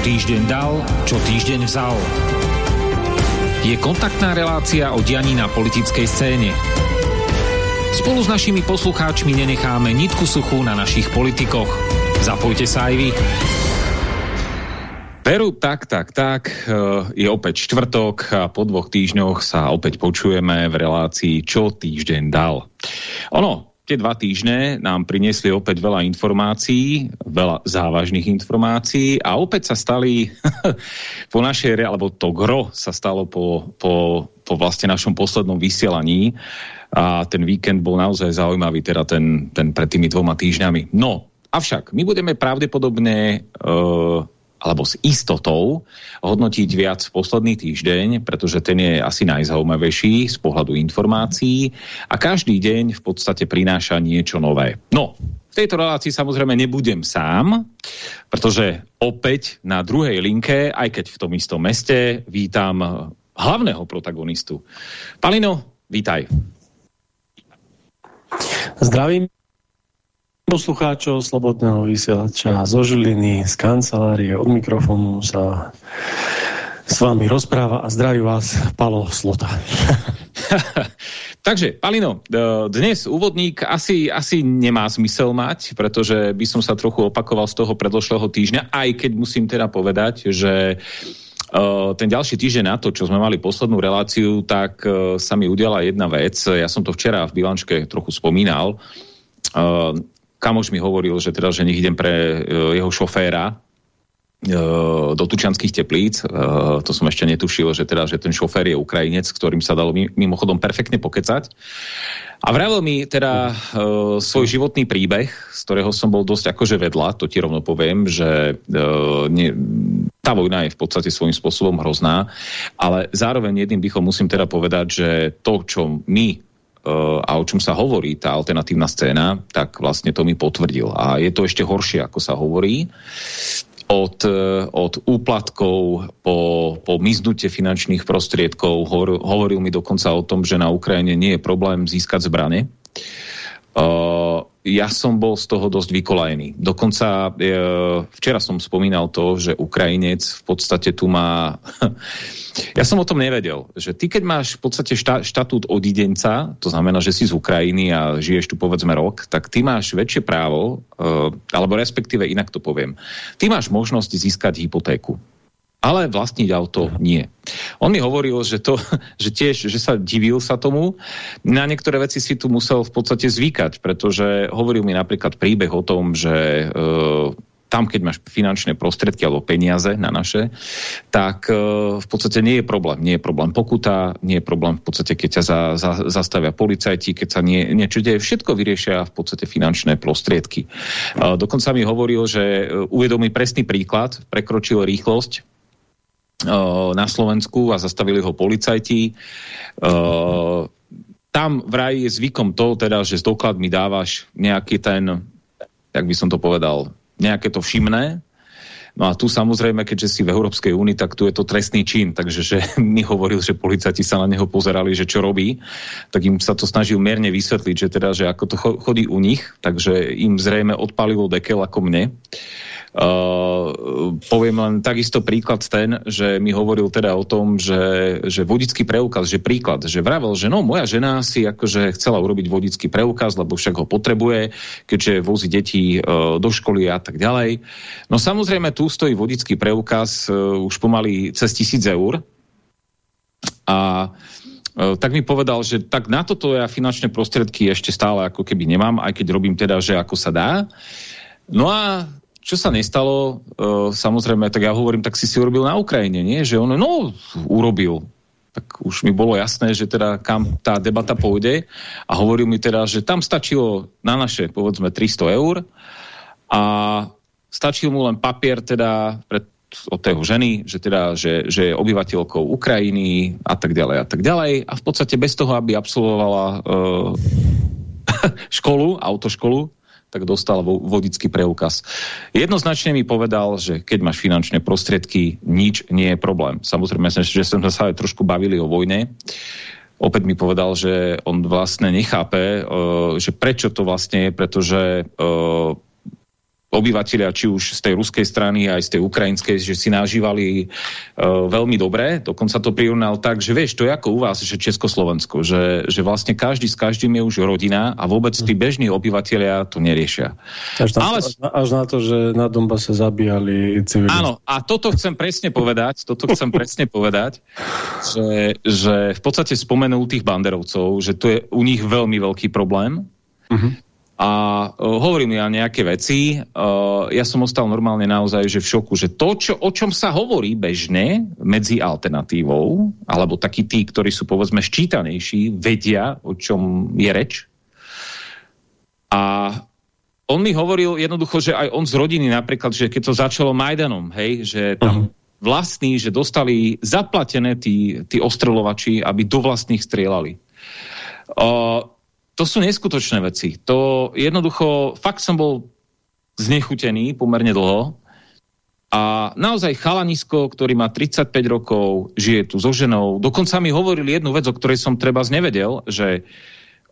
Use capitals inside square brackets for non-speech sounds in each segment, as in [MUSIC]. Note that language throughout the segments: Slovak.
týždeň dal, čo týždeň vzal. Je kontaktná relácia o dianí na politickej scéne. Spolu s našimi poslucháčmi nenecháme nitku suchú na našich politikoch. Zapojte sa aj vy. Veru, tak, tak, tak. Je opäť štvrtok a po dvoch týždňoch sa opäť počujeme v relácii Čo týždeň dal. Ono, tie dva týždne nám priniesli opäť veľa informácií, veľa závažných informácií a opäť sa stali [LAUGHS] po našej, alebo to gro sa stalo po, po, po vlastne našom poslednom vysielaní a ten víkend bol naozaj zaujímavý, teda ten, ten pred tými dvoma týždňami. No, avšak my budeme pravdepodobne uh, alebo s istotou hodnotiť viac posledný týždeň, pretože ten je asi najzaujímavejší z pohľadu informácií a každý deň v podstate prináša niečo nové. No, v tejto relácii samozrejme nebudem sám, pretože opäť na druhej linke, aj keď v tom istom meste, vítam hlavného protagonistu. Palino, vítaj. Zdravím poslucháčov Slobodného vysielača zo Žiliny, z kancelárie, od mikrofónu sa s vami rozpráva a zdraví vás Palo Slota. [LAUGHS] Takže, Palino, e, dnes úvodník asi, asi nemá zmysel mať, pretože by som sa trochu opakoval z toho predložlého týždňa, aj keď musím teda povedať, že Uh, ten ďalší týždeň na to, čo sme mali poslednú reláciu, tak uh, sa mi udiala jedna vec. Ja som to včera v bilančke trochu spomínal. Kamoš mi hovoril, že teda, že nech idem pre uh, jeho šoféra uh, do Tučianských teplíc. Uh, to som ešte netušil, že teda, že ten šofér je Ukrajinec, ktorým sa dalo mimochodom perfektne pokecať. A vravel mi teda svoj životný príbeh, z ktorého som bol dosť akože vedľa, to ti rovno poviem, že nie, tá vojna je v podstate svojím spôsobom hrozná, ale zároveň jedným dýchom musím teda povedať, že to, čo my a o čom sa hovorí tá alternatívna scéna, tak vlastne to mi potvrdil. A je to ešte horšie, ako sa hovorí. Od, od úplatkov po, po miznutie finančných prostriedkov hovoril, hovoril mi dokonca o tom, že na Ukrajine nie je problém získať zbrane. Uh, ja som bol z toho dosť vykolajený. Dokonca e, včera som spomínal to, že Ukrajinec v podstate tu má... [LAUGHS] ja som o tom nevedel, že ty keď máš v podstate šta, štatút odidenca, to znamená, že si z Ukrajiny a žiješ tu povedzme rok, tak ty máš väčšie právo, e, alebo respektíve inak to poviem, ty máš možnosť získať hypotéku ale vlastniť auto nie. On mi hovoril, že, to, [LAUGHS] že tiež, že sa divil sa tomu. Na niektoré veci si tu musel v podstate zvykať, pretože hovoril mi napríklad príbeh o tom, že e, tam, keď máš finančné prostriedky alebo peniaze na naše, tak e, v podstate nie je problém. Nie je problém pokuta, nie je problém v podstate, keď ťa za, za, zastavia policajti, keď sa nie, niečo deje, všetko vyriešia v podstate finančné prostriedky. E, dokonca mi hovoril, že e, uvedomí presný príklad, prekročil rýchlosť na Slovensku a zastavili ho policajti. Tam vraj je zvykom to, teda, že z dokladmi dávaš nejaký ten, jak by som to povedal, nejaké to všimné, No a tu samozrejme, keďže si v Európskej únii, tak tu je to trestný čin, takže že [LAUGHS] mi hovoril, že policajti sa na neho pozerali, že čo robí, tak im sa to snažil mierne vysvetliť, že teda, že ako to chodí u nich, takže im zrejme odpalilo dekel ako mne. Uh, poviem len takisto príklad ten, že mi hovoril teda o tom, že, že vodický preukaz, že príklad, že vravel, že no moja žena si akože chcela urobiť vodický preukaz, lebo však ho potrebuje, keďže vozí deti uh, do školy a tak ďalej. No samozrejme tu stojí vodický preukaz uh, už pomaly cez tisíc eur a tak mi povedal, že tak na toto ja finančné prostriedky ešte stále ako keby nemám, aj keď robím teda, že ako sa dá. No a čo sa nestalo, uh, samozrejme, tak ja hovorím, tak si si urobil na Ukrajine, nie? Že on, no, urobil. Tak už mi bolo jasné, že teda kam tá debata pôjde a hovoril mi teda, že tam stačilo na naše, povedzme, 300 eur a stačil mu len papier teda pred od tej ženy, že, teda, že, že je obyvateľkou Ukrajiny a tak ďalej a tak ďalej a v podstate bez toho, aby absolvovala uh, [LAUGHS] školu, autoškolu, tak dostal vodický preukaz. Jednoznačne mi povedal, že keď máš finančné prostriedky, nič nie je problém. Samozrejme, že sme sa aj trošku bavili o vojne. Opäť mi povedal, že on vlastne nechápe, uh, že prečo to vlastne je, pretože uh, obyvateľia, či už z tej ruskej strany, aj z tej ukrajinskej, že si nažívali uh, veľmi dobre. Dokonca to prirovnal tak, že vieš, to je ako u vás, že Československo, že, že vlastne každý s každým je už rodina a vôbec tí bežní obyvateľia to neriešia. Až na, Ale... až na to, že na Donbase zabíjali civilisti. Áno, a toto chcem presne povedať, toto chcem presne povedať, že, že v podstate spomenul tých banderovcov, že to je u nich veľmi veľký problém. Uh mhm. -huh a uh, hovorím ja nejaké veci. Uh, ja som ostal normálne naozaj že v šoku, že to, čo, o čom sa hovorí bežne medzi alternatívou, alebo takí tí, ktorí sú povedzme ščítanejší, vedia, o čom je reč. A on mi hovoril jednoducho, že aj on z rodiny napríklad, že keď to začalo Majdanom, hej, že tam uh -huh. vlastní, že dostali zaplatené tí, tí ostrelovači, aby do vlastných strieľali. Uh, to sú neskutočné veci. To jednoducho, fakt som bol znechutený pomerne dlho a naozaj chalanisko, ktorý má 35 rokov, žije tu so ženou, dokonca mi hovoril jednu vec, o ktorej som treba nevedel, že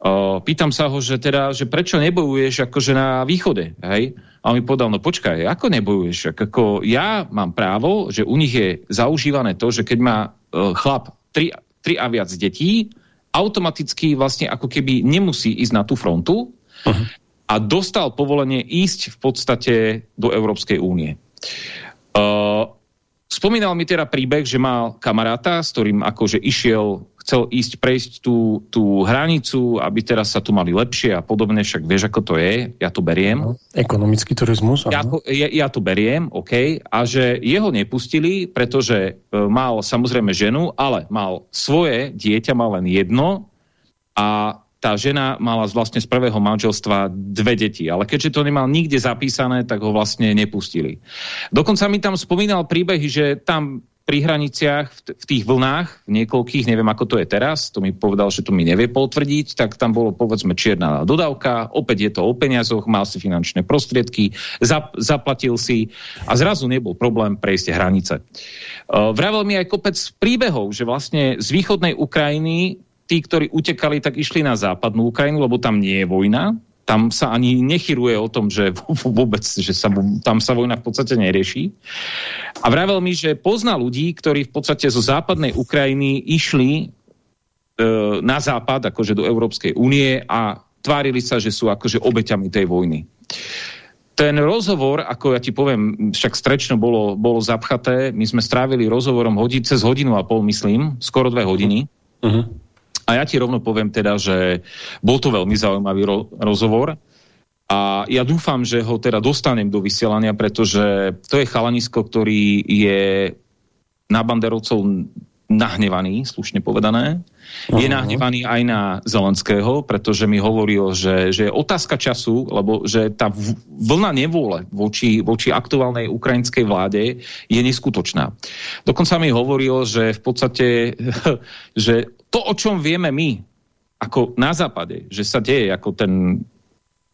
uh, pýtam sa ho, že teda, že prečo nebojuješ akože na východe, hej? A on mi povedal, no počkaj, ako nebojuješ? Ako ja mám právo, že u nich je zaužívané to, že keď má uh, chlap tri, tri a viac detí, automaticky vlastne ako keby nemusí ísť na tú frontu uh -huh. a dostal povolenie ísť v podstate do Európskej únie. Uh, spomínal mi teda príbeh, že mal kamaráta, s ktorým akože išiel chcel ísť prejsť tú, tú hranicu, aby teraz sa tu mali lepšie a podobne, však vieš, ako to je, ja to beriem. Ekonomický turizmus, Ja to, ja, ja to beriem, OK, a že jeho nepustili, pretože e, mal samozrejme ženu, ale mal svoje dieťa, mal len jedno. A tá žena mala vlastne z prvého manželstva dve deti, ale keďže to nemal nikde zapísané, tak ho vlastne nepustili. Dokonca mi tam spomínal príbehy, že tam pri hraniciach, v, tých vlnách, v niekoľkých, neviem ako to je teraz, to mi povedal, že to mi nevie potvrdiť, tak tam bolo povedzme čierna dodávka, opäť je to o peniazoch, mal si finančné prostriedky, zap, zaplatil si a zrazu nebol problém prejsť hranice. Uh, vravel mi aj kopec príbehov, že vlastne z východnej Ukrajiny tí, ktorí utekali, tak išli na západnú Ukrajinu, lebo tam nie je vojna, tam sa ani nechyruje o tom, že vôbec, že sa, tam sa vojna v podstate nerieši. A vravel mi, že pozná ľudí, ktorí v podstate zo západnej Ukrajiny išli e, na západ, akože do Európskej únie a tvárili sa, že sú akože obeťami tej vojny. Ten rozhovor, ako ja ti poviem, však strečno bolo, bolo zapchaté, my sme strávili rozhovorom hodin, cez hodinu a pol, myslím, skoro dve hodiny. Uh -huh. A ja ti rovno poviem teda, že bol to veľmi zaujímavý ro rozhovor a ja dúfam, že ho teda dostanem do vysielania, pretože to je chalanisko, ktorý je na banderovcov nahnevaný, slušne povedané. -huh. Je nahnevaný aj na Zelenského, pretože mi hovoril, že, že je otázka času, lebo že tá vlna nevôle voči, voči aktuálnej ukrajinskej vláde je neskutočná. Dokonca mi hovoril, že v podstate, [LAUGHS] že to, o čom vieme my, ako na západe, že sa deje ako ten,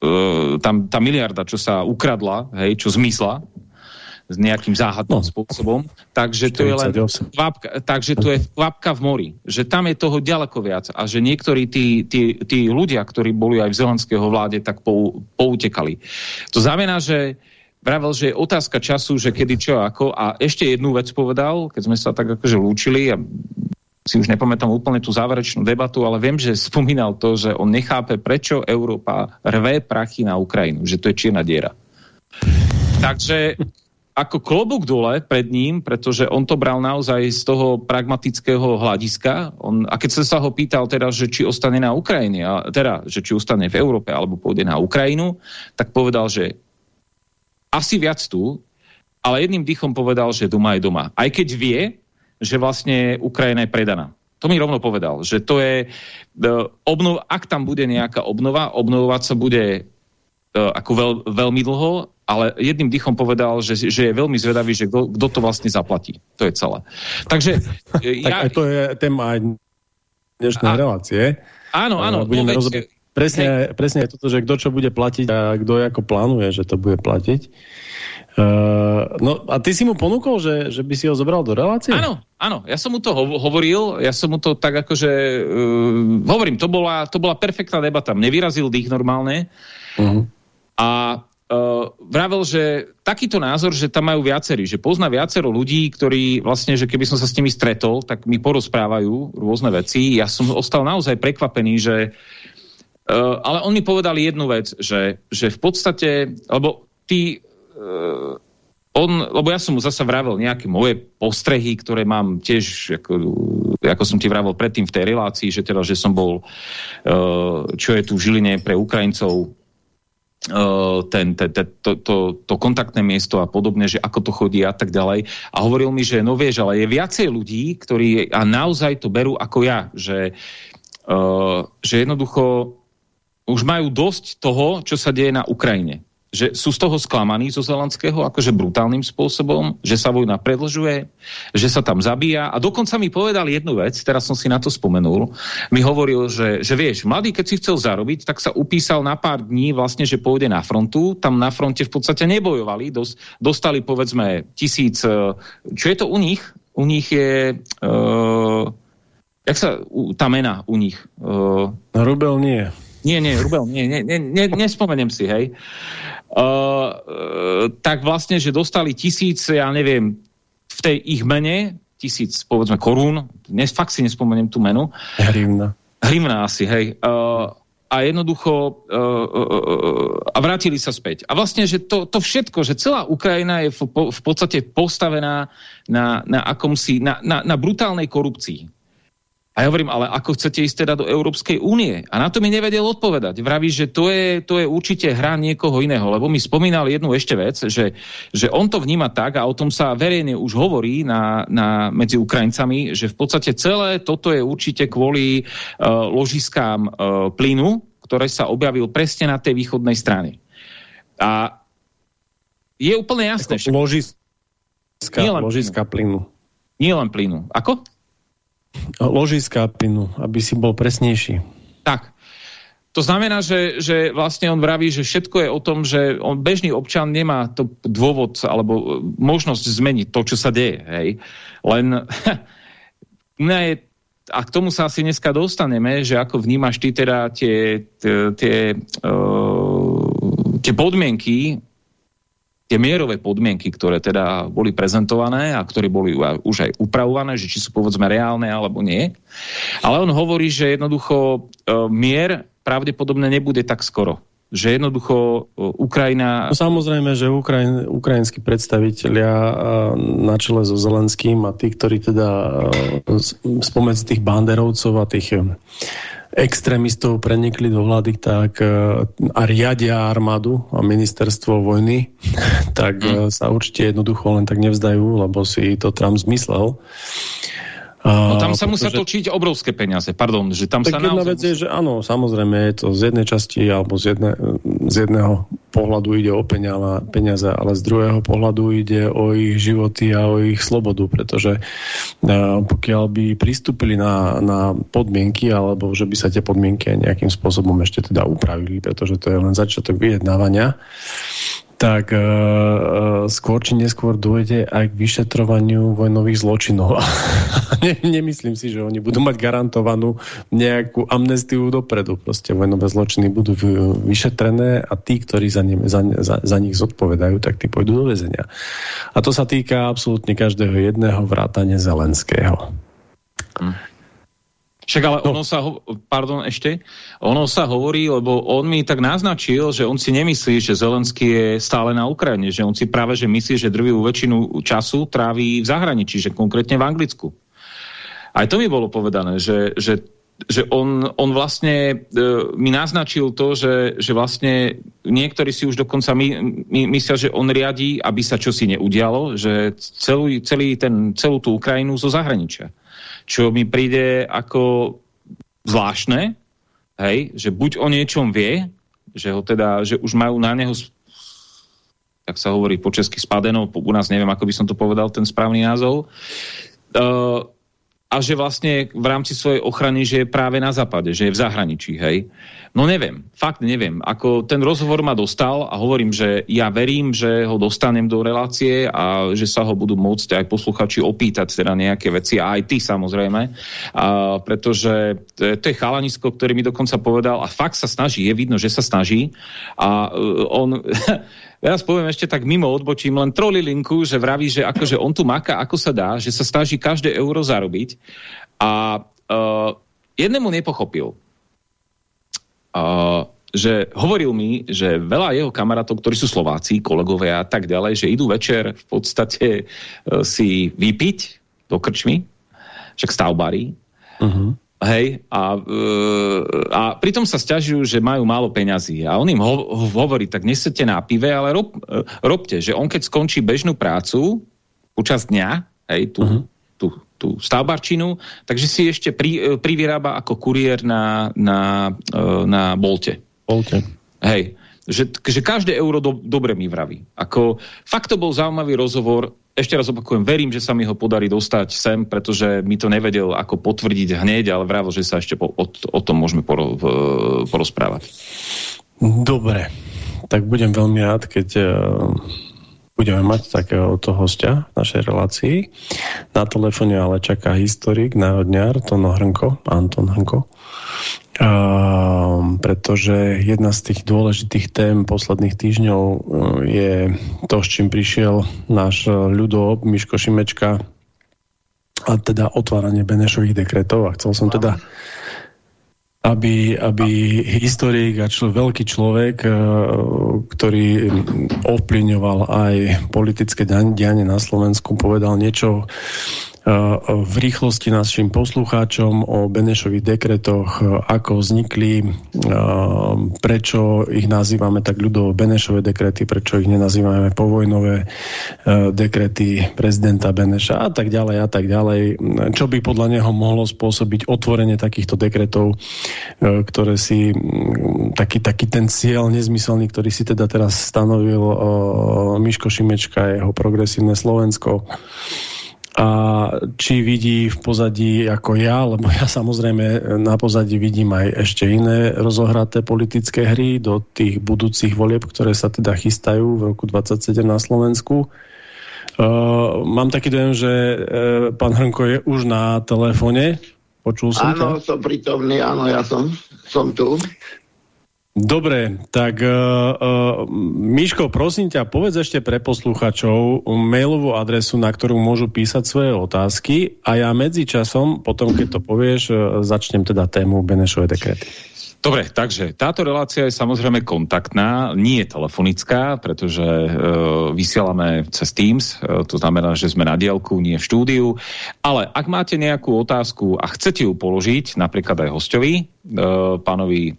uh, tam, tá miliarda, čo sa ukradla, hej, čo zmizla, s nejakým záhadným no. spôsobom, takže to, je len kvapka, takže to je kvapka v mori, že tam je toho ďaleko viac a že niektorí tí, tí, tí ľudia, ktorí boli aj v zelenského vláde, tak pou, poutekali. To znamená, že vravel, že je otázka času, že kedy čo ako a ešte jednu vec povedal, keď sme sa tak akože lúčili a si už nepamätám úplne tú záverečnú debatu, ale viem, že spomínal to, že on nechápe, prečo Európa rve prachy na Ukrajinu, že to je čierna diera. Takže ako klobúk dole pred ním, pretože on to bral naozaj z toho pragmatického hľadiska. On, a keď sa ho pýtal teda, že či ostane na Ukrajine, a teda, že či ostane v Európe alebo pôjde na Ukrajinu, tak povedal, že asi viac tu, ale jedným dýchom povedal, že doma je doma. Aj keď vie, že vlastne Ukrajina je predaná. To mi rovno povedal, že to je, e, obnov, ak tam bude nejaká obnova, obnovovať sa bude e, ako veľ, veľmi dlho, ale jedným dýchom povedal, že, že je veľmi zvedavý, že kto to vlastne zaplatí. To je celé. Takže... E, [LAUGHS] ja, tak to je téma dnešnej a, relácie. Áno, áno. Budeme rozoberať presne, presne toto, že kto čo bude platiť a kto ako plánuje, že to bude platiť. Uh, no a ty si mu ponúkol, že, že by si ho zobral do relácie? Áno, áno, ja som mu to hovoril, ja som mu to tak akože, uh, hovorím, to bola, to bola perfektná debata, mne vyrazil dých normálne uh -huh. a uh, vravel, že takýto názor, že tam majú viacerí, že pozná viacero ľudí, ktorí vlastne, že keby som sa s nimi stretol, tak mi porozprávajú rôzne veci. Ja som ostal naozaj prekvapený, že uh, ale on mi povedal jednu vec, že, že v podstate, lebo ty on, lebo ja som mu zasa vravel nejaké moje postrehy, ktoré mám tiež, ako, ako som ti vravel predtým v tej relácii, že teda, že som bol, uh, čo je tu v Žiline pre Ukrajincov, uh, ten, te, te, to, to, to kontaktné miesto a podobne, že ako to chodí a tak ďalej. A hovoril mi, že no vieš, ale je viacej ľudí, ktorí a naozaj to berú ako ja, že, že jednoducho už majú dosť toho, čo sa deje na Ukrajine že sú z toho sklamaní zo Zelandského akože brutálnym spôsobom, že sa vojna predlžuje, že sa tam zabíja a dokonca mi povedal jednu vec, teraz som si na to spomenul, mi hovoril, že, že vieš, mladý, keď si chcel zarobiť, tak sa upísal na pár dní vlastne, že pôjde na frontu, tam na fronte v podstate nebojovali, dos, dostali povedzme tisíc, e, čo je to u nich? U nich je... Uh, jak sa tá mena u nich? Uh, Rubel nie. Nie, nie, Rubel, nie, nie, nie, nie nespomeniem si, hej. Uh, uh, tak vlastne, že dostali tisíc, ja neviem, v tej ich mene, tisíc, povedzme, korún, dnes fakt si nespomeniem tú menu. Hrivna. Hrivna asi, hej. Uh, a jednoducho uh, uh, uh, a vrátili sa späť. A vlastne, že to, to všetko, že celá Ukrajina je v, v podstate postavená na, na, akomsi, na, na, na brutálnej korupcii. A ja hovorím, ale ako chcete ísť teda do Európskej únie? A na to mi nevedel odpovedať. Vraví, že to je, to je určite hra niekoho iného, lebo mi spomínal jednu ešte vec, že, že on to vníma tak, a o tom sa verejne už hovorí na, na, medzi Ukrajincami, že v podstate celé toto je určite kvôli uh, ložiskám uh, plynu, ktoré sa objavil presne na tej východnej strane. A je úplne jasné. Ložiska, ložiska plynu. Nie len plynu. Ako? Ložiska plynu, aby si bol presnejší. Tak. To znamená, že, že vlastne on vraví, že všetko je o tom, že on bežný občan nemá to dôvod alebo možnosť zmeniť to, čo sa deje. Hej. Len [LAUGHS] je, a k tomu sa asi dneska dostaneme, že ako vnímaš ty teda tie, tie, tie, uh, tie podmienky tie mierové podmienky, ktoré teda boli prezentované a ktoré boli už aj upravované, že či sú povedzme reálne alebo nie. Ale on hovorí, že jednoducho e, mier pravdepodobne nebude tak skoro. Že jednoducho e, Ukrajina... No, samozrejme, že Ukrajin, ukrajinskí predstavitelia e, na čele so Zelenským a tí, ktorí teda spomedzi tých banderovcov a tých extrémistov prenikli do vlády tak, e, a riadia armádu a ministerstvo vojny, [LAUGHS] tak mm. sa určite jednoducho len tak nevzdajú, lebo si to Trump zmyslel. No tam sa musia točiť obrovské peniaze, pardon, že tam tak sa jedna vec je, že áno, samozrejme je to z jednej časti alebo z, jedne, z jedného pohľadu ide o peniaze, ale z druhého pohľadu ide o ich životy a o ich slobodu, pretože uh, pokiaľ by pristúpili na, na podmienky, alebo že by sa tie podmienky nejakým spôsobom ešte teda upravili, pretože to je len začiatok vyjednávania, tak uh, skôr či neskôr dôjde aj k vyšetrovaniu vojnových zločinov. [LAUGHS] ne, nemyslím si, že oni budú mať garantovanú nejakú amnestiu dopredu. Proste vojnové zločiny budú vyšetrené a tí, ktorí za, ne, za, za, za nich zodpovedajú, tak tí pôjdu do väzenia. A to sa týka absolútne každého jedného vrátane Zelenského. Hm. Však ale no. ono sa, pardon ešte, ono sa hovorí, lebo on mi tak naznačil, že on si nemyslí, že Zelenský je stále na Ukrajine, že on si práve že myslí, že drvivú väčšinu času tráví v zahraničí, že konkrétne v Anglicku. Aj to mi bolo povedané, že, že, že on, on vlastne e, mi naznačil to, že, že vlastne niektorí si už dokonca my, my, myslia, že on riadí, aby sa čosi neudialo, že celú, celý ten, celú tú Ukrajinu zo zahraničia čo mi príde ako zvláštne, hej, že buď o niečom vie, že ho teda, že už majú na neho tak sa hovorí po česky spadeno, u nás neviem, ako by som to povedal, ten správny názov, uh, a že vlastne v rámci svojej ochrany, že je práve na západe, že je v zahraničí, hej. No neviem, fakt neviem. Ako ten rozhovor ma dostal a hovorím, že ja verím, že ho dostanem do relácie a že sa ho budú môcť aj posluchači opýtať teda nejaké veci a aj ty samozrejme, a, pretože to, je chalanisko, ktorý mi dokonca povedal a fakt sa snaží, je vidno, že sa snaží a uh, on [LAUGHS] ja poviem ešte tak mimo odbočím, len trolilinku, že vraví, že akože on tu maká, ako sa dá, že sa snaží každé euro zarobiť a uh, jednému nepochopil. Uh, že hovoril mi, že veľa jeho kamarátov, ktorí sú Slováci, kolegovia a tak ďalej, že idú večer v podstate uh, si vypiť do krčmy, však stavbári, uh mhm. -huh. Hej, a, e, a pritom sa stiažujú, že majú málo peňazí. A on im ho, hovorí, tak nesete na pive, ale rob, e, robte, že on keď skončí bežnú prácu počas dňa, hej, tú, uh mhm. -huh. tú, tú stavbarčinu, takže si ešte pri, e, privyrába ako kuriér na, na, na Bolte. Bolte. Hej, že, že každé euro do, dobre mi vraví. Ako, fakt to bol zaujímavý rozhovor, ešte raz opakujem, verím, že sa mi ho podarí dostať sem, pretože mi to nevedel ako potvrdiť hneď, ale vravil, že sa ešte po, o, o tom môžeme poro, porozprávať. Dobre, tak budem veľmi rád, keď uh, budeme mať takého to hostia v našej relácii. Na telefóne ale čaká historik, národňár, Tono Hrnko, Anton Hrnko. Uh, pretože jedna z tých dôležitých tém posledných týždňov uh, je to, s čím prišiel náš ľudo Miško Šimečka a teda otváranie Benešových dekretov. A chcel som teda aby, aby historik a člo, veľký človek, uh, ktorý ovplyvňoval aj politické dianie na Slovensku, povedal niečo v rýchlosti našim poslucháčom o Benešových dekretoch, ako vznikli, prečo ich nazývame tak ľudovo Benešové dekrety, prečo ich nenazývame povojnové dekrety prezidenta Beneša a tak ďalej a tak ďalej. Čo by podľa neho mohlo spôsobiť otvorenie takýchto dekretov, ktoré si taký, taký ten cieľ nezmyselný, ktorý si teda teraz stanovil Miško Šimečka jeho progresívne Slovensko a či vidí v pozadí ako ja, lebo ja samozrejme na pozadí vidím aj ešte iné rozohraté politické hry do tých budúcich volieb, ktoré sa teda chystajú v roku 27 na Slovensku. Uh, mám taký dojem, že uh, pán Hrnko je už na telefóne. Počul som Áno, som prítomný, áno, ja som, som tu. Dobre, tak uh, uh, Miško, prosím ťa, povedz ešte pre posluchačov mailovú adresu, na ktorú môžu písať svoje otázky a ja medzičasom, potom keď to povieš, uh, začnem teda tému Benešové dekrety. Dobre, takže táto relácia je samozrejme kontaktná, nie je telefonická, pretože e, vysielame cez Teams, e, to znamená, že sme na dielku, nie v štúdiu, ale ak máte nejakú otázku a chcete ju položiť, napríklad aj hostovi, e, pánovi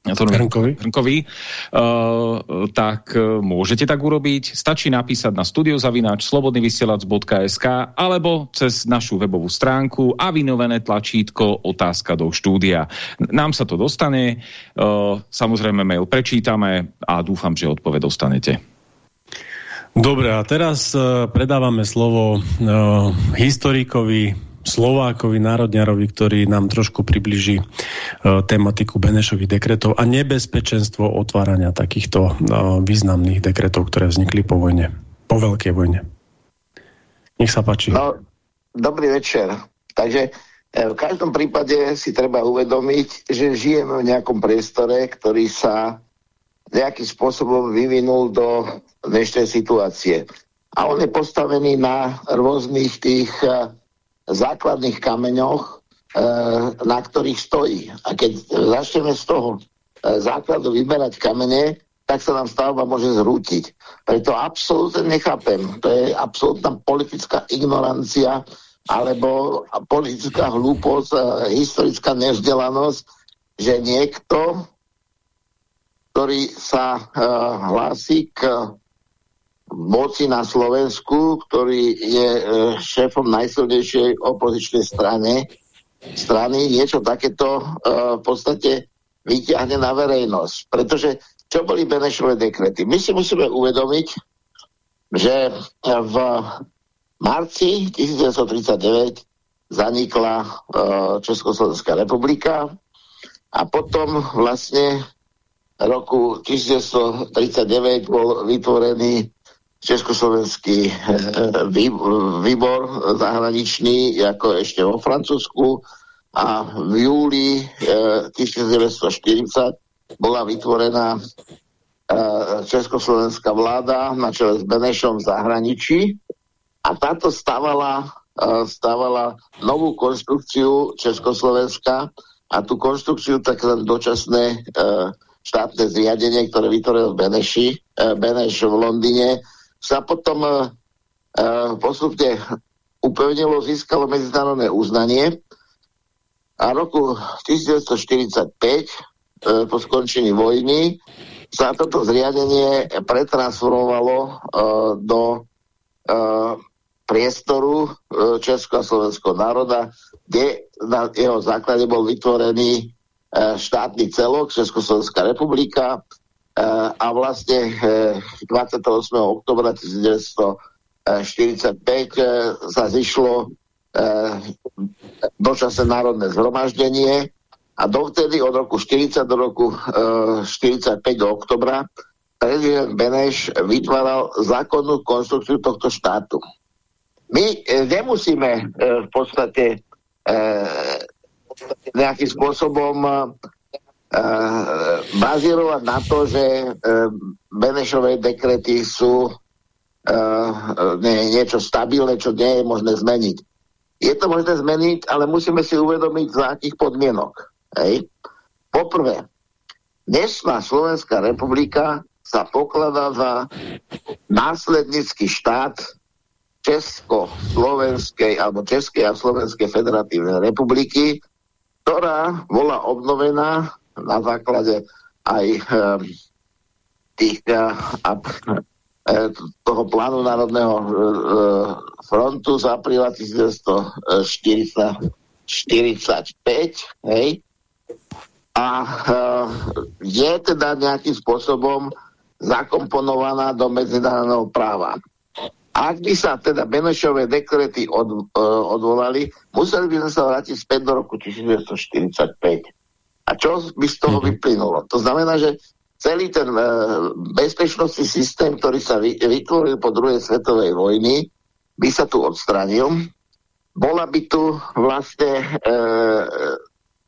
Hrnkovi, Hrnkovi uh, tak uh, môžete tak urobiť. Stačí napísať na studiozavináč slobodnyvysielac.sk alebo cez našu webovú stránku a vynovené tlačítko otázka do štúdia. Nám sa to dostane, uh, samozrejme mail prečítame a dúfam, že odpoveď dostanete. Dobre, a teraz uh, predávame slovo uh, historikovi Slovákovi, národňarovi, ktorý nám trošku približí uh, tematiku Benešových dekretov a nebezpečenstvo otvárania takýchto uh, významných dekretov, ktoré vznikli po vojne, po veľkej vojne. Nech sa páči. No, dobrý večer. Takže e, v každom prípade si treba uvedomiť, že žijeme v nejakom priestore, ktorý sa nejakým spôsobom vyvinul do dnešnej situácie. A on je postavený na rôznych tých základných kameňoch, e, na ktorých stojí. A keď začneme z toho e, základu vyberať kamene, tak sa nám stavba môže zrútiť. Preto absolútne nechápem. To je absolútna politická ignorancia alebo politická hlúposť, e, historická nevzdelanosť, že niekto, ktorý sa hlási k moci na Slovensku, ktorý je e, šéfom najsilnejšej opozičnej strane, strany, niečo takéto e, v podstate vyťahne na verejnosť. Pretože čo boli Benešové dekrety? My si musíme uvedomiť, že v marci 1939 zanikla e, Československá republika a potom vlastne roku 1939 bol vytvorený Československý e, výbor zahraničný, ako ešte vo Francúzsku. A v júli 1940 bola vytvorená Československá vláda na čele s Benešom v zahraničí. A táto stávala, stávala novú konštrukciu Československa. A tú konštrukciu tak len dočasné štátne zriadenie, ktoré vytvoril Beneši, Beneš v Londýne, sa potom postupne upevnilo, získalo medzinárodné uznanie a roku 1945 po skončení vojny sa toto zriadenie pretransformovalo uh, do uh, priestoru uh, Česko a Slovenského národa, kde na jeho základe bol vytvorený uh, štátny celok Československá republika a vlastne uh, 28. oktobra 1945 uh, sa zišlo uh, dočasné národné zhromaždenie a dovtedy od roku 40 do roku e, 45 do oktobra prezident Beneš vytváral zákonnú konstrukciu tohto štátu. My nemusíme v podstate nejakým spôsobom bazírovať na to, že e, Benešové dekrety sú e, nie, niečo stabilné, čo nie je možné zmeniť. Je to možné zmeniť, ale musíme si uvedomiť, za akých podmienok. Hej. Poprvé, dnešná Slovenská republika sa pokladá za následnický štát Česko-Slovenskej alebo Českej a Slovenskej federatívnej republiky, ktorá bola obnovená na základe aj e, tých e, a, e, toho plánu Národného e, frontu z apríla 1945, hej, a je teda nejakým spôsobom zakomponovaná do medzinárodného práva. Ak by sa teda Benešové dekrety od, odvolali, museli by sme sa vrátiť späť do roku 1945. A čo by z toho mhm. vyplynulo? To znamená, že celý ten uh, bezpečnostný systém, ktorý sa vy, vytvoril po druhej svetovej vojny, by sa tu odstranil. Bola by tu vlastne uh,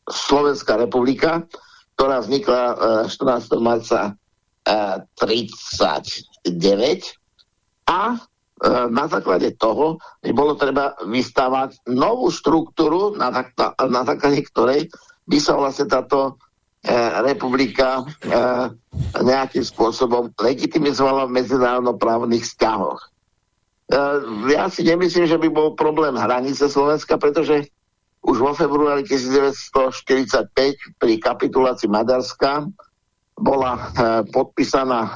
Slovenská republika, ktorá vznikla 14. E, marca 39 e, a e, na základe toho by bolo treba vystávať novú štruktúru, na, na základe ktorej by sa vlastne táto republika nejakým spôsobom legitimizovala v medzinárodnoprávnych vzťahoch. Ja si nemyslím, že by bol problém hranice Slovenska, pretože už vo februári 1945 pri kapitulácii Maďarska bola e, podpísaná e,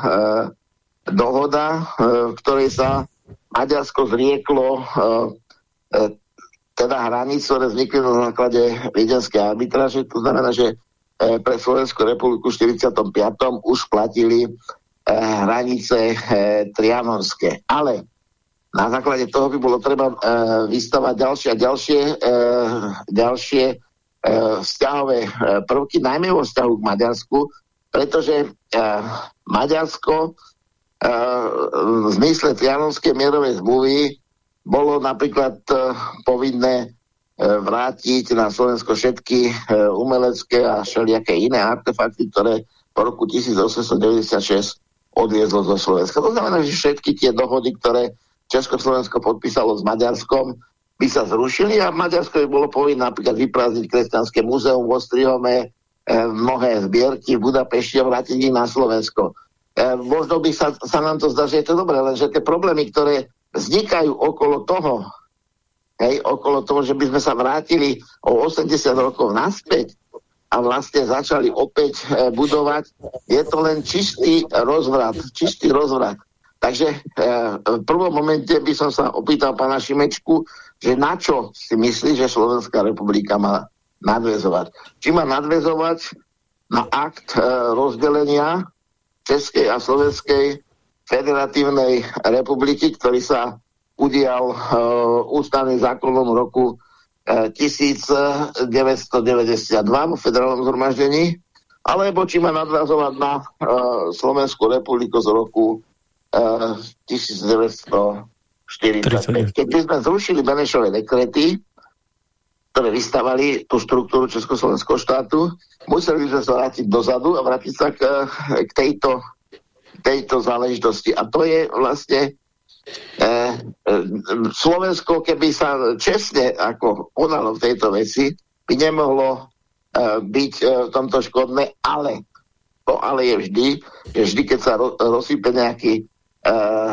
dohoda, e, v ktorej sa Maďarsko zrieklo e, e, teda hraníc, ktoré vznikli na základe viedenskej arbitráže. To znamená, že e, pre Slovenskú republiku v 45. už platili e, hranice e, trianonské. Ale na základe toho by bolo treba e, vystavať ďalšie a ďalšie, e, ďalšie e, vzťahové e, prvky, najmä vo vzťahu k Maďarsku, pretože e, Maďarsko e, v zmysle Trianonskej mierovej zmluvy bolo napríklad e, povinné e, vrátiť na Slovensko všetky e, umelecké a všelijaké iné artefakty, ktoré po roku 1896 odviezlo zo Slovenska. To znamená, že všetky tie dohody, ktoré Československo podpísalo s Maďarskom, by sa zrušili a Maďarsko by bolo povinné napríklad vyprázdniť kresťanské múzeum v Ostrihome, mnohé zbierky v Budapešti a vrátiť ich na Slovensko. Možno by sa, sa nám to zdá, že je to dobré, lenže tie problémy, ktoré vznikajú okolo toho, hej, okolo toho, že by sme sa vrátili o 80 rokov naspäť a vlastne začali opäť e, budovať, je to len čistý rozvrat, čistý rozvrat. Takže e, v prvom momente by som sa opýtal pána Šimečku, že na čo si myslí, že Slovenská republika má nadvezovať. Či má nadvezovať na akt e, rozdelenia Českej a Slovenskej federatívnej republiky, ktorý sa udial e, ústavným zákonom roku 1992 v federálnom zhromaždení, alebo či má nadrazovať na uh, Slovenskú republiku z roku uh, 1945. Keď by sme zrušili Benešové dekrety, ktoré vystavali tú štruktúru Československého štátu, museli by sme sa vrátiť dozadu a vrátiť sa k, k tejto, tejto záležitosti. A to je vlastne e, e, Slovensko, keby sa čestne ako konalo v tejto veci, by nemohlo e, byť e, v tomto škodné, ale to ale je vždy, že vždy, keď sa ro, rozsype nejaký e,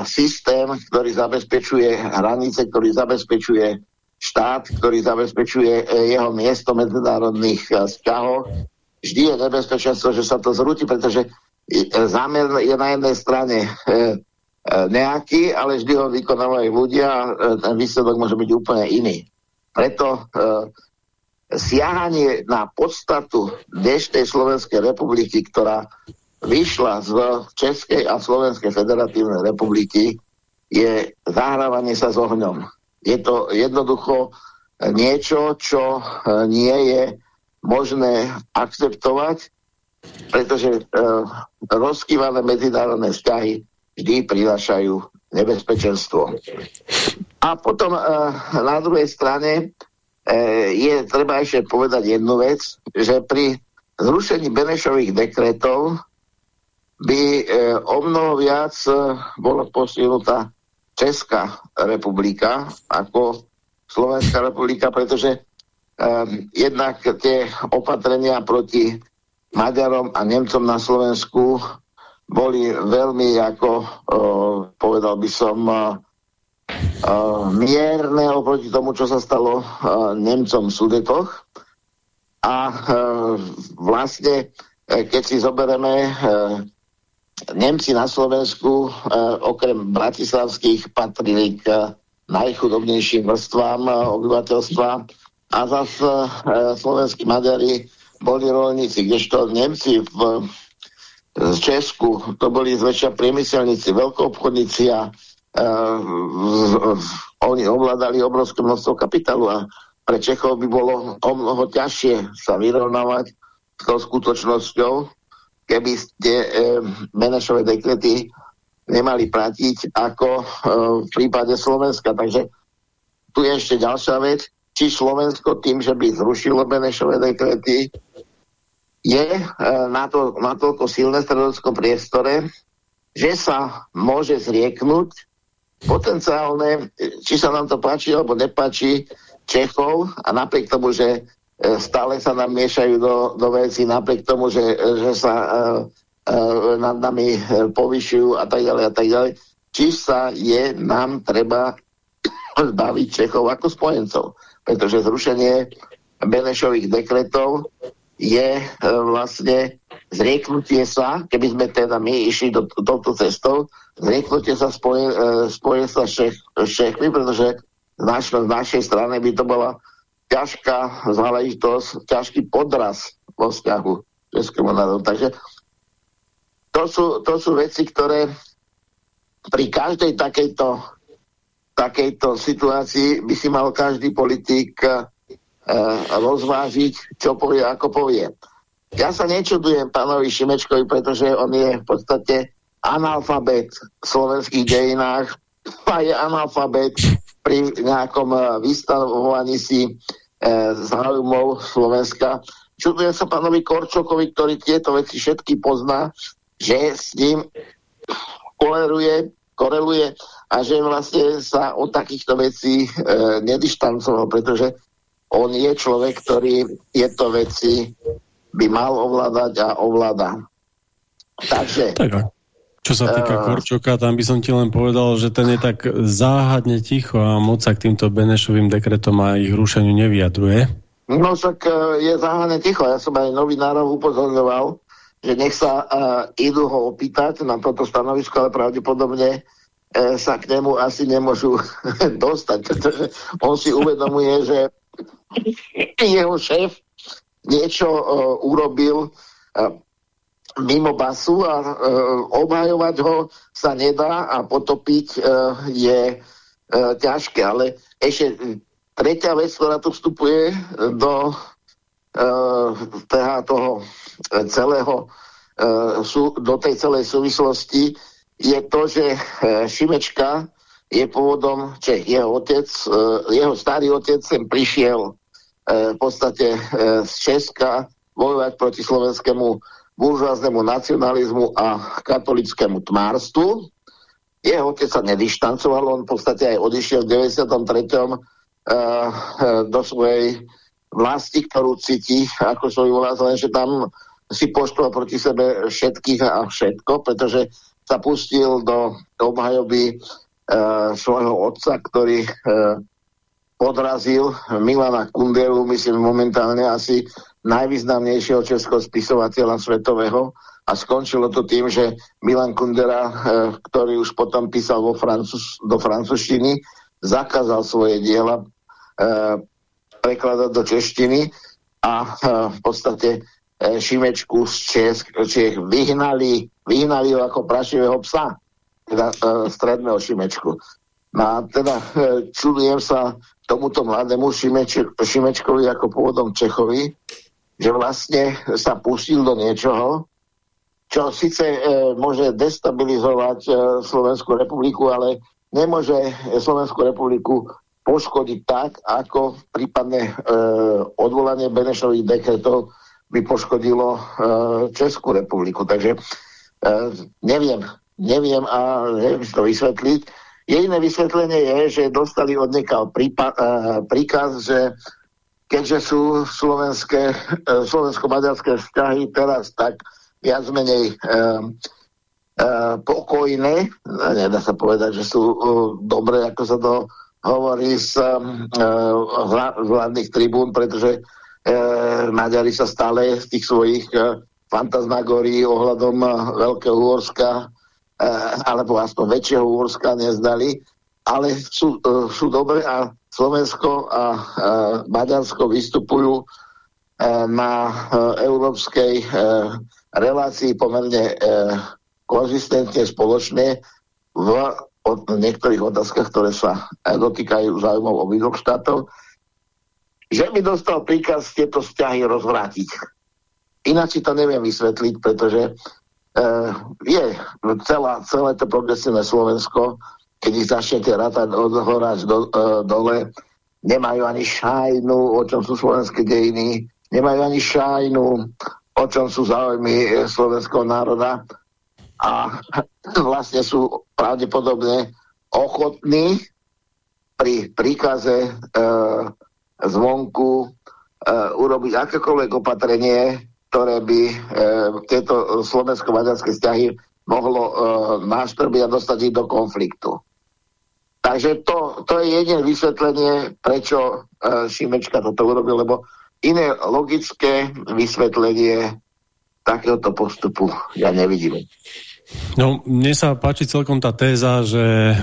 systém, ktorý zabezpečuje hranice, ktorý zabezpečuje štát, ktorý zabezpečuje e, jeho miesto v medzinárodných e, vzťahoch, vždy je nebezpečenstvo, že sa to zrúti, pretože zámer je na jednej strane nejaký, ale vždy ho vykonávajú ľudia a ten výsledok môže byť úplne iný. Preto siahanie na podstatu dnešnej Slovenskej republiky, ktorá vyšla z Českej a Slovenskej federatívnej republiky, je zahrávanie sa s ohňom. Je to jednoducho niečo, čo e, nie je možné akceptovať, pretože uh, rozkývané medzinárodné vzťahy vždy prinášajú nebezpečenstvo. A potom uh, na druhej strane uh, je treba ešte povedať jednu vec, že pri zrušení Benešových dekretov by uh, o mnoho viac uh, bola postihnutá Česká republika ako Slovenská republika, pretože um, jednak tie opatrenia proti Maďarom a Nemcom na Slovensku boli veľmi, ako uh, povedal by som, uh, mierne oproti tomu, čo sa stalo uh, Nemcom v Sudetoch. A uh, vlastne, keď si zoberieme uh, Nemci na Slovensku eh, okrem bratislavských patrili k najchudobnejším vrstvám obyvateľstva a zase slovenskí Maďari boli rolníci, kdežto Nemci v, v Česku to boli zväčša priemyselníci, veľkoobchodníci a eh, oni ovládali obrovské množstvo kapitálu a pre Čechov by bolo o mnoho ťažšie sa vyrovnávať s tou skutočnosťou, keby ste e, Benešové dekrety nemali platiť ako e, v prípade Slovenska. Takže tu je ešte ďalšia vec. Či Slovensko tým, že by zrušilo Benešové dekrety, je e, na to, natoľko silné stredovskom priestore, že sa môže zrieknúť potenciálne, či sa nám to páči alebo nepáči, Čechov a napriek tomu, že E, stále sa nám miešajú do, do veci napriek tomu, že, že sa uh, uh, nad nami povyšujú a tak ďalej a tak ďalej. Či sa je nám treba zbaviť Čechov ako spojencov. Pretože zrušenie Benešových dekretov je uh, vlastne zrieknutie sa, keby sme teda my išli do, touto cestou, zrieknutie sa spoje, uh, spoje sa Čech, Čechmi, pretože z, naš, z našej strany by to bola ťažká záležitosť, ťažký podraz vo vzťahu Českému národu. Takže to sú, to sú veci, ktoré pri každej takejto, takejto situácii by si mal každý politik e, rozvážiť, čo povie, ako povie. Ja sa nečudujem pánovi Šimečkovi, pretože on je v podstate analfabet v slovenských dejinách [LAUGHS] a je analfabet pri nejakom e, vystavovaní si e, záujmov Slovenska. Čudujem sa pánovi Korčokovi, ktorý tieto veci všetky pozná, že s ním koleruje, koreluje a že vlastne sa od takýchto vecí e, nedištancoval, pretože on je človek, ktorý tieto veci by mal ovládať a ovláda. Takže... Tak, čo sa týka uh, Korčoka, tam by som ti len povedal, že ten je tak záhadne ticho a moc sa k týmto Benešovým dekretom a ich rušeniu nevyjadruje. No však uh, je záhadne ticho. Ja som aj novinárov upozorňoval, že nech sa uh, idú ho opýtať na toto stanovisko, ale pravdepodobne uh, sa k nemu asi nemôžu [LAUGHS] dostať, pretože on si uvedomuje, že [LAUGHS] jeho šéf niečo uh, urobil uh, mimo basu a e, obhajovať ho sa nedá a potopiť e, je e, ťažké, ale ešte tretia vec, ktorá tu vstupuje do uh, toho celého, uh, sú, do tej celej súvislosti, je to, že uh, Šimečka je pôvodom Čech. Jeho, otec, uh, jeho starý otec sem prišiel uh, v podstate uh, z Česka bojovať proti slovenskému buržoáznému nacionalizmu a katolickému tmárstvu. Jeho otec sa nedištancoval, on v podstate aj odišiel v 93. Uh, do svojej vlasti, ktorú cíti ako svoj vlast, lenže tam si poštval proti sebe všetkých a všetko, pretože sa pustil do obhajoby svojho otca, ktorý podrazil Milana Kunderu, myslím momentálne asi najvýznamnejšieho českého spisovateľa svetového a skončilo to tým, že Milan Kundera, uh, ktorý už potom písal vo Francúz, do francúzštiny, zakázal svoje diela prekladať do češtiny a v podstate Šimečku z Česk, Čech vyhnali, vyhnali ho ako prašivého psa, teda stredného Šimečku. No a teda e, čudujem sa tomuto mladému Šimeč, Šimečkovi ako pôvodom Čechovi, že vlastne sa pustil do niečoho, čo síce e, môže destabilizovať e, Slovenskú republiku, ale nemôže Slovenskú republiku poškodiť tak, ako prípadne e, odvolanie Benešových dekretov by poškodilo e, Českú republiku. Takže e, neviem, neviem a neviem to vysvetliť. Jediné vysvetlenie je, že dostali od neka e, príkaz, že keďže sú e, slovensko-maďarské vzťahy teraz tak viac menej e, pokojné, nedá sa povedať, že sú dobré, ako sa to hovorí z uh, vládnych tribún, pretože uh, Maďari sa stále z tých svojich uh, fantasmagórií ohľadom Veľkého Úorska uh, alebo aspoň väčšieho Úorska nezdali, ale sú, uh, sú dobré a Slovensko a uh, Maďarsko vystupujú na európskej relácii pomerne konzistentne spoločne v niektorých otázkach, ktoré sa dotýkajú záujmov obidvoch štátov, že mi dostal príkaz tieto vzťahy rozvrátiť. Ináč si to neviem vysvetliť, pretože je celá, celé to progresívne Slovensko, keď ich začnete rátať od hora až do, e, dole, nemajú ani šajnu, o čom sú slovenské dejiny, nemajú ani šajnu, o čom sú záujmy slovenského národa. A [LAUGHS] vlastne sú pravdepodobne ochotní pri príkaze e, zvonku e, urobiť akékoľvek opatrenie, ktoré by e, tieto slovensko-maďarské vzťahy mohlo e, náštrbiť a dostať ich do konfliktu. Takže to, to je jediné vysvetlenie, prečo e, Šimečka toto urobil, lebo iné logické vysvetlenie takéhoto postupu ja nevidím. No, mne sa páči celkom tá téza, že e,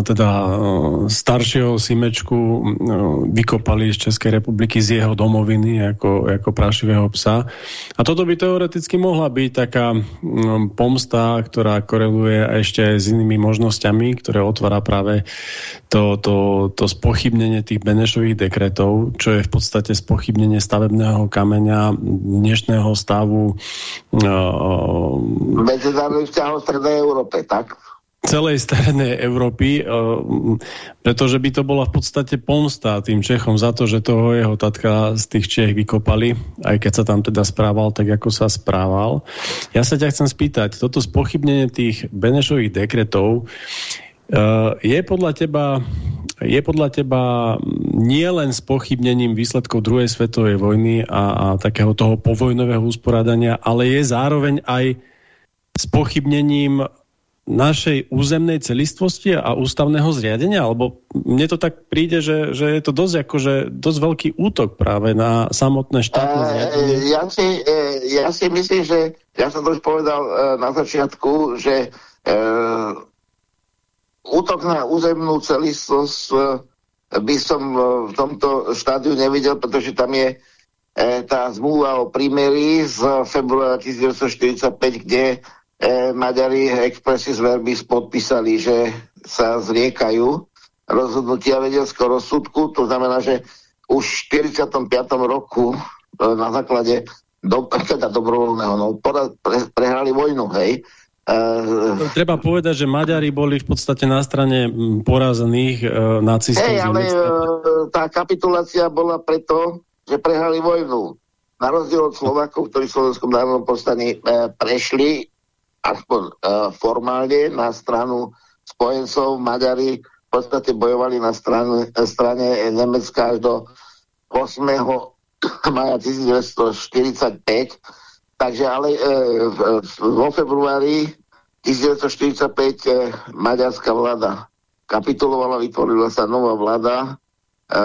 teda e, staršieho Simečku e, vykopali z Českej republiky z jeho domoviny ako, ako prašivého psa. A toto by teoreticky mohla byť taká pomsta, ktorá koreluje ešte aj s inými možnosťami, ktoré otvára práve to, to, to spochybnenie tých Benešových dekretov, čo je v podstate spochybnenie stavebného kameňa dnešného stavu medzinárodných vzťahov Strednej Európe, tak? celej strednej Európy, pretože by to bola v podstate pomsta tým Čechom za to, že toho jeho tatka z tých Čech vykopali, aj keď sa tam teda správal tak, ako sa správal. Ja sa ťa chcem spýtať, toto spochybnenie tých Benešových dekretov je podľa teba je podľa teba nie len s pochybnením výsledkov druhej svetovej vojny a, a takého toho povojnového usporádania, ale je zároveň aj s pochybnením našej územnej celistvosti a ústavného zriadenia? Alebo mne to tak príde, že, že je to dosť, akože, dosť veľký útok práve na samotné štátne zriadenie. Uh, ja, si, uh, ja si myslím, že ja som to už povedal uh, na začiatku, že uh, útok na územnú celistvosť by som v tomto štádiu nevidel, pretože tam je tá zmluva o prímerí z februára 1945, kde e, Maďari expressis verbis podpísali, že sa zriekajú e, rozhodnutia vedeckého rozsudku. To znamená, že už v 45. roku na základe do, [LAUGHS] teda dobrovoľného, no, pre, prehrali vojnu, hej. Uh, Treba povedať, že Maďari boli v podstate na strane porazených uh, nacistov. Hej, ale uh, tá kapitulácia bola preto, že prehrali vojnu. Na rozdiel od Slovakov, ktorí v Slovenskom národnom povstaní uh, prešli aspoň uh, formálne na stranu spojencov, Maďari v podstate bojovali na strane, strane Nemecka až do 8. [CLEARS THROAT] maja 1945 Takže ale e, vo februári 1945 e, maďarská vláda kapitulovala, vytvorila sa nová vláda. E,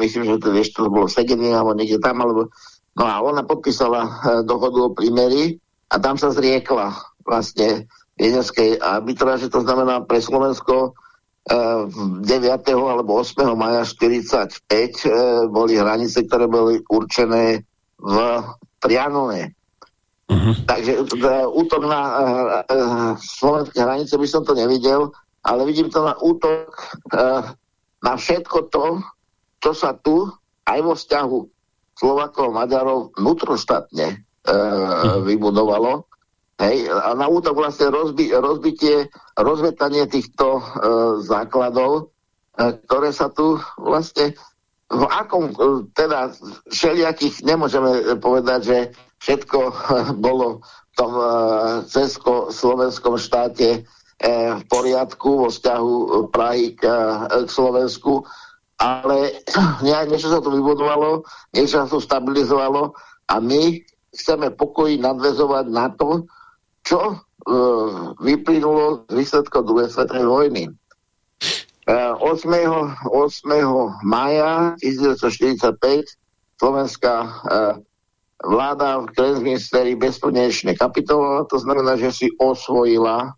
myslím, že to ešte bolo Segedin alebo niekde tam, alebo No a ona podpísala e, dohodu o prímeri a tam sa zriekla vlastne viedenskej arbitráže, to znamená pre Slovensko e, 9. alebo 8. maja 45 e, boli hranice, ktoré boli určené v Trianone. Uh-huh. Takže uh, útok na uh, uh, slovenské hranice by som to nevidel, ale vidím to na útok uh, na všetko to, čo sa tu aj vo vzťahu Slovakov a Maďarov vnútroštátne uh, uh-huh. vybudovalo. Hej, a na útok vlastne rozbi- rozbitie, rozvetanie týchto uh, základov, uh, ktoré sa tu vlastne v akom, teda všelijakých nemôžeme povedať, že všetko [LAUGHS] bolo v tom uh, česko-slovenskom štáte uh, v poriadku vo vzťahu Prahy k, uh, k Slovensku, ale [CLEARS THROAT] niečo sa tu vybudovalo, niečo sa tu stabilizovalo a my chceme pokoji nadvezovať na to, čo uh, vyplynulo z výsledkov druhej svetovej vojny. 8. 8. maja 1945 Slovenská uh, vláda v Kremsministeri bezpodmienečne kapitovala, to znamená, že si osvojila e,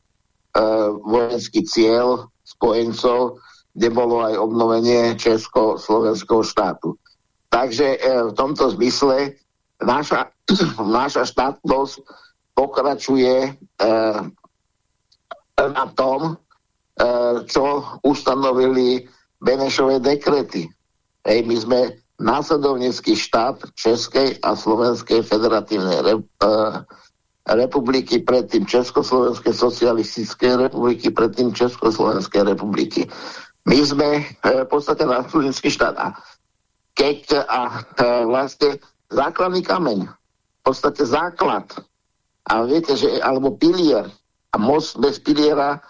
vojenský cieľ spojencov, kde bolo aj obnovenie Česko-Slovenského štátu. Takže e, v tomto zmysle naša, [CLEARS THROAT] naša štátnosť pokračuje e, na tom, e, čo ustanovili Benešové dekrety. Hej, my sme následovnícky štát Českej a Slovenskej federatívnej rep uh, republiky, predtým Československej socialistickej republiky, predtým Československej republiky. My sme uh, v podstate následovnícky štát a keď a uh, vlastne základný kameň, v podstate základ a viete, že alebo pilier a most bez piliera,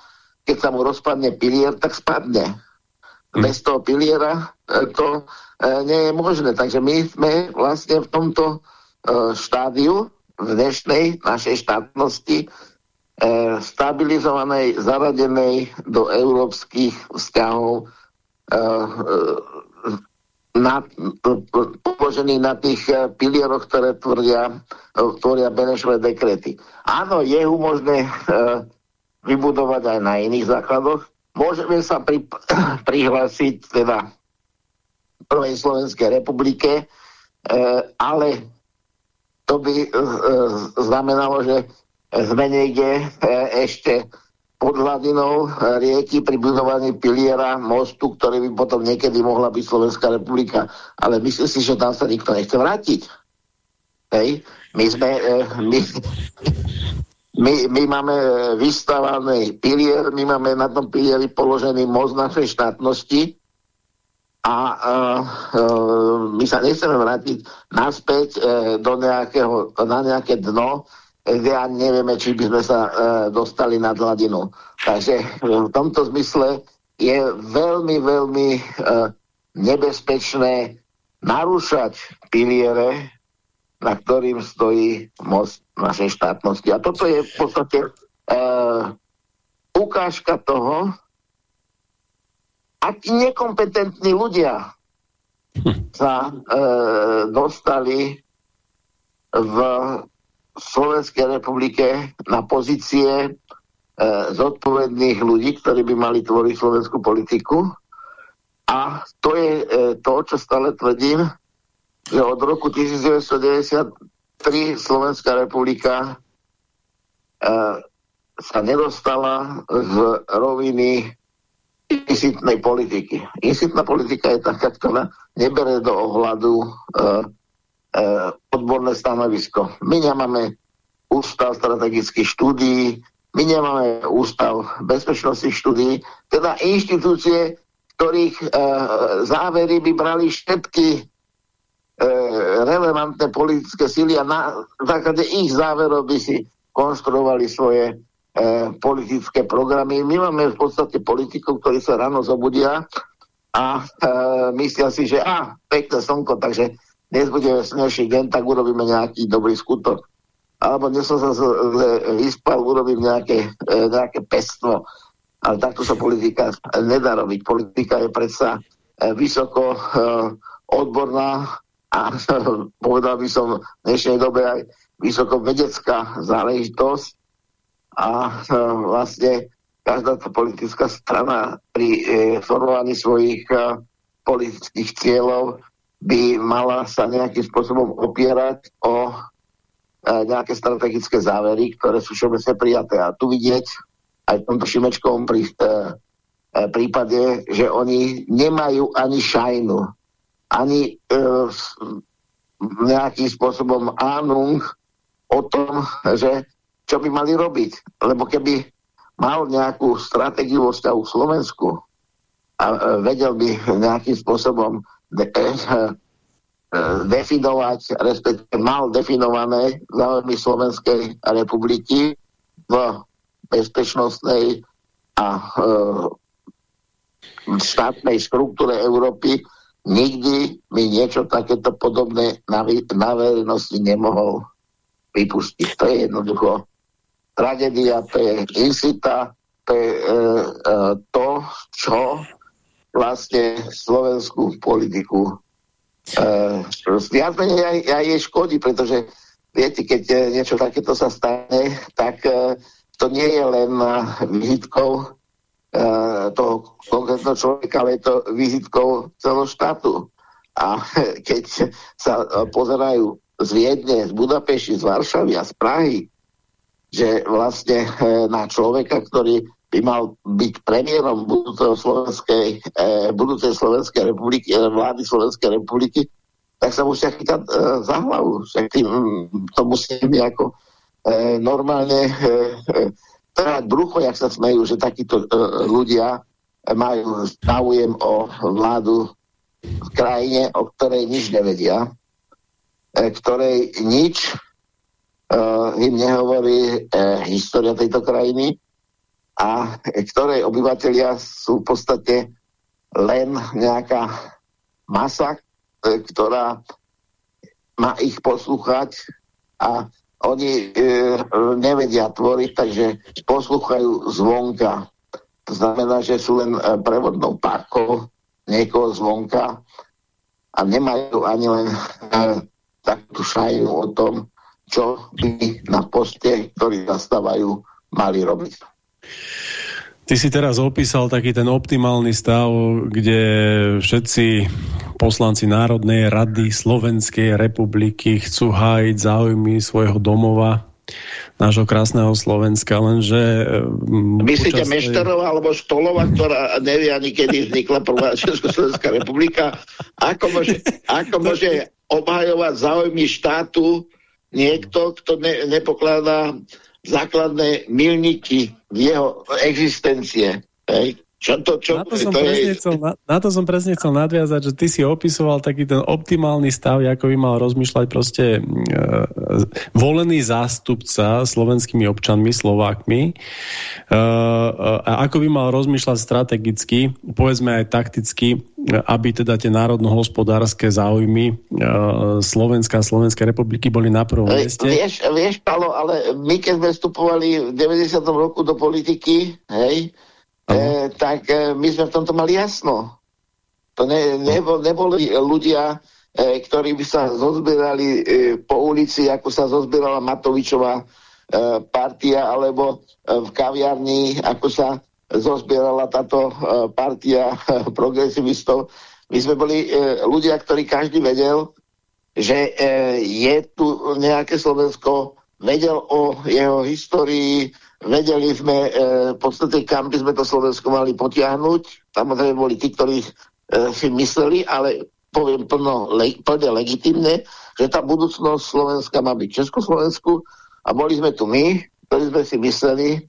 keď sa mu rozpadne pilier, tak spadne. Bez toho piliera to E, nie je možné. Takže my sme vlastne v tomto e, štádiu v dnešnej našej štátnosti e, stabilizovanej, zaradenej do európskych vzťahov na, položený na tých pilieroch, ktoré tvoria, tvoria Benešové dekrety. Áno, je možné vybudovať aj na iných základoch. Môžeme sa pri, [CLEARS THROAT] prihlásiť teda prvej Slovenskej republike, ale to by znamenalo, že sme niekde ešte pod hladinou rieky pri budovaní piliera mostu, ktorý by potom niekedy mohla byť Slovenská republika. Ale myslím si, že tam sa nikto nechce vrátiť. Hej. My sme... My, my, my máme vystavaný pilier, my máme na tom pilieri položený most našej štátnosti a uh, uh, my sa nechceme vrátiť naspäť uh, do nejakého, na nejaké dno, ani nevieme, či by sme sa uh, dostali na hladinu. Takže v tomto zmysle je veľmi, veľmi uh, nebezpečné narúšať piliere, na ktorým stojí most našej štátnosti. A toto je v podstate uh, ukážka toho, akí nekompetentní ľudia sa e, dostali v Slovenskej republike na pozície e, zodpovedných ľudí, ktorí by mali tvoriť slovenskú politiku. A to je e, to, čo stále tvrdím, že od roku 1993 Slovenská republika e, sa nedostala z roviny insitnej politiky. Insitná politika je taká, ktorá nebere do ohľadu e, odborné stanovisko. My nemáme ústav strategických štúdií, my nemáme ústav bezpečnostných štúdií, teda inštitúcie, ktorých e, závery by brali všetky e, relevantné politické síly a na základe ich záverov by si konštruovali svoje E, politické programy. My máme v podstate politikov, ktorí sa ráno zobudia a e, myslia si, že a, pekné slnko, takže dnes bude snejší deň, tak urobíme nejaký dobrý skutok. Alebo dnes som sa vyspal, urobím nejaké, e, nejaké pestvo. Ale takto sa politika nedá robiť. Politika je predsa e, vysoko e, odborná a [LAUGHS] povedal by som v dnešnej dobe aj vysoko vedecká záležitosť a vlastne každá tá politická strana pri formovaní svojich politických cieľov by mala sa nejakým spôsobom opierať o e, nejaké strategické závery, ktoré sú všeobecne prijaté. A tu vidieť aj v tomto Šimečkovom e, e, prípade, že oni nemajú ani šajnu, ani e, nejakým spôsobom ánung o tom, že čo by mali robiť. Lebo keby mal nejakú stratégiu vo vzťahu Slovensku a vedel by nejakým spôsobom de e, e, definovať, respektíve mal definované záujmy Slovenskej republiky v bezpečnostnej a e, štátnej štruktúre Európy, nikdy mi niečo takéto podobné na, na verejnosti nemohol vypustiť. To je jednoducho tragédia, to je insita, to je e, e, to, čo vlastne slovenskú politiku e, viac aj, aj jej škodí, pretože viete, keď niečo takéto sa stane, tak e, to nie je len vizitkou e, toho konkrétneho človeka, ale je to vizitkou celého štátu. A [LAUGHS] keď sa pozerajú z Viedne, z Budapešti, z Varšavy a z Prahy že vlastne na človeka, ktorý by mal byť premiérom Slovenskej, e, budúcej Slovenskej republiky, e, vlády Slovenskej republiky, tak sa musia chytať e, za hlavu. Však tým, to musí nejako e, normálne e, e, trvať brucho, jak sa smejú, že takíto e, ľudia majú záujem o vládu v krajine, o ktorej nič nevedia, e, ktorej nič uh, im nehovorí uh, história tejto krajiny a ktorej obyvateľia sú v podstate len nejaká masa, uh, ktorá má ich poslúchať a oni e, nevedia tvoriť, takže poslúchajú zvonka. To znamená, že sú len e, prevodnou pákou niekoho zvonka a nemajú ani len e, takú šajnu o tom, čo by na poste, ktorí zastávajú, mali robiť. Ty si teraz opísal taký ten optimálny stav, kde všetci poslanci Národnej rady Slovenskej republiky chcú hájiť záujmy svojho domova, nášho krásneho Slovenska, lenže... Mm, Myslíte počas... Mešterová alebo Štolova, ktorá nevie ani kedy vznikla prvá [LAUGHS] Československá republika? Ako môže, ako môže obhajovať záujmy štátu niekto, kto ne, nepokladá základné milníky jeho existencie. Hej? Čo to, čo, na, to som to je... chcel, na, na to som presne chcel nadviazať, že ty si opisoval taký ten optimálny stav, ako by mal rozmýšľať proste e, volený zástupca slovenskými občanmi, Slovákmi e, e, a ako by mal rozmýšľať strategicky, povedzme aj takticky, aby teda tie národno-hospodárske záujmy e, Slovenska a Slovenskej republiky boli na prvom mieste. Vieš, vieš, Palo, ale my keď sme vstupovali v 90. roku do politiky, hej, e, tak e, my sme v tomto mali jasno. To ne, nebo, neboli ľudia, e, ktorí by sa zozbierali e, po ulici, ako sa zozbierala Matovičová e, partia, alebo e, v kaviarni, ako sa zozbierala táto e, partia e, progresivistov. My sme boli e, ľudia, ktorí každý vedel, že e, je tu nejaké Slovensko, vedel o jeho histórii, vedeli sme e, v podstate, kam by sme to Slovensko mali potiahnuť. Samozrejme boli tí, ktorí e, si mysleli, ale poviem plno, le, plne legitimne, že tá budúcnosť Slovenska má byť Československu a boli sme tu my, ktorí sme si mysleli e,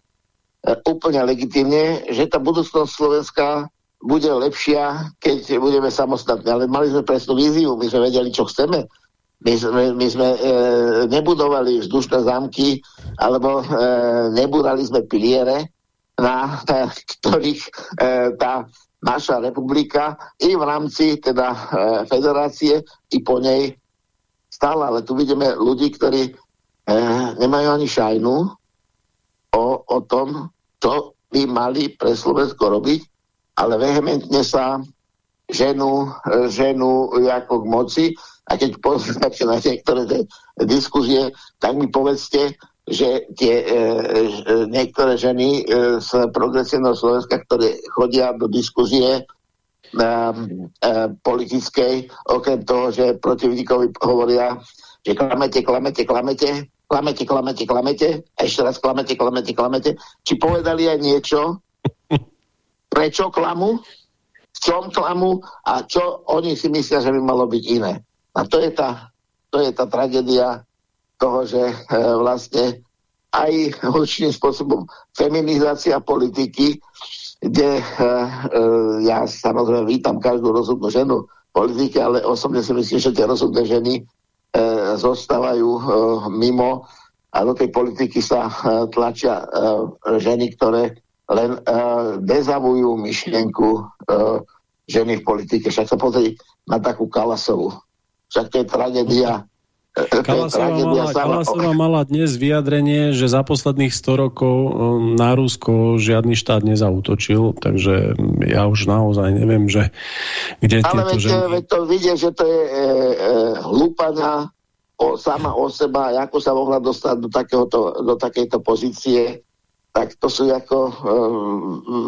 úplne legitimne, že tá budúcnosť Slovenska bude lepšia, keď budeme samostatní. Ale mali sme presnú víziu, my sme vedeli, čo chceme. My sme, my sme e, nebudovali vzdušné zámky alebo e, nebudali sme piliere, na, na ktorých e, tá naša republika i v rámci teda e, federácie i po nej stála. Ale tu vidíme ľudí, ktorí e, nemajú ani šajnu o, o tom, čo by mali pre Slovensko robiť, ale vehementne sa ženu, ženu ako k moci. A keď poznáte na niektoré diskuzie, tak mi povedzte, že tie e, e, niektoré ženy e, z progresívneho Slovenska, ktoré chodia do diskuzie e, e, politickej, okrem toho, že protivníkovi hovoria, že klamete, klamete, klamete, klamete, klamete, klamete, ešte raz klamete, klamete, klamete, či povedali aj niečo, [LAUGHS] prečo klamu, v čom klamu a čo oni si myslia, že by malo byť iné. A to je tá, to je tá tragédia toho, že e, vlastne aj určitým spôsobom feminizácia politiky, kde e, e, ja samozrejme vítam každú rozhodnú ženu politike, ale osobne si myslím, že tie rozhodné ženy e, zostávajú e, mimo a do tej politiky sa e, tlačia e, ženy, ktoré len e, dezavujú myšlienku e, ženy v politike. Však sa pozri na takú Kalasovú však to je tragédia. Kalasová mala, Kalasová mala dnes vyjadrenie, že za posledných 100 rokov na Rusko žiadny štát nezautočil, takže ja už naozaj neviem, že kde Ale tieto ženy... veď to vidie, že to je e, e, hlúpaná o, sama o seba, ako sa mohla dostať do, takéhoto, do takejto pozície, tak to sú ako e,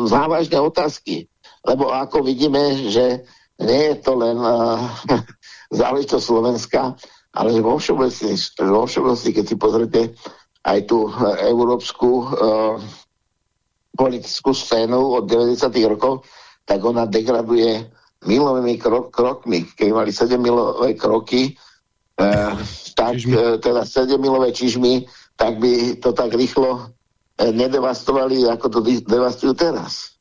závažné otázky. Lebo ako vidíme, že nie je to len uh, [LAUGHS] záležitosť Slovenska, ale vo všeobecnosti, vo všeobecnosti, keď si pozrite aj tú uh, európsku uh, politickú scénu od 90. rokov, tak ona degraduje milovými krok, krokmi. Keď mali 7 milové kroky, uh, tak uh, teda 7 milové čižmy, tak by to tak rýchlo nedevastovali, ako to devastujú teraz.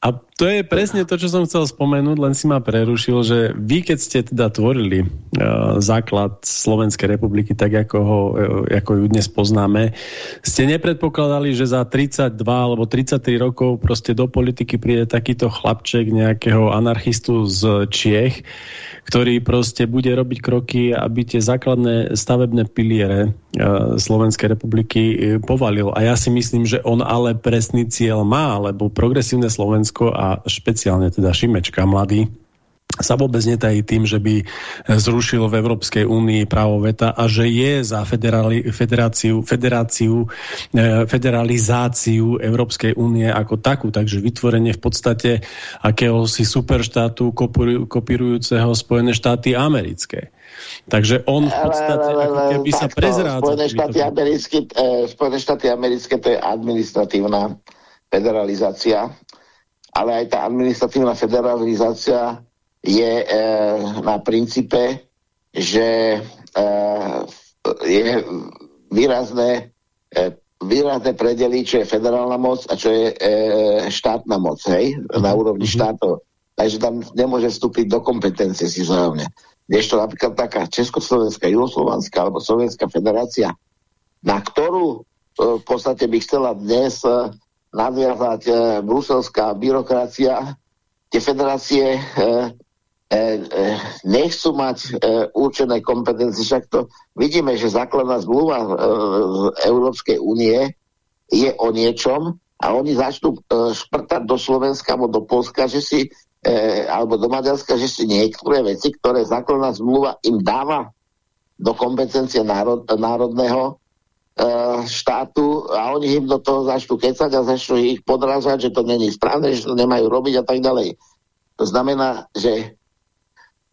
A to je presne to, čo som chcel spomenúť, len si ma prerušil, že vy, keď ste teda tvorili uh, základ Slovenskej republiky, tak ako, ho, uh, ako ju dnes poznáme, ste nepredpokladali, že za 32 alebo 33 rokov proste do politiky príde takýto chlapček nejakého anarchistu z Čiech, ktorý proste bude robiť kroky, aby tie základné stavebné piliere uh, Slovenskej republiky uh, povalil. A ja si myslím, že on ale presný cieľ má, lebo progresívne Slovensko a špeciálne teda Šimečka, mladý, sa vôbec netají tým, že by zrušil v Európskej únii právo veta a že je za federáciu, federáciu, e, federalizáciu Európskej únie ako takú. Takže vytvorenie v podstate akéhosi superštátu kopírujúceho Spojené štáty americké. Takže on v podstate ale, ale, ako keby sa prezrádza. Spojené štáty, americké, eh, Spojené štáty americké to je administratívna federalizácia ale aj tá administratívna federalizácia je e, na princípe, že e, je výrazné, e, výrazné predely, čo je federálna moc a čo je e, štátna moc, hej, na mhm. úrovni mhm. štátov. Takže tam nemôže vstúpiť do kompetencie si vzájomne. Kdežto napríklad taká Československá, Jugoslovanská alebo Slovenská federácia, na ktorú e, v podstate by chcela dnes e, nadviazať e, bruselská byrokracia. Tie federácie e, e, e, nechcú mať e, určené kompetencie, však to vidíme, že základná zmluva e, Európskej únie je o niečom a oni začnú e, šprtať do Slovenska alebo do Polska, že si e, alebo do Maďarska, že si niektoré veci, ktoré základná zmluva im dáva do kompetencie národ, národného štátu a oni im do toho začnú kecať a začnú ich podrážať, že to není správne, že to nemajú robiť a tak ďalej. To znamená, že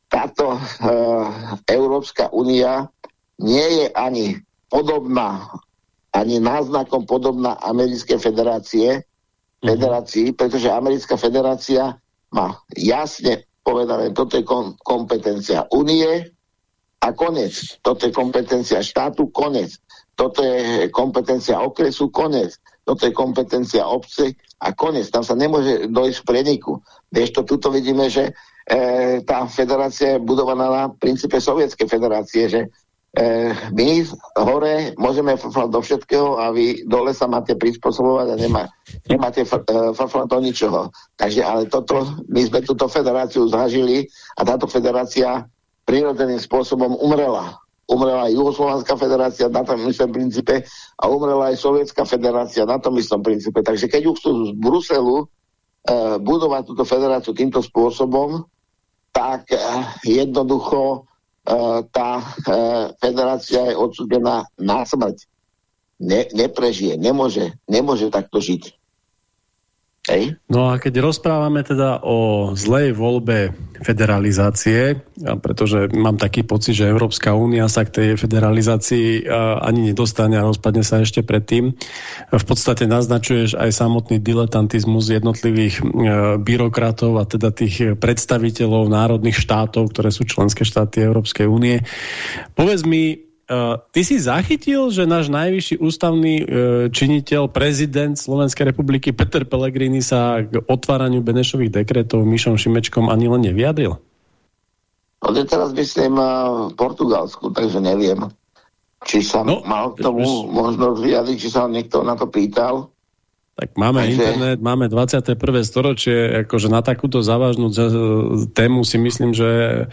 táto uh, Európska únia nie je ani podobná ani náznakom podobná americké federácie, mhm. federácii, pretože americká federácia má jasne povedané, toto je kom kompetencia Unie a konec. Toto je kompetencia štátu, konec. Toto je kompetencia okresu, konec. Toto je kompetencia obce a konec. Tam sa nemôže dojsť k preniku. Vieš to, tuto vidíme, že e, tá federácia je budovaná na princípe sovietskej federácie, že e, my hore môžeme faflať do všetkého a vy dole sa máte prispôsobovať a nemá, nemáte faflať do ničoho. Takže ale toto, my sme túto federáciu zhažili a táto federácia prirodzeným spôsobom umrela umrela aj Juhoslovanská federácia na tom istom princípe a umrela aj Sovietská federácia na tom istom princípe. Takže keď už chcú z Bruselu e, budovať túto federáciu týmto spôsobom, tak e, jednoducho e, tá e, federácia je odsudená na smrť. Ne, neprežije, nemôže, nemôže takto žiť. Hej. No a keď rozprávame teda o zlej voľbe federalizácie, pretože mám taký pocit, že Európska únia sa k tej federalizácii ani nedostane a rozpadne sa ešte predtým. V podstate naznačuješ aj samotný diletantizmus jednotlivých byrokratov a teda tých predstaviteľov národných štátov, ktoré sú členské štáty Európskej únie. Povedz mi, ty si zachytil, že náš najvyšší ústavný uh, činiteľ, prezident Slovenskej republiky Peter Pellegrini sa k otváraniu Benešových dekretov Mišom Šimečkom ani len nevyjadril? On je teraz myslím v Portugalsku, takže neviem. Či sa no, mal k tomu možnosť vyjadriť, či sa niekto na to pýtal. Tak máme Takže... internet, máme 21. storočie, akože na takúto závažnú tému si myslím, že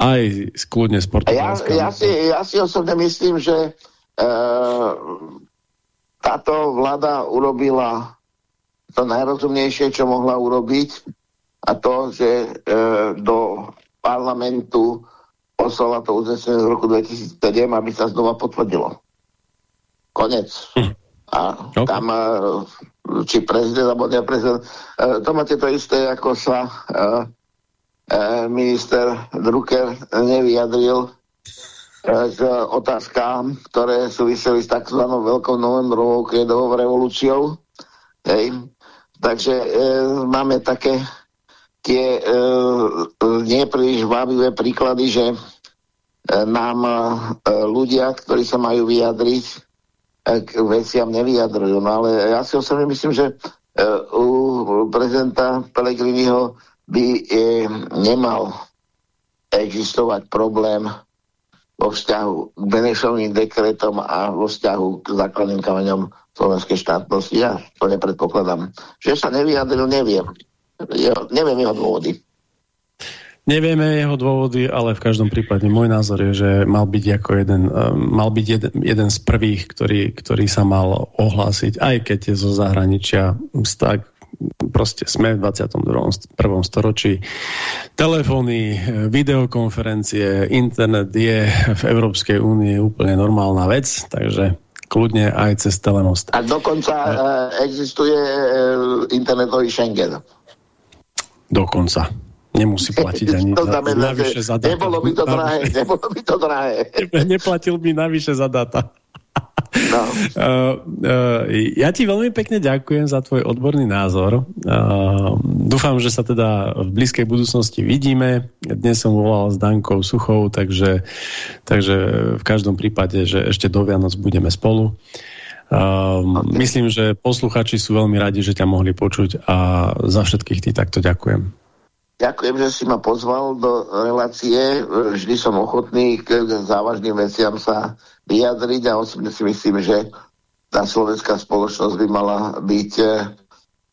aj skľudne sportová. Ja, ja, si, ja si osobne myslím, že e, táto vláda urobila to najrozumnejšie, čo mohla urobiť a to, že e, do parlamentu poslala to uznesenie z roku 2007, aby sa znova potvrdilo. Konec. Hm. A okay. tam e, či prezident alebo nie prezident. E, to máte to isté, ako sa e, e, minister Drucker nevyjadril k otázkám, ktoré súviseli s tzv. veľkou novembrovou kriedovou revolúciou. Hej. Takže e, máme také tie e, nepríliš vábivé príklady, že e, nám e, ľudia, ktorí sa majú vyjadriť, k veciam nevyjadrujú. No ale ja si osobne myslím, že e, u prezidenta Pellegriniho by e, nemal existovať problém vo vzťahu k Benešovým dekretom a vo vzťahu k základným kameňom slovenskej štátnosti. Ja to nepredpokladám. Že sa nevyjadril, neviem. Ja, neviem jeho dôvody. Nevieme jeho dôvody, ale v každom prípade môj názor je, že mal byť ako jeden, uh, mal byť jeden, jeden z prvých, ktorý, ktorý sa mal ohlásiť, aj keď je zo zahraničia, tak proste sme v 21. storočí. Telefóny, videokonferencie, internet je v Európskej únii úplne normálna vec, takže kľudne aj cez telemost. A dokonca uh, existuje internetový Schengen. Dokonca. Nemusí platiť ani to znamená, navyše za data. Nebolo by to drahé, nebolo by to drahé. [LAUGHS] Neplatil by navyše za data. No. Uh, [LAUGHS] uh, ja ti veľmi pekne ďakujem za tvoj odborný názor. Uh, dúfam, že sa teda v blízkej budúcnosti vidíme. Dnes som volal s Dankou Suchou, takže, takže v každom prípade, že ešte do Vianoc budeme spolu. Okay. Myslím, že posluchači sú veľmi radi, že ťa mohli počuť a za všetkých tých takto ďakujem. Ďakujem, že si ma pozval do relácie. Vždy som ochotný k závažným veciam sa vyjadriť a osobne si myslím, že tá slovenská spoločnosť by mala byť eh,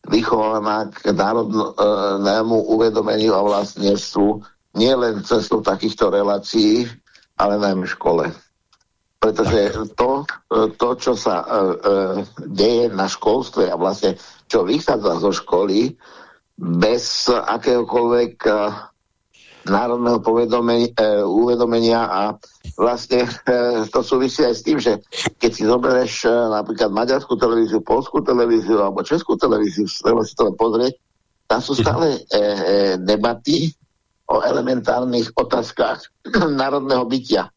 vychovaná k národnému uvedomeniu a vlastnestvu nielen cestou takýchto relácií, ale najmä v škole. Pretože to, to čo sa uh, deje na školstve a vlastne čo vychádza zo školy, bez akéhokoľvek uh, národného uh, uvedomenia a vlastne uh, to súvisí aj s tým, že keď si zoberieš napríklad maďarskú televíziu, polskú televíziu alebo českú televíziu, treba si to pozrieť, tam sú stále debaty o elementárnych otázkach [CLEARS THROAT] národného bytia.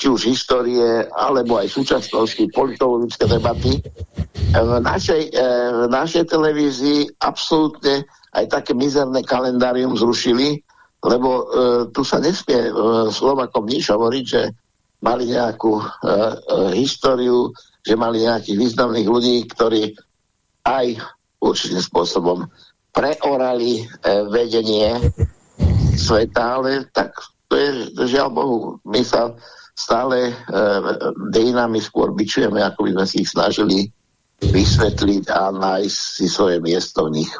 Či už histórie, alebo aj súčasnosti, politologické debaty. V našej, v našej televízii absolútne aj také mizerné kalendárium zrušili, lebo e, tu sa nesmie e, Slovakom nič hovoriť, že mali nejakú e, e, históriu, že mali nejakých významných ľudí, ktorí aj určitým spôsobom preorali e, vedenie sveta, ale tak to je, žiaľ Bohu, my sa stále e, dejinami skôr byčujeme, ako by sme si ich snažili vysvetliť a nájsť si svoje miesto v nich.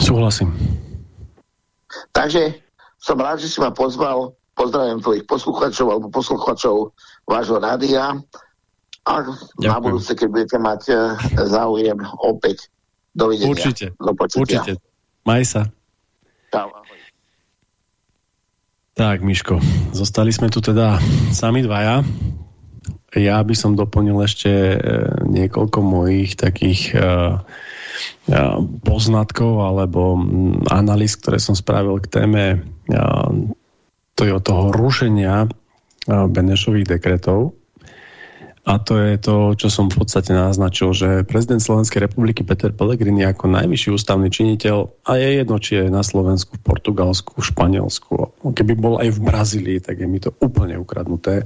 Súhlasím. Takže som rád, že si ma pozval. Pozdravujem tvojich posluchačov alebo posluchačov vášho rádia. A Ďakujem. na budúce, keď budete mať e, záujem opäť. Dovidenia. Určite. Do Určite. Maj sa. Čau. Tak, Miško, zostali sme tu teda sami dvaja. Ja by som doplnil ešte e, niekoľko mojich takých uh, poznatkov alebo analýz, ktoré som spravil k téme toho rušenia Benešových dekretov. A to je to, čo som v podstate naznačil, že prezident Slovenskej republiky Peter Pellegrini ako najvyšší ústavný činiteľ, a je jedno, či je na Slovensku, v Portugalsku, v Španielsku, keby bol aj v Brazílii, tak je mi to úplne ukradnuté.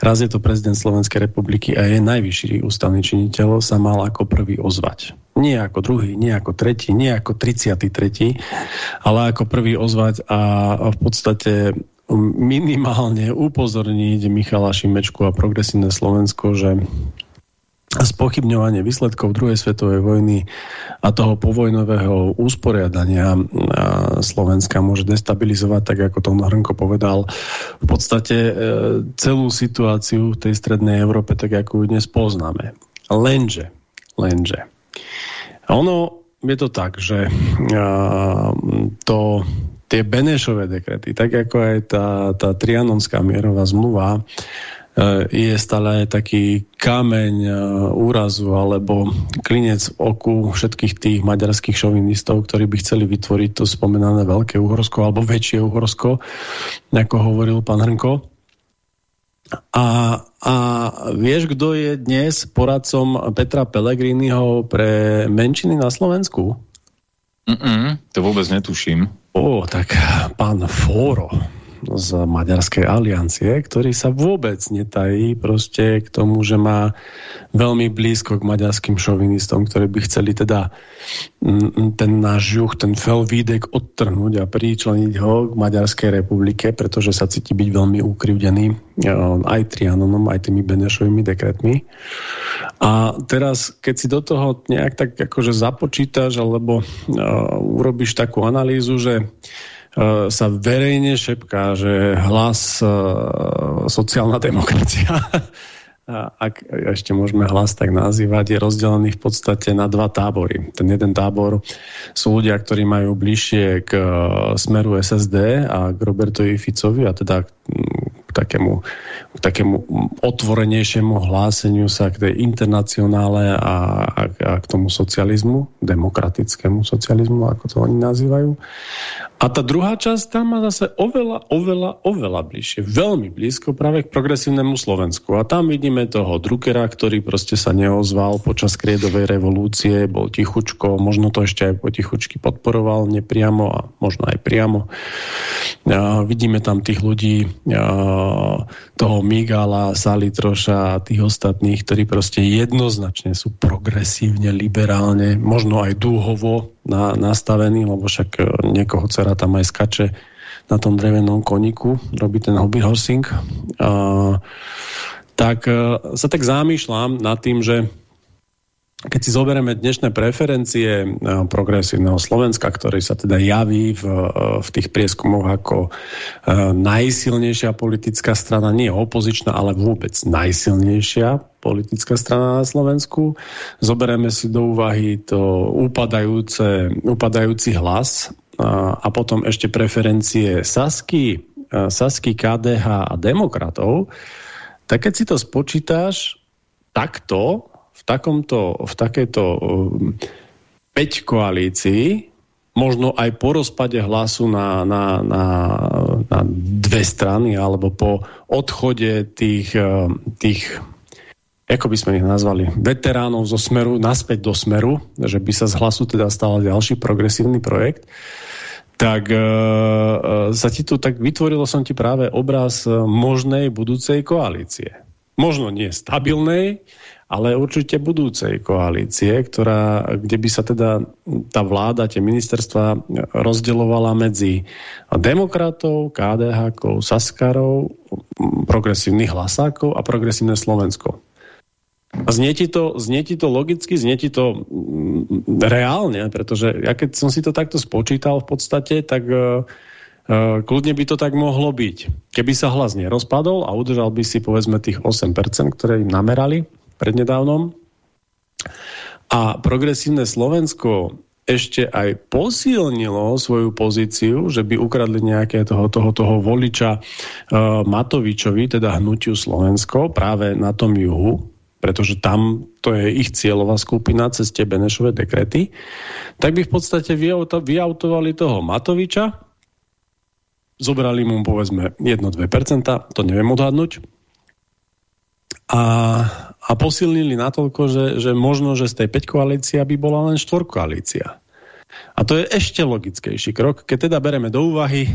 Raz je to prezident Slovenskej republiky a je najvyšší ústavný činiteľ, sa mal ako prvý ozvať. Nie ako druhý, nie ako tretí, nie ako 33, ale ako prvý ozvať a v podstate minimálne upozorniť Michala Šimečku a progresívne Slovensko, že spochybňovanie výsledkov druhej svetovej vojny a toho povojnového usporiadania Slovenska môže destabilizovať, tak ako to Hrnko povedal, v podstate e, celú situáciu v tej strednej Európe, tak ako ju dnes poznáme. Lenže, lenže. Ono je to tak, že to tie Benešové dekrety, tak ako aj tá, tá trianonská mierová zmluva, e, je stále taký kameň e, úrazu alebo klinec v oku všetkých tých maďarských šovinistov, ktorí by chceli vytvoriť to spomenané Veľké Uhorsko alebo väčšie Uhorsko, ako hovoril pán Hrnko. A, a vieš, kto je dnes poradcom Petra Pellegriniho pre menšiny na Slovensku? Mm -mm, to vôbec netuším. Ó, tak pán Fóro z Maďarskej aliancie, ktorý sa vôbec netají proste k tomu, že má veľmi blízko k maďarským šovinistom, ktorí by chceli teda mm, ten náš juh, ten felvídek odtrhnúť a pričleniť ho k Maďarskej republike, pretože sa cíti byť veľmi ukrivdený e, aj Trianonom, aj tými Benešovými dekretmi. A teraz, keď si do toho nejak tak akože započítaš alebo uh, urobíš takú analýzu, že E, sa verejne šepká, že hlas e, sociálna demokracia, [LAUGHS] ak ešte môžeme hlas tak nazývať, je rozdelený v podstate na dva tábory. Ten jeden tábor sú ľudia, ktorí majú bližšie k e, smeru SSD a k Robertovi Ficovi, a teda k takému, k takému otvorenejšiemu hláseniu sa k tej internacionále a, a, a k tomu socializmu, demokratickému socializmu, ako to oni nazývajú. A tá druhá časť tam má zase oveľa, oveľa, oveľa bližšie, veľmi blízko práve k progresívnemu Slovensku. A tam vidíme toho Druckera, ktorý proste sa neozval počas kriedovej revolúcie, bol tichučko, možno to ešte aj potichučky podporoval nepriamo a možno aj priamo. A vidíme tam tých ľudí, a toho Migala, Salitroša a tých ostatných, ktorí proste jednoznačne sú progresívne, liberálne, možno aj dúhovo na, nastavený, lebo však e, niekoho dcera tam aj skače na tom drevenom koniku, robí ten hobby horsing. A, tak e, sa tak zamýšľam nad tým, že keď si zoberieme dnešné preferencie e, progresívneho Slovenska, ktorý sa teda javí v, e, v tých prieskumoch ako e, najsilnejšia politická strana, nie opozičná, ale vôbec najsilnejšia politická strana na Slovensku. Zoberieme si do úvahy to upadajúce, upadajúci hlas a, a potom ešte preferencie Sasky, Sasky, KDH a demokratov, tak keď si to spočítáš takto, v, takomto, v takejto um, 5 koalícii, možno aj po rozpade hlasu na, na, na na dve strany alebo po odchode tých, tých ako by sme ich nazvali, veteránov zo Smeru naspäť do Smeru, že by sa z hlasu teda stal ďalší progresívny projekt, tak e, sa ti tu tak vytvorilo som ti práve obraz možnej budúcej koalície. Možno nie stabilnej, ale určite budúcej koalície, ktorá, kde by sa teda tá vláda, tie ministerstva rozdeľovala medzi demokratov, KDH, Saskarov, progresívnych hlasákov a progresívne Slovensko. Znie ti, to, znie ti to logicky, znie ti to mm, reálne, pretože ja keď som si to takto spočítal v podstate, tak uh, uh, kľudne by to tak mohlo byť. Keby sa hlas nerozpadol a udržal by si povedzme tých 8%, ktoré im namerali prednedávnom. A progresívne Slovensko ešte aj posilnilo svoju pozíciu, že by ukradli nejaké toho, toho, toho voliča uh, Matovičovi, teda hnutiu Slovensko, práve na tom juhu, pretože tam to je ich cieľová skupina cez tie Benešové dekrety, tak by v podstate vyautovali toho Matoviča, zobrali mu povedzme 1-2%, to neviem odhadnúť, a, a posilnili natoľko, že, že možno, že z tej 5 koalícia by bola len 4 koalícia. A to je ešte logickejší krok, keď teda bereme do úvahy,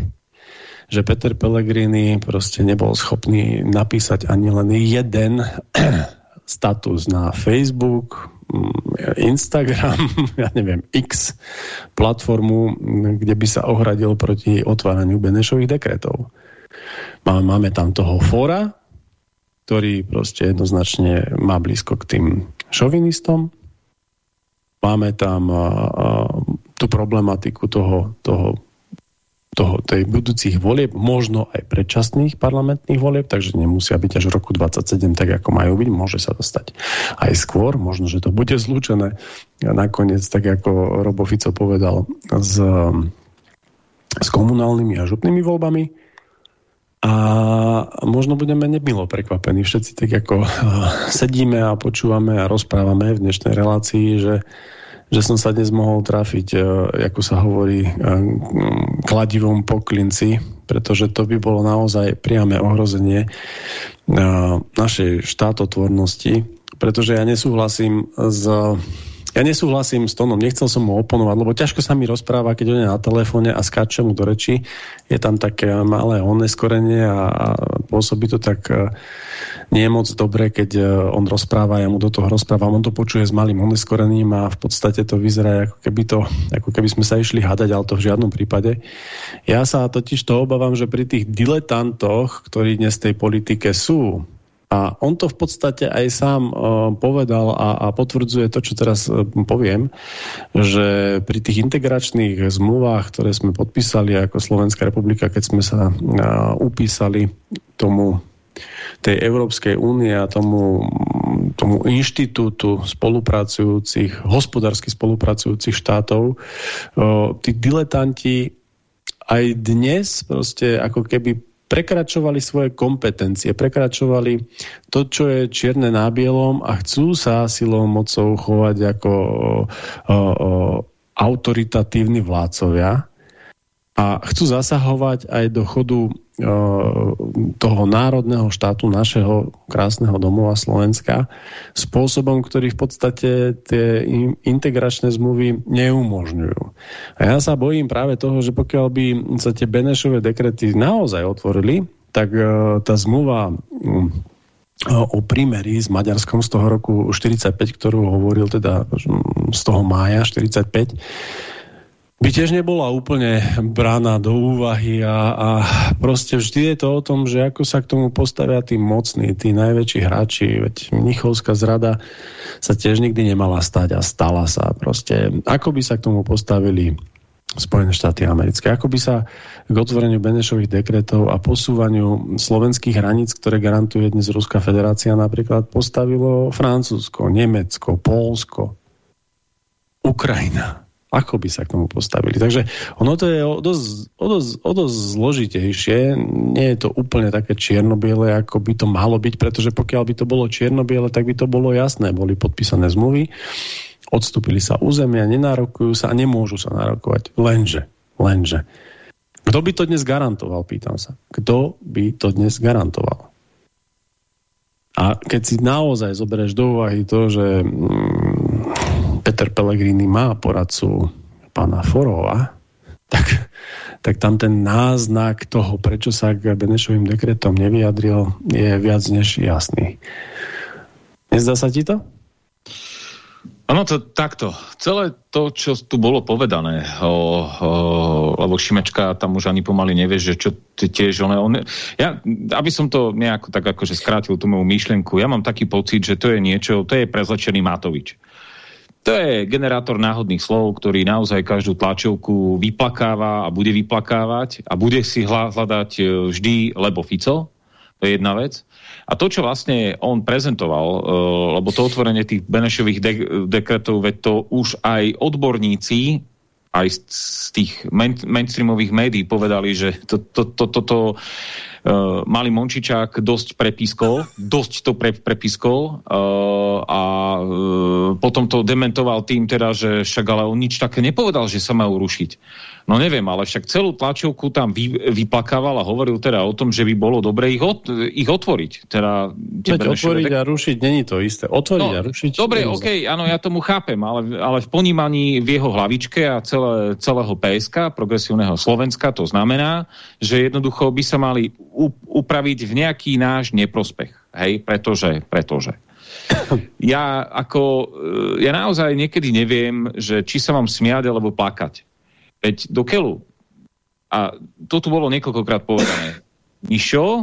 že Peter Pellegrini proste nebol schopný napísať ani len jeden [CLEARS THROAT] status na Facebook, mm, Instagram, [LAUGHS] ja neviem, X platformu, kde by sa ohradil proti otváraniu Benešových dekretov. Máme tam toho fora, ktorý proste jednoznačne má blízko k tým šovinistom. Máme tam a, a, tú problematiku toho, toho toho, tej budúcich volieb, možno aj predčasných parlamentných volieb, takže nemusia byť až v roku 27 tak, ako majú byť, môže sa dostať aj skôr, možno, že to bude zlúčené nakoniec, tak ako Robo Fico povedal, s, s komunálnymi a župnými voľbami a možno budeme nemilo prekvapení. Všetci, tak ako [LAUGHS] sedíme a počúvame a rozprávame v dnešnej relácii, že že som sa dnes mohol trafiť, e, ako sa hovorí, e, kladivom po klinci, pretože to by bolo naozaj priame ohrozenie e, našej štátotvornosti, pretože ja nesúhlasím s ja nesúhlasím s tónom, nechcel som mu oponovať, lebo ťažko sa mi rozpráva, keď on je na telefóne a skáče mu do reči. Je tam také malé oneskorenie a, a pôsobí to tak nie je moc dobré, keď e, on rozpráva, ja mu do toho rozprávam, on to počuje s malým oneskorením a v podstate to vyzerá, ako keby, to, ako keby sme sa išli hadať, ale to v žiadnom prípade. Ja sa totiž to obávam, že pri tých diletantoch, ktorí dnes v tej politike sú, a on to v podstate aj sám uh, povedal a, a potvrdzuje to, čo teraz uh, poviem, že pri tých integračných zmluvách, ktoré sme podpísali ako Slovenská republika, keď sme sa uh, upísali tomu tej Európskej únie a tomu, tomu inštitútu spolupracujúcich, hospodársky spolupracujúcich štátov, tí diletanti aj dnes proste ako keby prekračovali svoje kompetencie, prekračovali to, čo je čierne na bielom a chcú sa silou mocou chovať ako o, o, autoritatívni vládcovia a chcú zasahovať aj do chodu toho národného štátu, našeho krásneho domova Slovenska, spôsobom, ktorý v podstate tie integračné zmluvy neumožňujú. A ja sa bojím práve toho, že pokiaľ by sa tie Benešové dekrety naozaj otvorili, tak tá zmluva o prímeri s Maďarskom z toho roku 45, ktorú hovoril teda z toho mája 45, by tiež nebola úplne brána do úvahy a, a proste vždy je to o tom, že ako sa k tomu postavia tí mocní, tí najväčší hráči, veď Mnichovská zrada sa tiež nikdy nemala stať a stala sa proste. Ako by sa k tomu postavili Spojené štáty americké. Ako by sa k otvoreniu Benešových dekretov a posúvaniu slovenských hraníc, ktoré garantuje dnes Ruská federácia napríklad, postavilo Francúzsko, Nemecko, Polsko, Ukrajina ako by sa k tomu postavili. Takže ono to je o dosť, dosť, dosť zložitejšie. Nie je to úplne také čierno-biele, ako by to malo byť, pretože pokiaľ by to bolo čierno-biele, tak by to bolo jasné. Boli podpísané zmluvy, odstúpili sa územia, nenárokujú sa a nemôžu sa nárokovať. Lenže, lenže. Kto by to dnes garantoval, pýtam sa. Kto by to dnes garantoval? A keď si naozaj zoberieš do úvahy to, že mm, Peter Pellegrini má poradcu pána Forova, tak, tak tam ten náznak toho, prečo sa k Benešovým dekretom nevyjadril, je viac než jasný. Nezdá sa ti to? Ono to takto. Celé to, čo tu bolo povedané, o, o, lebo Šimečka tam už ani pomaly nevie, že čo tiež on, on... Ja, aby som to nejako tak akože skrátil tú moju myšlienku, ja mám taký pocit, že to je niečo, to je prezlečený Matovič. To je generátor náhodných slov, ktorý naozaj každú tlačovku vyplakáva a bude vyplakávať a bude si hľadať e, vždy lebo Fico. To je jedna vec. A to, čo vlastne on prezentoval, uh, lebo to otvorenie tých Benešových de dekretov, veď to už aj odborníci aj z, tých main mainstreamových médií povedali, že to, to, to, to, to uh, malý Mončičák dosť prepískol, [LAUGHS] dosť to pre, prepískol uh, a uh, potom to dementoval tým teda, že však ale on nič také nepovedal, že sa majú rušiť. No neviem, ale však celú tlačovku tam vy, vyplakával a hovoril teda o tom, že by bolo dobre ich, od, ich otvoriť. Teda, Veď otvoriť tak... a rušiť není to isté. Otvoriť no, a rušiť... Dobre, OK, áno, ja tomu chápem, ale, ale v ponímaní v jeho hlavičke a celé, celého PSK, progresívneho Slovenska, to znamená, že jednoducho by sa mali upraviť v nejaký náš neprospech. Hej, pretože, pretože. Ja ako, e, ja naozaj niekedy neviem, že či sa mám smiať alebo plakať. Veď do keľu. A to tu bolo niekoľkokrát povedané. Mišo,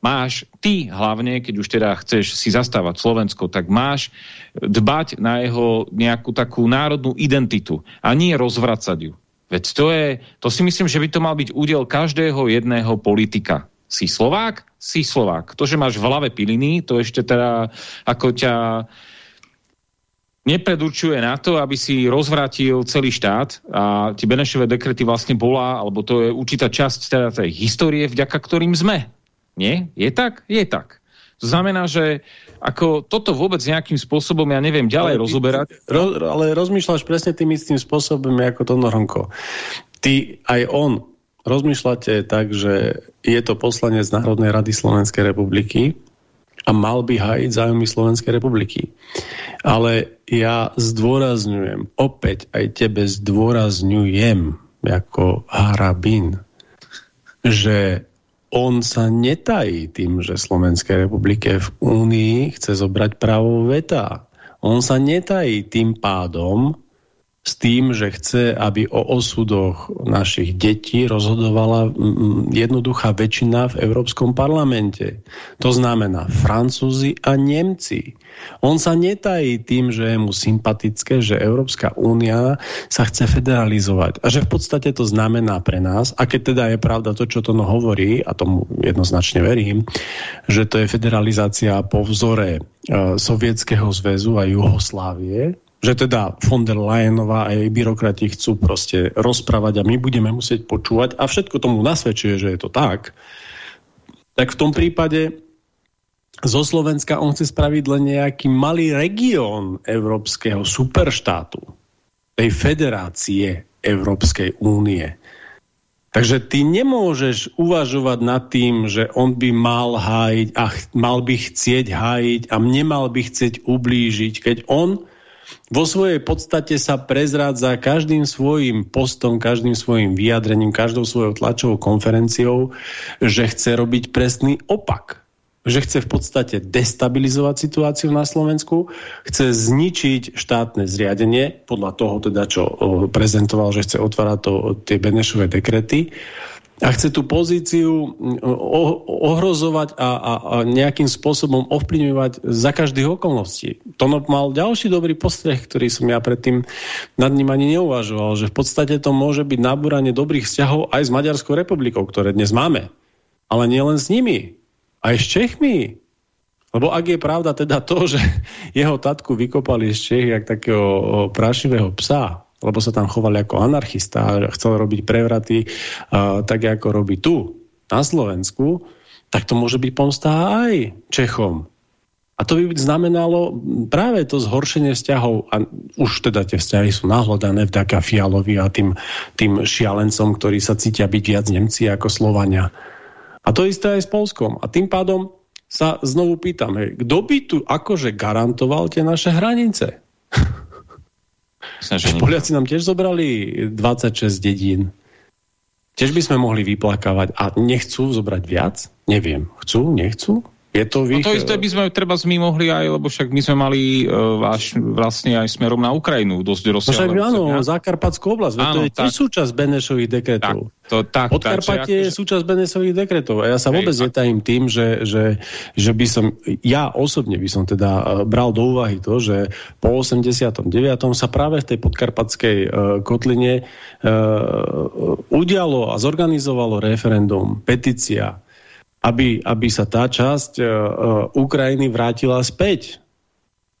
máš ty hlavne, keď už teda chceš si zastávať Slovensko, tak máš dbať na jeho nejakú takú národnú identitu a nie rozvracať ju. Veď to je, to si myslím, že by to mal byť údel každého jedného politika. Si Slovák? Si Slovák. To, že máš v hlave piliny, to ešte teda ako ťa nepredurčuje na to, aby si rozvratil celý štát a tie Benešové dekrety vlastne bola, alebo to je určitá časť teda tej histórie, vďaka ktorým sme. Nie? Je tak? Je tak. To znamená, že ako toto vôbec nejakým spôsobom, ja neviem, ďalej ale rozoberať. Ro, ale rozmýšľaš presne tým istým spôsobom, ako to Noronko. Ty, aj on, rozmýšľate tak, že je to poslanec Národnej rady Slovenskej republiky a mal by hájiť zájmy Slovenskej republiky. Ale ja zdôrazňujem, opäť aj tebe zdôrazňujem, ako Harabin, že on sa netají tým, že Slovenskej republike v Únii chce zobrať právo veta. On sa netají tým pádom s tým, že chce, aby o osudoch našich detí rozhodovala jednoduchá väčšina v Európskom parlamente. To znamená Francúzi a Nemci. On sa netají tým, že je mu sympatické, že Európska únia sa chce federalizovať. A že v podstate to znamená pre nás, a keď teda je pravda to, čo to no hovorí, a tomu jednoznačne verím, že to je federalizácia po vzore uh, Sovietskeho zväzu a Juhoslávie, že teda von der Leyenová a jej byrokrati chcú proste rozprávať a my budeme musieť počúvať a všetko tomu nasvedčuje, že je to tak, tak v tom prípade zo Slovenska on chce spraviť len nejaký malý región európskeho superštátu, tej federácie Európskej únie. Takže ty nemôžeš uvažovať nad tým, že on by mal hájiť a mal by chcieť hájiť a nemal by chcieť ublížiť, keď on vo svojej podstate sa prezrádza každým svojim postom, každým svojim vyjadrením, každou svojou tlačovou konferenciou, že chce robiť presný opak. Že chce v podstate destabilizovať situáciu na Slovensku, chce zničiť štátne zriadenie, podľa toho teda, čo prezentoval, že chce otvárať to, tie Benešové dekrety a chce tú pozíciu ohrozovať a, a, a nejakým spôsobom ovplyvňovať za každých okolností. Tono mal ďalší dobrý postreh, ktorý som ja predtým nad ním ani neuvažoval, že v podstate to môže byť nabúranie dobrých vzťahov aj s Maďarskou republikou, ktoré dnes máme. Ale nielen s nimi, aj s Čechmi. Lebo ak je pravda teda to, [LAUGHS] že jeho tatku vykopali z Čech jak takého prašivého psa, lebo sa tam choval ako anarchista a chcel robiť prevraty tak, ako robí tu, na Slovensku, tak to môže byť pomstá aj Čechom. A to by znamenalo práve to zhoršenie vzťahov, a už teda tie vzťahy sú nahlodané v taká Fialovi a tým, tým šialencom, ktorí sa cítia byť viac Nemci ako Slovania. A to isté aj s Polskom. A tým pádom sa znovu pýtam, kto by tu akože garantoval tie naše hranice? [LAUGHS] Poliaci nám tiež zobrali 26 dedín. Tiež by sme mohli vyplakávať a nechcú zobrať viac? Neviem. Chcú? Nechcú? Je to, ich... no to isté by sme treba my mohli aj, lebo však my sme mali uh, váš, vlastne aj smerom na Ukrajinu dosť rozsiahle. No áno, Zákarpatskú oblasť, áno, to je tiež súčasť Benešových dekretov. Tak, to, tak, Podkarpatie je akože... súčasť Benešových dekretov a ja sa vôbec netajím tým, že, že, že by som, ja osobne by som teda uh, bral do úvahy to, že po 89. sa práve v tej podkarpatskej uh, kotline uh, udialo a zorganizovalo referendum, petícia, aby, aby sa tá časť uh, Ukrajiny vrátila späť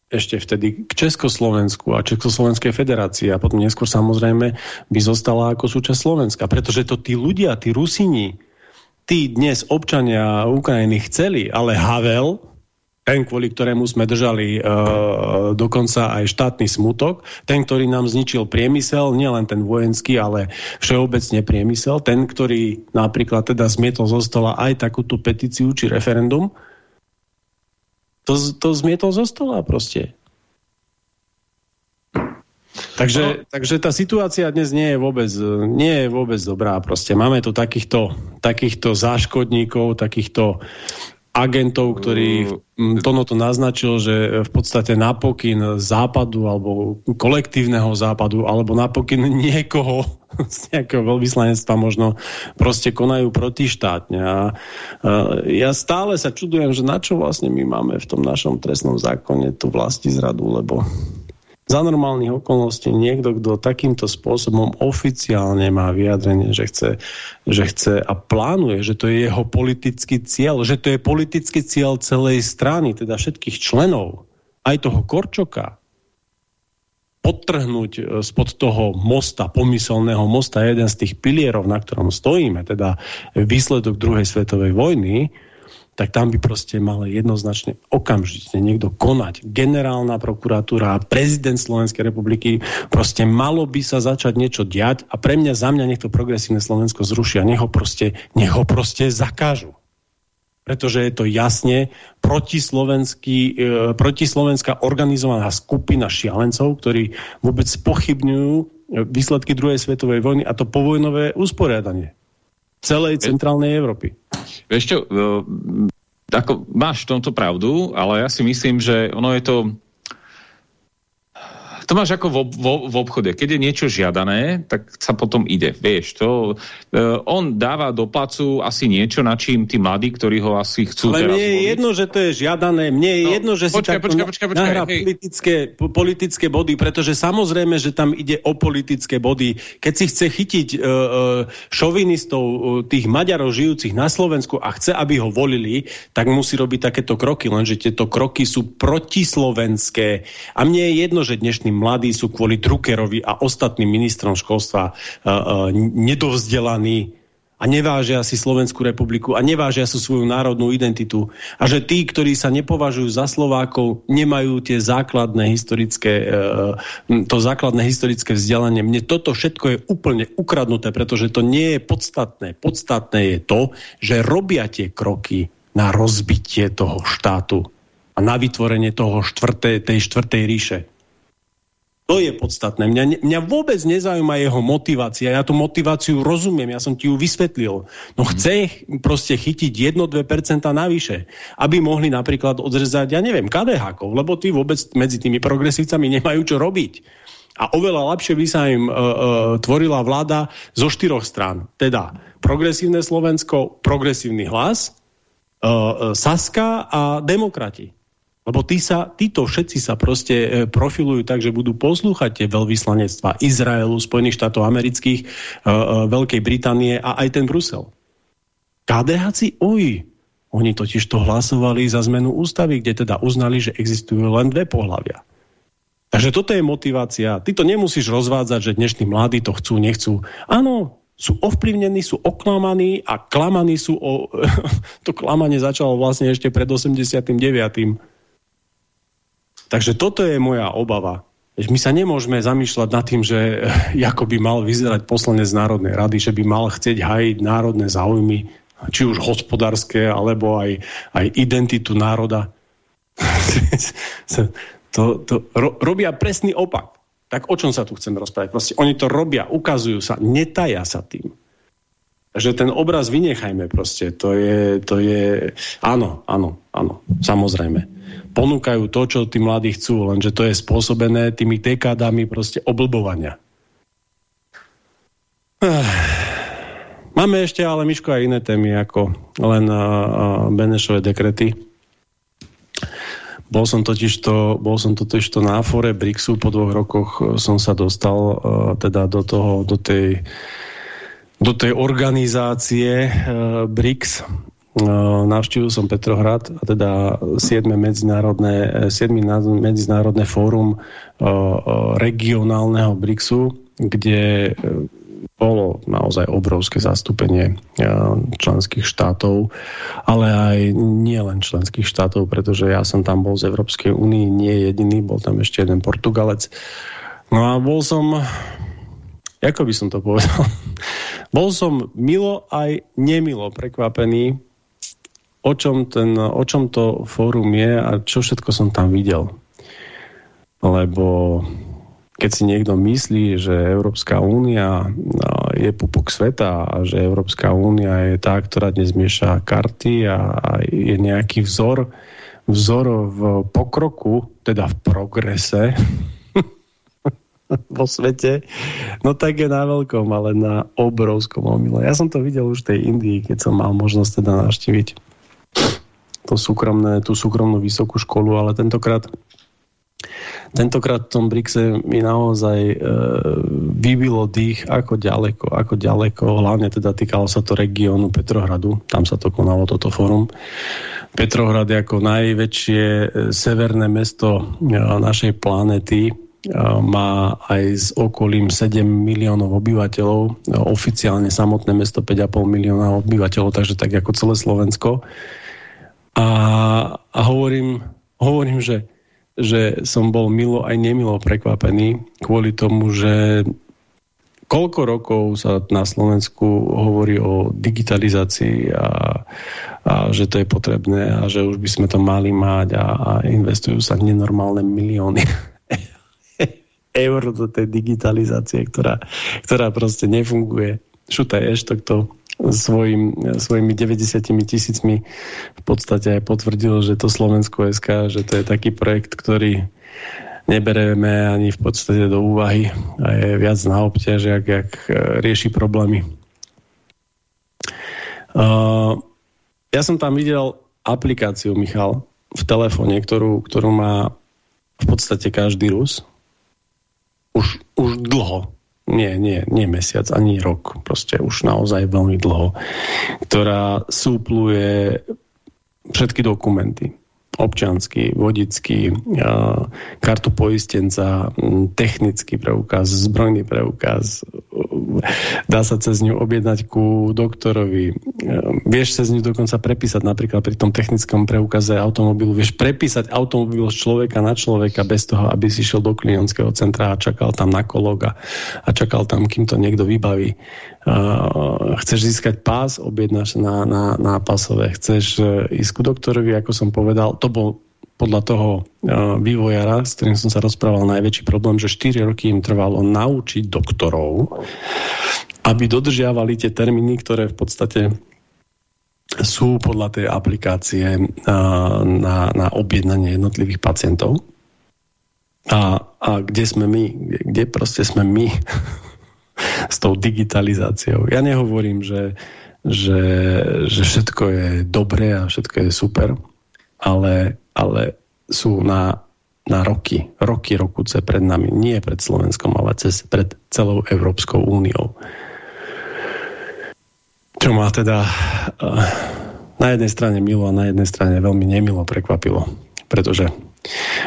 ešte vtedy k Československu a Československej federácii a potom neskôr samozrejme by zostala ako súčasť Slovenska. Pretože to tí ľudia, tí Rusini, tí dnes občania Ukrajiny chceli, ale Havel, ten, kvôli ktorému sme držali uh, dokonca aj štátny smutok, ten, ktorý nám zničil priemysel, nielen ten vojenský, ale všeobecne priemysel, ten, ktorý napríklad teda zmietol zo stola aj takúto petíciu či referendum, to, to zmietol zo stola proste. Takže, no. takže tá situácia dnes nie je vôbec, nie je vôbec dobrá. Proste máme tu takýchto, takýchto záškodníkov, takýchto agentov, ktorí mm. Tono to naznačil, že v podstate napokyn západu alebo kolektívneho západu alebo napokyn niekoho [LAUGHS] z nejakého veľvyslanectva možno proste konajú protištátne. A, a ja stále sa čudujem, že na čo vlastne my máme v tom našom trestnom zákone tú vlasti zradu, lebo za normálnych okolností niekto, kto takýmto spôsobom oficiálne má vyjadrenie, že chce, že chce a plánuje, že to je jeho politický cieľ, že to je politický cieľ celej strany, teda všetkých členov, aj toho Korčoka, podtrhnúť e, spod toho mosta, pomyselného mosta, jeden z tých pilierov, na ktorom stojíme, teda výsledok druhej svetovej vojny, tak tam by proste mal jednoznačne okamžite niekto konať. Generálna prokuratúra, prezident Slovenskej republiky, proste malo by sa začať niečo diať a pre mňa, za mňa nech to progresívne Slovensko zrušia, nech ho proste, nech ho proste zakážu. Pretože je to jasne protislovenský, e, protislovenská organizovaná skupina šialencov, ktorí vôbec pochybňujú e, výsledky druhej svetovej vojny a to povojnové usporiadanie celej centrálnej Európy. Vieš čo, e, ako, máš v tomto pravdu, ale ja si myslím, že ono je to to máš ako vo, vo, v obchode. Keď je niečo žiadané, tak sa potom ide. Vieš, to, on dáva do placu asi niečo, na čím tí mladí, ktorí ho asi chcú Ale mne je jedno, že to je žiadané. Mne je no, jedno, že počkaj, si tak počkaj, počkaj, počkaj, nahrá politické, politické body, pretože samozrejme, že tam ide o politické body. Keď si chce chytiť uh, uh, šovinistov, uh, tých Maďarov žijúcich na Slovensku a chce, aby ho volili, tak musí robiť takéto kroky, lenže tieto kroky sú protislovenské. A mne je jedno, že dnešným mladí sú kvôli Druckerovi a ostatným ministrom školstva uh, uh, nedovzdelaní a nevážia si Slovenskú republiku a nevážia si svoju národnú identitu. A že tí, ktorí sa nepovažujú za Slovákov, nemajú tie základné historické, uh, to základné historické vzdelanie. Mne toto všetko je úplne ukradnuté, pretože to nie je podstatné. Podstatné je to, že robia tie kroky na rozbitie toho štátu a na vytvorenie toho štvrtej, tej štvrtej ríše. To je podstatné. Mňa, mňa vôbec nezaujíma jeho motivácia. Ja tú motiváciu rozumiem, ja som ti ju vysvetlil. No mhm. chce proste chytiť 1-2% navyše, aby mohli napríklad odrezať, ja neviem, KDH, lebo tí vôbec medzi tými progresívcami nemajú čo robiť. A oveľa lepšie by sa im uh, uh, tvorila vláda zo štyroch strán. Teda progresívne Slovensko, progresívny hlas, uh, uh, Saska a demokrati. Lebo tí sa, títo všetci sa proste e, profilujú tak, že budú poslúchať tie veľvyslanectva Izraelu, Spojených štátov amerických, uh, uh, Veľkej Británie a aj ten Brusel. KDHci, oj, oni totiž to hlasovali za zmenu ústavy, kde teda uznali, že existujú len dve pohľavia. Takže toto je motivácia. Ty to nemusíš rozvádzať, že dnešní mladí to chcú, nechcú. Áno, sú ovplyvnení, sú oklamaní a klamaní sú o... [LAUGHS] to klamanie začalo vlastne ešte pred 89 Takže toto je moja obava. My sa nemôžeme zamýšľať nad tým, že ako by mal vyzerať poslanec Národnej rady, že by mal chcieť hajiť národné záujmy, či už hospodárske, alebo aj, aj identitu národa. [LAUGHS] to, to ro, robia presný opak. Tak o čom sa tu chceme rozprávať? Proste oni to robia, ukazujú sa, netaja sa tým. Takže ten obraz vynechajme proste. To je, to je... Áno, áno, áno, samozrejme ponúkajú to, čo tí mladí chcú, lenže to je spôsobené tými dekádami proste oblbovania. [SIGHS] Máme ešte ale, Miško, aj iné témy, ako len Benešové dekrety. Bol som totiž to, bol som totiž to na fore BRICSu, po dvoch rokoch som sa dostal uh, teda do toho, do tej do tej organizácie uh, BRICS No, navštívil som Petrohrad, a teda 7. medzinárodné, 7. medzinárodné fórum regionálneho BRICSu, kde bolo naozaj obrovské zastúpenie členských štátov, ale aj nie len členských štátov, pretože ja som tam bol z Európskej únie, nie jediný, bol tam ešte jeden Portugalec. No a bol som, ako by som to povedal, [LAUGHS] bol som milo aj nemilo prekvapený o čom, ten, o čom to fórum je a čo všetko som tam videl. Lebo keď si niekto myslí, že Európska únia je pupok sveta a že Európska únia je tá, ktorá dnes mieša karty a, je nejaký vzor, vzor v pokroku, teda v progrese [LAUGHS] vo svete, no tak je na veľkom, ale na obrovskom omyle. Ja som to videl už v tej Indii, keď som mal možnosť teda navštíviť to súkromné, tú súkromnú vysokú školu, ale tentokrát tentokrát v tom Brixe mi naozaj e, vybilo dých, ako ďaleko, ako ďaleko, hlavne teda týkalo sa to regiónu Petrohradu, tam sa to konalo toto fórum. Petrohrad je ako najväčšie e, severné mesto e, našej planety, má aj s okolím 7 miliónov obyvateľov, oficiálne samotné mesto 5,5 milióna obyvateľov, takže tak ako celé Slovensko. A, a hovorím, hovorím že, že som bol milo aj nemilo prekvapený kvôli tomu, že koľko rokov sa na Slovensku hovorí o digitalizácii a, a že to je potrebné a že už by sme to mali mať a, a investujú sa nenormálne milióny [LAUGHS] eur do tej digitalizácie, ktorá, ktorá proste nefunguje. Šutaj eštok to svojim, svojimi 90 tisícmi v podstate aj potvrdil, že to Slovensko SK, že to je taký projekt, ktorý nebereme ani v podstate do úvahy a je viac na obťaž, jak, jak e, rieši problémy. Uh, ja som tam videl aplikáciu, Michal, v telefóne, ktorú, ktorú má v podstate každý Rus. Už, už dlho. Nie, nie, nie mesiac, ani rok, proste už naozaj veľmi dlho, ktorá súpluje všetky dokumenty občanský, vodický, kartu poistenca, technický preukaz, zbrojný preukaz, dá sa cez ňu objednať ku doktorovi. Vieš cez ňu dokonca prepísať napríklad pri tom technickom preukaze automobilu, vieš prepísať automobil z človeka na človeka bez toho, aby si šiel do klientského centra a čakal tam na kologa a čakal tam, kým to niekto vybaví. chceš získať pás, objednáš na, na, na pasové. Chceš e, ísť ku doktorovi, ako som povedal, to bol podľa toho uh, vývojara, s ktorým som sa rozprával, najväčší problém, že 4 roky im trvalo naučiť doktorov, aby dodržiavali tie termíny, ktoré v podstate sú podľa tej aplikácie uh, na, na objednanie jednotlivých pacientov. A, a kde sme my? Kde, kde proste sme my [LAUGHS] s tou digitalizáciou? Ja nehovorím, že, že, že všetko je dobré a všetko je super, ale, ale sú na, na roky, roky, rokuce pred nami. Nie pred Slovenskom, ale cez, pred celou Európskou úniou. Čo ma teda uh, na jednej strane milo a na jednej strane veľmi nemilo prekvapilo. Pretože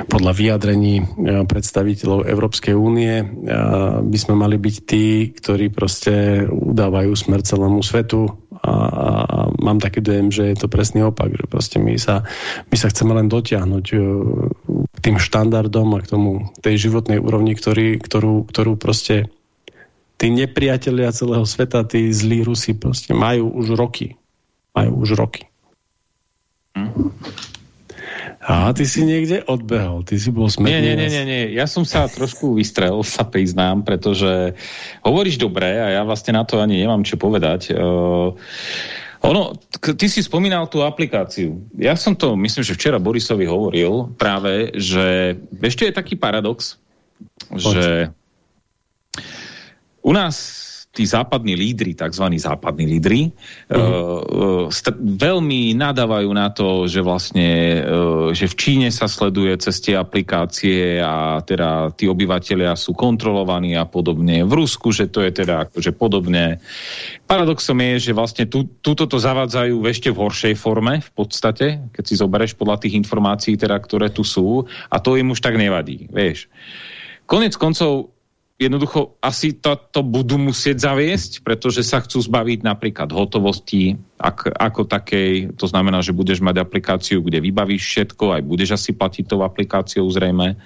podľa vyjadrení uh, predstaviteľov Európskej únie uh, by sme mali byť tí, ktorí proste udávajú smer celému svetu a, a mám taký dojem, že je to presný opak, že proste my sa, my sa chceme len dotiahnuť e, k tým štandardom a k tomu tej životnej úrovni, ktorý, ktorú, ktorú proste tí nepriatelia celého sveta, tí zlí Rusi proste majú už roky. Majú už roky. Hm. A ty si niekde odbehol, ty si bol smetný. Nie, nie, nie, nie, nie, ja som sa trošku vystrel, sa priznám, pretože hovoríš dobre a ja vlastne na to ani nemám čo povedať. Uh, ono, ty si spomínal tú aplikáciu. Ja som to, myslím, že včera Borisovi hovoril práve, že ešte je taký paradox, Poď. že u nás tí západní lídry, tzv. západní lídry, uh -huh. uh, veľmi nadávajú na to, že vlastne, uh, že v Číne sa sleduje cez tie aplikácie a teda tí obyvateľia sú kontrolovaní a podobne. V Rusku, že to je teda akože podobne. Paradoxom je, že vlastne tu, túto to zavádzajú ešte v horšej forme v podstate, keď si zoberieš podľa tých informácií, teda, ktoré tu sú a to im už tak nevadí, vieš. Konec koncov jednoducho asi to, to budú musieť zaviesť, pretože sa chcú zbaviť napríklad hotovosti ak, ako takej, to znamená, že budeš mať aplikáciu, kde vybavíš všetko, aj budeš asi platiť tou aplikáciou zrejme.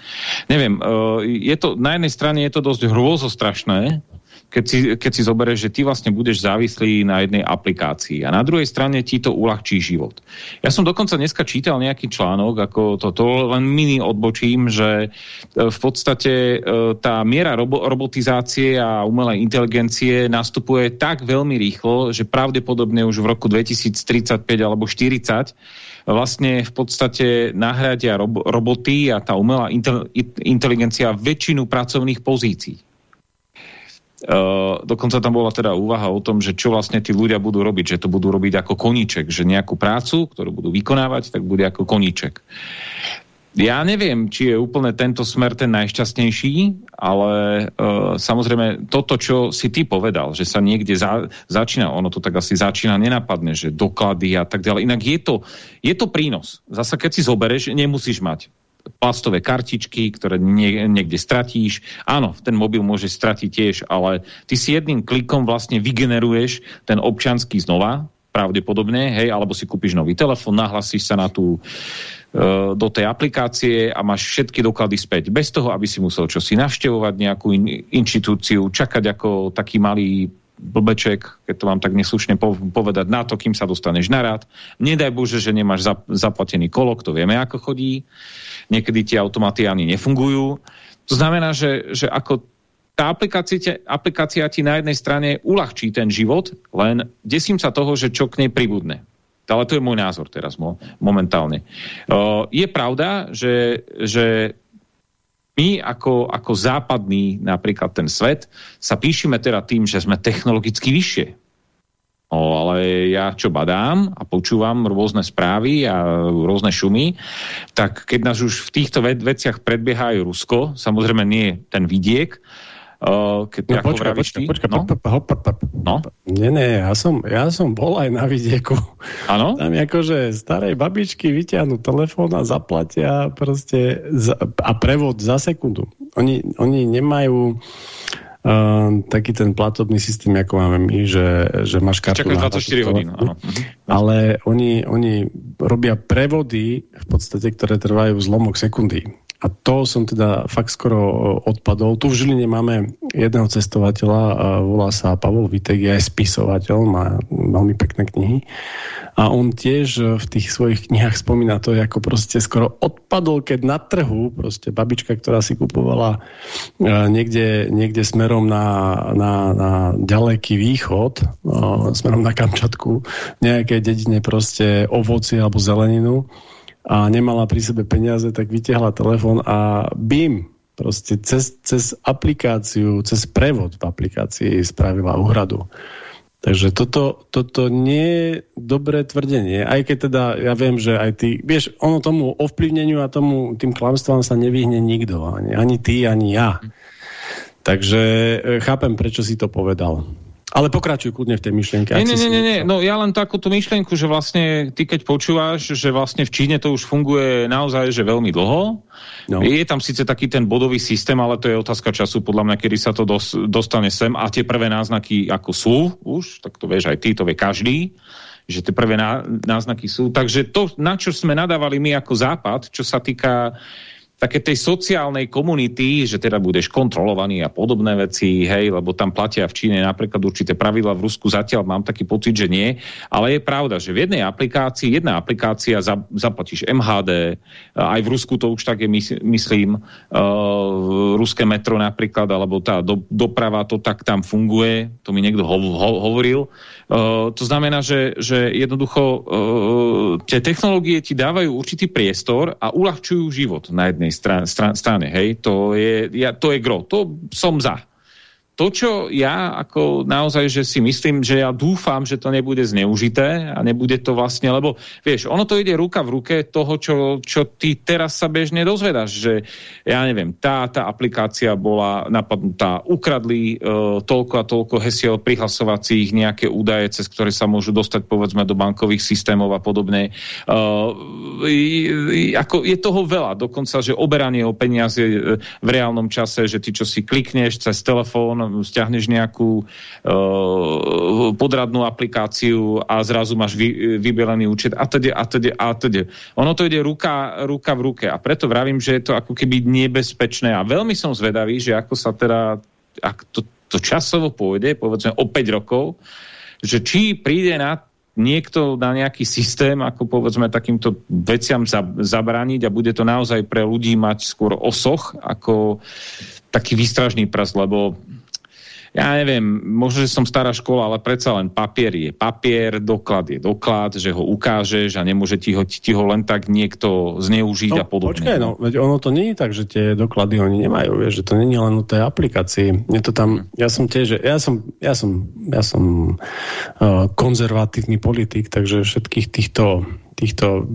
Neviem, uh, je to, na jednej strane je to dosť hrôzostrašné, keď si, keď si zoberieš, že ty vlastne budeš závislý na jednej aplikácii a na druhej strane ti to uľahčí život. Ja som dokonca dneska čítal nejaký článok, ako toto len mini odbočím, že e, v podstate e, tá miera robo robotizácie a umelej inteligencie nastupuje tak veľmi rýchlo, že pravdepodobne už v roku 2035 alebo 40 vlastne v podstate nahradia rob roboty a tá umelá inteligencia väčšinu pracovných pozícií. Uh, dokonca tam bola teda úvaha o tom, že čo vlastne tí ľudia budú robiť, že to budú robiť ako koníček, že nejakú prácu, ktorú budú vykonávať, tak bude ako koníček. Ja neviem, či je úplne tento smer ten najšťastnejší, ale uh, samozrejme toto, čo si ty povedal, že sa niekde za, začína, ono to tak asi začína, nenapadne, že doklady a tak ďalej. Inak je to, je to prínos. Zasa keď si zobereš, nemusíš mať plastové kartičky, ktoré nie, niekde stratíš. Áno, ten mobil môže stratiť tiež, ale ty si jedným klikom vlastne vygeneruješ ten občanský znova, pravdepodobne, hej, alebo si kúpiš nový telefon, nahlasíš sa na tú, e, do tej aplikácie a máš všetky doklady späť. Bez toho, aby si musel čosi navštevovať nejakú in, inštitúciu, čakať ako taký malý blbeček, keď to vám tak neslušne povedať, na to, kým sa dostaneš na rád. Nedaj Bože, že nemáš zaplatený kolok, to vieme, ako chodí niekedy tie automaty ani nefungujú. To znamená, že, že ako tá aplikácia, aplikácia ti na jednej strane uľahčí ten život, len desím sa toho, že čo k nej pribudne. Ale to je môj názor teraz mo, momentálne. Je pravda, že, že my ako, ako západný napríklad ten svet sa píšime teda tým, že sme technologicky vyššie. No, ale ja čo badám a počúvam rôzne správy a rôzne šumy, tak keď nás už v týchto veciach predbieha aj Rusko, samozrejme nie ten vidiek, keď no, počkaj, počkaj, počkaj, no? no? Nie, nie, ja som, ja som bol aj na vidieku. Áno? Tam akože starej babičky vyťahnú telefón a zaplatia proste za, a prevod za sekundu. Oni, oni nemajú uh, taký ten platobný systém, ako máme my, že, že máš kartu Čakajú 24 hodín, áno. Ale oni, oni robia prevody, v podstate, ktoré trvajú zlomok sekundy. A to som teda fakt skoro odpadol. Tu v Žiline máme jedného cestovateľa, volá sa Pavol Vitek, je aj spisovateľ, má veľmi pekné knihy. A on tiež v tých svojich knihách spomína to, ako proste skoro odpadol, keď na trhu, proste babička, ktorá si kupovala niekde, niekde smerom na, na, na ďaleký východ, smerom na Kamčatku, nejakej dedine proste ovocie alebo zeleninu, a nemala pri sebe peniaze, tak vytiahla telefón a bim, proste cez, cez aplikáciu, cez prevod v aplikácii spravila úhradu. Takže toto, toto nie je dobré tvrdenie, aj keď teda ja viem, že aj ty, vieš, ono tomu ovplyvneniu a tomu, tým klamstvám sa nevyhne nikto, ani, ani ty, ani ja. Takže e, chápem, prečo si to povedal. Ale pokračuj kľudne v tej myšlienke. Nie, nie, nie, nie, no ja len takúto myšlienku, že vlastne ty keď počúvaš, že vlastne v Číne to už funguje naozaj, že veľmi dlho. No. Je tam síce taký ten bodový systém, ale to je otázka času, podľa mňa, kedy sa to dos dostane sem a tie prvé náznaky ako sú už, tak to vieš aj ty, to vie každý že tie prvé náznaky sú. Takže to, na čo sme nadávali my ako Západ, čo sa týka také tej sociálnej komunity, že teda budeš kontrolovaný a podobné veci, hej, lebo tam platia v Číne napríklad určité pravidla, v Rusku zatiaľ mám taký pocit, že nie, ale je pravda, že v jednej aplikácii, jedna aplikácia za, zaplatíš MHD, aj v Rusku to už tak je, myslím, uh, ruské metro napríklad, alebo tá do, doprava, to tak tam funguje, to mi niekto ho, ho, hovoril. To znamená, že, že jednoducho tie technológie ti dávajú určitý priestor a uľahčujú život na jednej strane, strane hej, to je, ja, to je gro, to som za to, čo ja ako naozaj, že si myslím, že ja dúfam, že to nebude zneužité a nebude to vlastne, lebo vieš, ono to ide ruka v ruke toho, čo, čo ty teraz sa bežne dozvedaš, že ja neviem, tá, tá aplikácia bola napadnutá, ukradli uh, toľko a toľko hesiel prihlasovacích, nejaké údaje, cez ktoré sa môžu dostať povedzme do bankových systémov a podobne. Uh, ako je toho veľa, dokonca, že oberanie o peniaze e, v reálnom čase, že ty čo si klikneš cez telefón, stiahneš nejakú uh, podradnú aplikáciu a zrazu máš vy, vybelený účet a teda, a teda, a teda. Ono to ide ruka, ruka v ruke a preto vravím, že je to ako keby nebezpečné a veľmi som zvedavý, že ako sa teda, ak to, to časovo pôjde, povedzme o 5 rokov, že či príde na niekto na nejaký systém, ako povedzme takýmto veciam zabrániť a bude to naozaj pre ľudí mať skôr osoch ako taký výstražný prst, lebo ja neviem, možno, že som stará škola, ale predsa len papier je papier, doklad je doklad, že ho ukážeš a nemôže ti ho, ti ho len tak niekto zneužiť no, a podobne. Počkaj, no, veď ono to nie je tak, že tie doklady oni nemajú, vieš, že to nie je len o tej aplikácii. Je to tam, ja som tiež, ja som, ja som, ja som uh, konzervatívny politik, takže všetkých týchto, týchto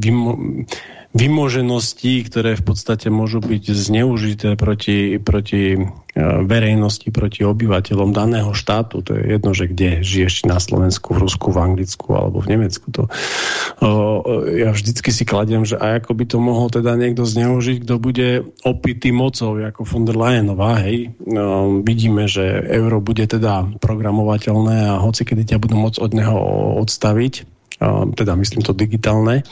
vymožeností, ktoré v podstate môžu byť zneužité proti, proti e, verejnosti, proti obyvateľom daného štátu. To je jedno, že kde žiješ na Slovensku, v Rusku, v Anglicku alebo v Nemecku. To, o, ja vždycky si kladiem, že aj ako by to mohol teda niekto zneužiť, kto bude opitý mocou, ako von der Leyenová, hej. No, vidíme, že euro bude teda programovateľné a hoci kedy ťa budú môcť od neho odstaviť, teda myslím to digitálne,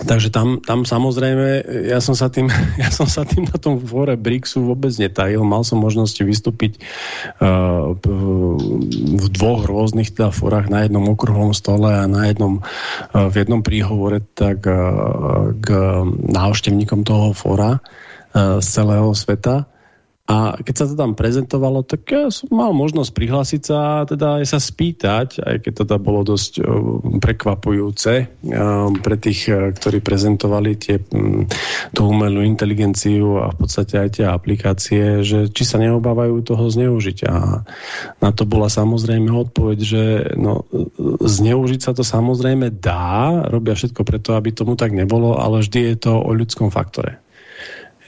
Takže tam, tam samozrejme, ja som, sa tým, [LAUGHS] ja som sa tým na tom fóre BRICSu vôbec netajil. Mal som možnosť vystúpiť uh, v dvoch rôznych teda fórach, na jednom okruhom stole a na jednom, uh, v jednom príhovore tak uh, k návštevníkom toho fóra uh, z celého sveta. A keď sa to tam prezentovalo, tak ja som mal možnosť prihlásiť sa a teda aj sa spýtať, aj keď teda bolo dosť prekvapujúce pre tých, e, ktorí prezentovali tie, tú umelú inteligenciu a v podstate aj tie aplikácie, že či sa neobávajú toho zneužiť. A na to bola samozrejme odpoveď, že no, zneužiť sa to samozrejme dá, robia všetko preto, aby tomu tak nebolo, ale vždy je to o ľudskom faktore.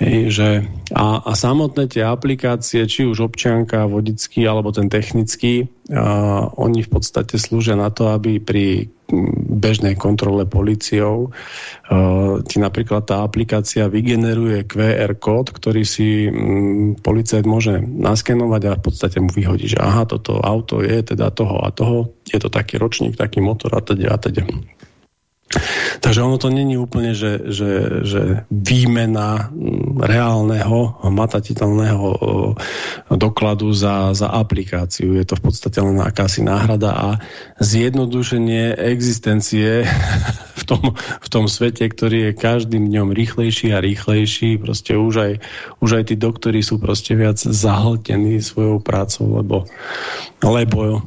Že a, a samotné tie aplikácie, či už občianka, vodický alebo ten technický, a, oni v podstate slúžia na to, aby pri bežnej kontrole policiou ti napríklad tá aplikácia vygeneruje QR kód, ktorý si m, policajt môže naskenovať a v podstate mu vyhodí, že aha, toto auto je teda toho a toho, je to taký ročník, taký motor a teda a teda. Takže ono to není úplne, že, že, že výmena reálneho, matateľného dokladu za, za aplikáciu. Je to v podstate len akási náhrada a zjednodušenie existencie [LAUGHS] v tom, v tom svete, ktorý je každým dňom rýchlejší a rýchlejší. Proste už aj, už aj tí doktori sú proste viac zahltení svojou prácou, lebo, lebo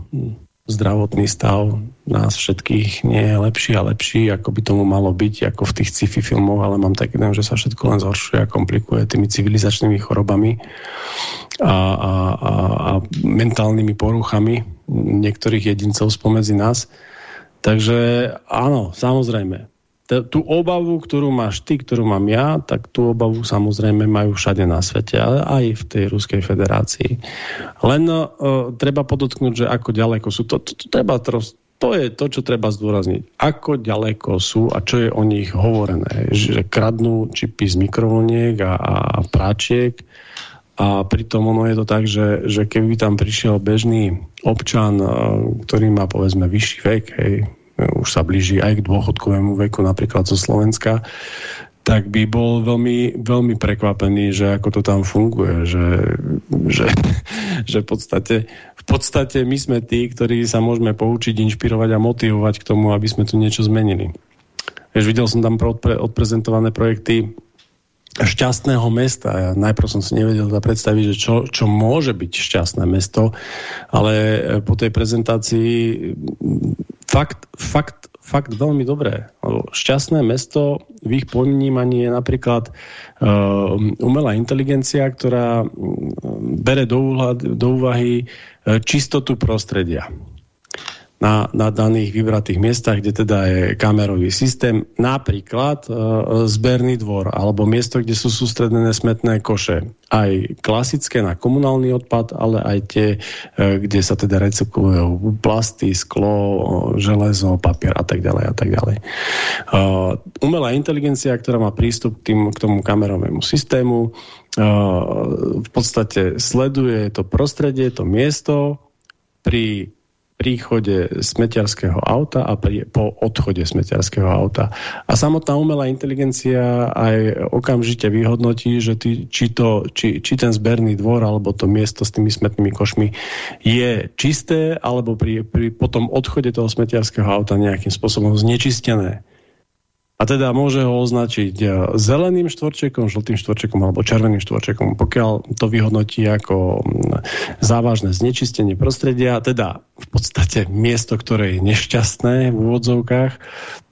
zdravotný stav nás všetkých nie je lepší a lepší, ako by tomu malo byť, ako v tých sci-fi filmoch, ale mám taký že sa všetko len zhoršuje a komplikuje tými civilizačnými chorobami a, a, a, a mentálnymi poruchami niektorých jedincov spomedzi nás. Takže áno, samozrejme, tú obavu, ktorú máš ty, ktorú mám ja, tak tú obavu samozrejme majú všade na svete, ale aj v tej Ruskej federácii. Len uh, treba podotknúť, že ako ďaleko sú. To, to, to, treba to je to, čo treba zdôrazniť. Ako ďaleko sú a čo je o nich hovorené. Že kradnú čipy z mikrovlniek a, a práčiek a pritom ono je to tak, že, že keby tam prišiel bežný občan, ktorý má povedzme vyšší vek, hej, už sa blíži aj k dôchodkovému veku, napríklad zo Slovenska, tak by bol veľmi, veľmi prekvapený, že ako to tam funguje, že, že, [LAUGHS] že v, podstate, v podstate my sme tí, ktorí sa môžeme poučiť, inšpirovať a motivovať k tomu, aby sme tu niečo zmenili. Vieš, videl som tam odpre, odprezentované projekty šťastného mesta. Ja najprv som si nevedel predstaviť, že čo, čo môže byť šťastné mesto, ale po tej prezentácii fakt, fakt fakt veľmi dobré. Šťastné mesto v ich ponímaní je napríklad uh, umelá inteligencia, ktorá mm, bere do, úhľad, do úvahy uh, čistotu prostredia na, na daných vybratých miestach, kde teda je kamerový systém, napríklad e, zberný dvor alebo miesto, kde sú sústredené smetné koše. Aj klasické na komunálny odpad, ale aj tie, e, kde sa teda recyklujú plasty, sklo, železo, papier a tak ďalej a tak ďalej. E, umelá inteligencia, ktorá má prístup k, tým, k tomu kamerovému systému, e, v podstate sleduje to prostredie, to miesto, pri príchode smetiarského auta a pri, po odchode smetiarského auta. A samotná umelá inteligencia aj okamžite vyhodnotí, že ty, či, to, či, či ten zberný dvor alebo to miesto s tými smetnými košmi je čisté alebo pri, pri potom odchode toho smetiarského auta nejakým spôsobom znečistené a teda môže ho označiť e, zeleným štvorčekom, žltým štvorčekom alebo červeným štvorčekom, pokiaľ to vyhodnotí ako závažné znečistenie prostredia, teda v podstate miesto, ktoré je nešťastné v úvodzovkách,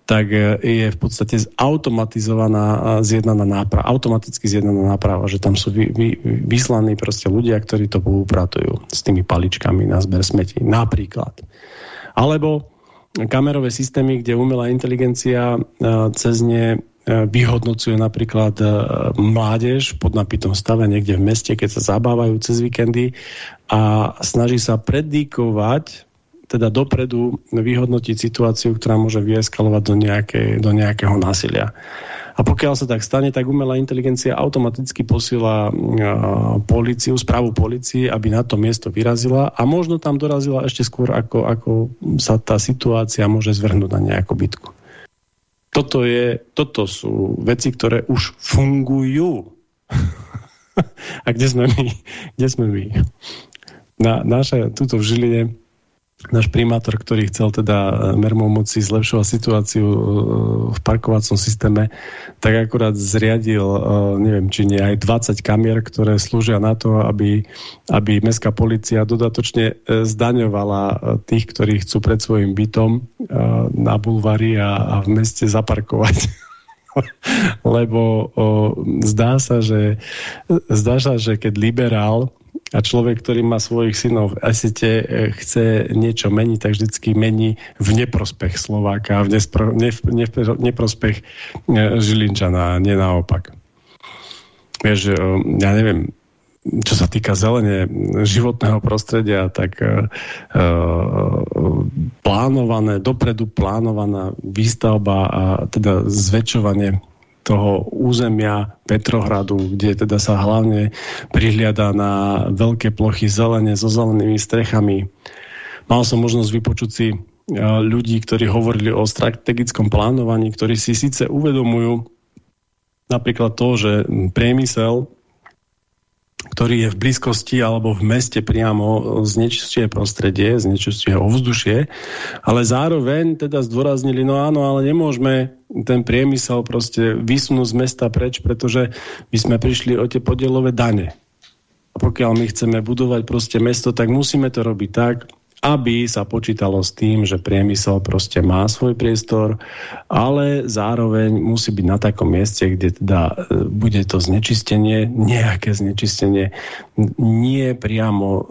tak e, je v podstate automatizovaná, zjednaná náprava, automaticky zjednaná náprava, že tam sú vy, vy, vyslaní proste ľudia, ktorí to poupratujú s tými paličkami na zber smetí, napríklad. Alebo kamerové systémy, kde umelá inteligencia e, cez ne e, vyhodnocuje napríklad e, mládež pod napitom stave niekde v meste, keď sa zabávajú cez víkendy a snaží sa predikovať, teda dopredu vyhodnotiť situáciu, ktorá môže vyeskalovať do, nejakej, do nejakého násilia. A pokiaľ sa tak stane, tak umelá inteligencia automaticky posiela policiu, správu policii, aby na to miesto vyrazila a možno tam dorazila ešte skôr, ako, ako sa tá situácia môže zvrhnúť na nejakú bitku. Toto, je, toto sú veci, ktoré už fungujú. [LAUGHS] a kde sme my? Kde sme my? Na, naša, tuto v Žiline náš primátor, ktorý chcel teda e, mermou moci zlepšovať situáciu e, v parkovacom systéme, tak akurát zriadil, e, neviem, či nie, aj 20 kamier, ktoré slúžia na to, aby, aby mestská policia dodatočne zdaňovala tých, ktorí chcú pred svojim bytom na bulvári a, a v meste zaparkovať. [LAUGHS] Lebo o, zdá sa, že zdá sa, že keď liberál a človek, ktorý má svojich synov v asete, e, chce niečo meniť, tak vždycky mení v neprospech Slováka, v, nespro, ne, ne, neprospech e, Žilinčana, nie naopak. Vieš, e, ja neviem, čo sa týka zelene životného prostredia, tak uh, plánované, dopredu plánovaná výstavba a teda zväčšovanie toho územia Petrohradu, kde teda sa hlavne prihliada na veľké plochy zelene so zelenými strechami. Mal som možnosť vypočuť si e, ľudí, ktorí hovorili o strategickom plánovaní, ktorí si síce uvedomujú napríklad to, že priemysel ktorý je v blízkosti alebo v meste priamo znečistuje prostredie, znečistuje ovzdušie, ale zároveň teda zdôraznili, no áno, ale nemôžeme ten priemysel proste vysunúť z mesta preč, pretože my sme prišli o tie podielové dane. A pokiaľ my chceme budovať proste mesto, tak musíme to robiť tak, aby sa počítalo s tým, že priemysel proste má svoj priestor, ale zároveň musí byť na takom mieste, kde teda e, bude to znečistenie, nejaké znečistenie, nie priamo e,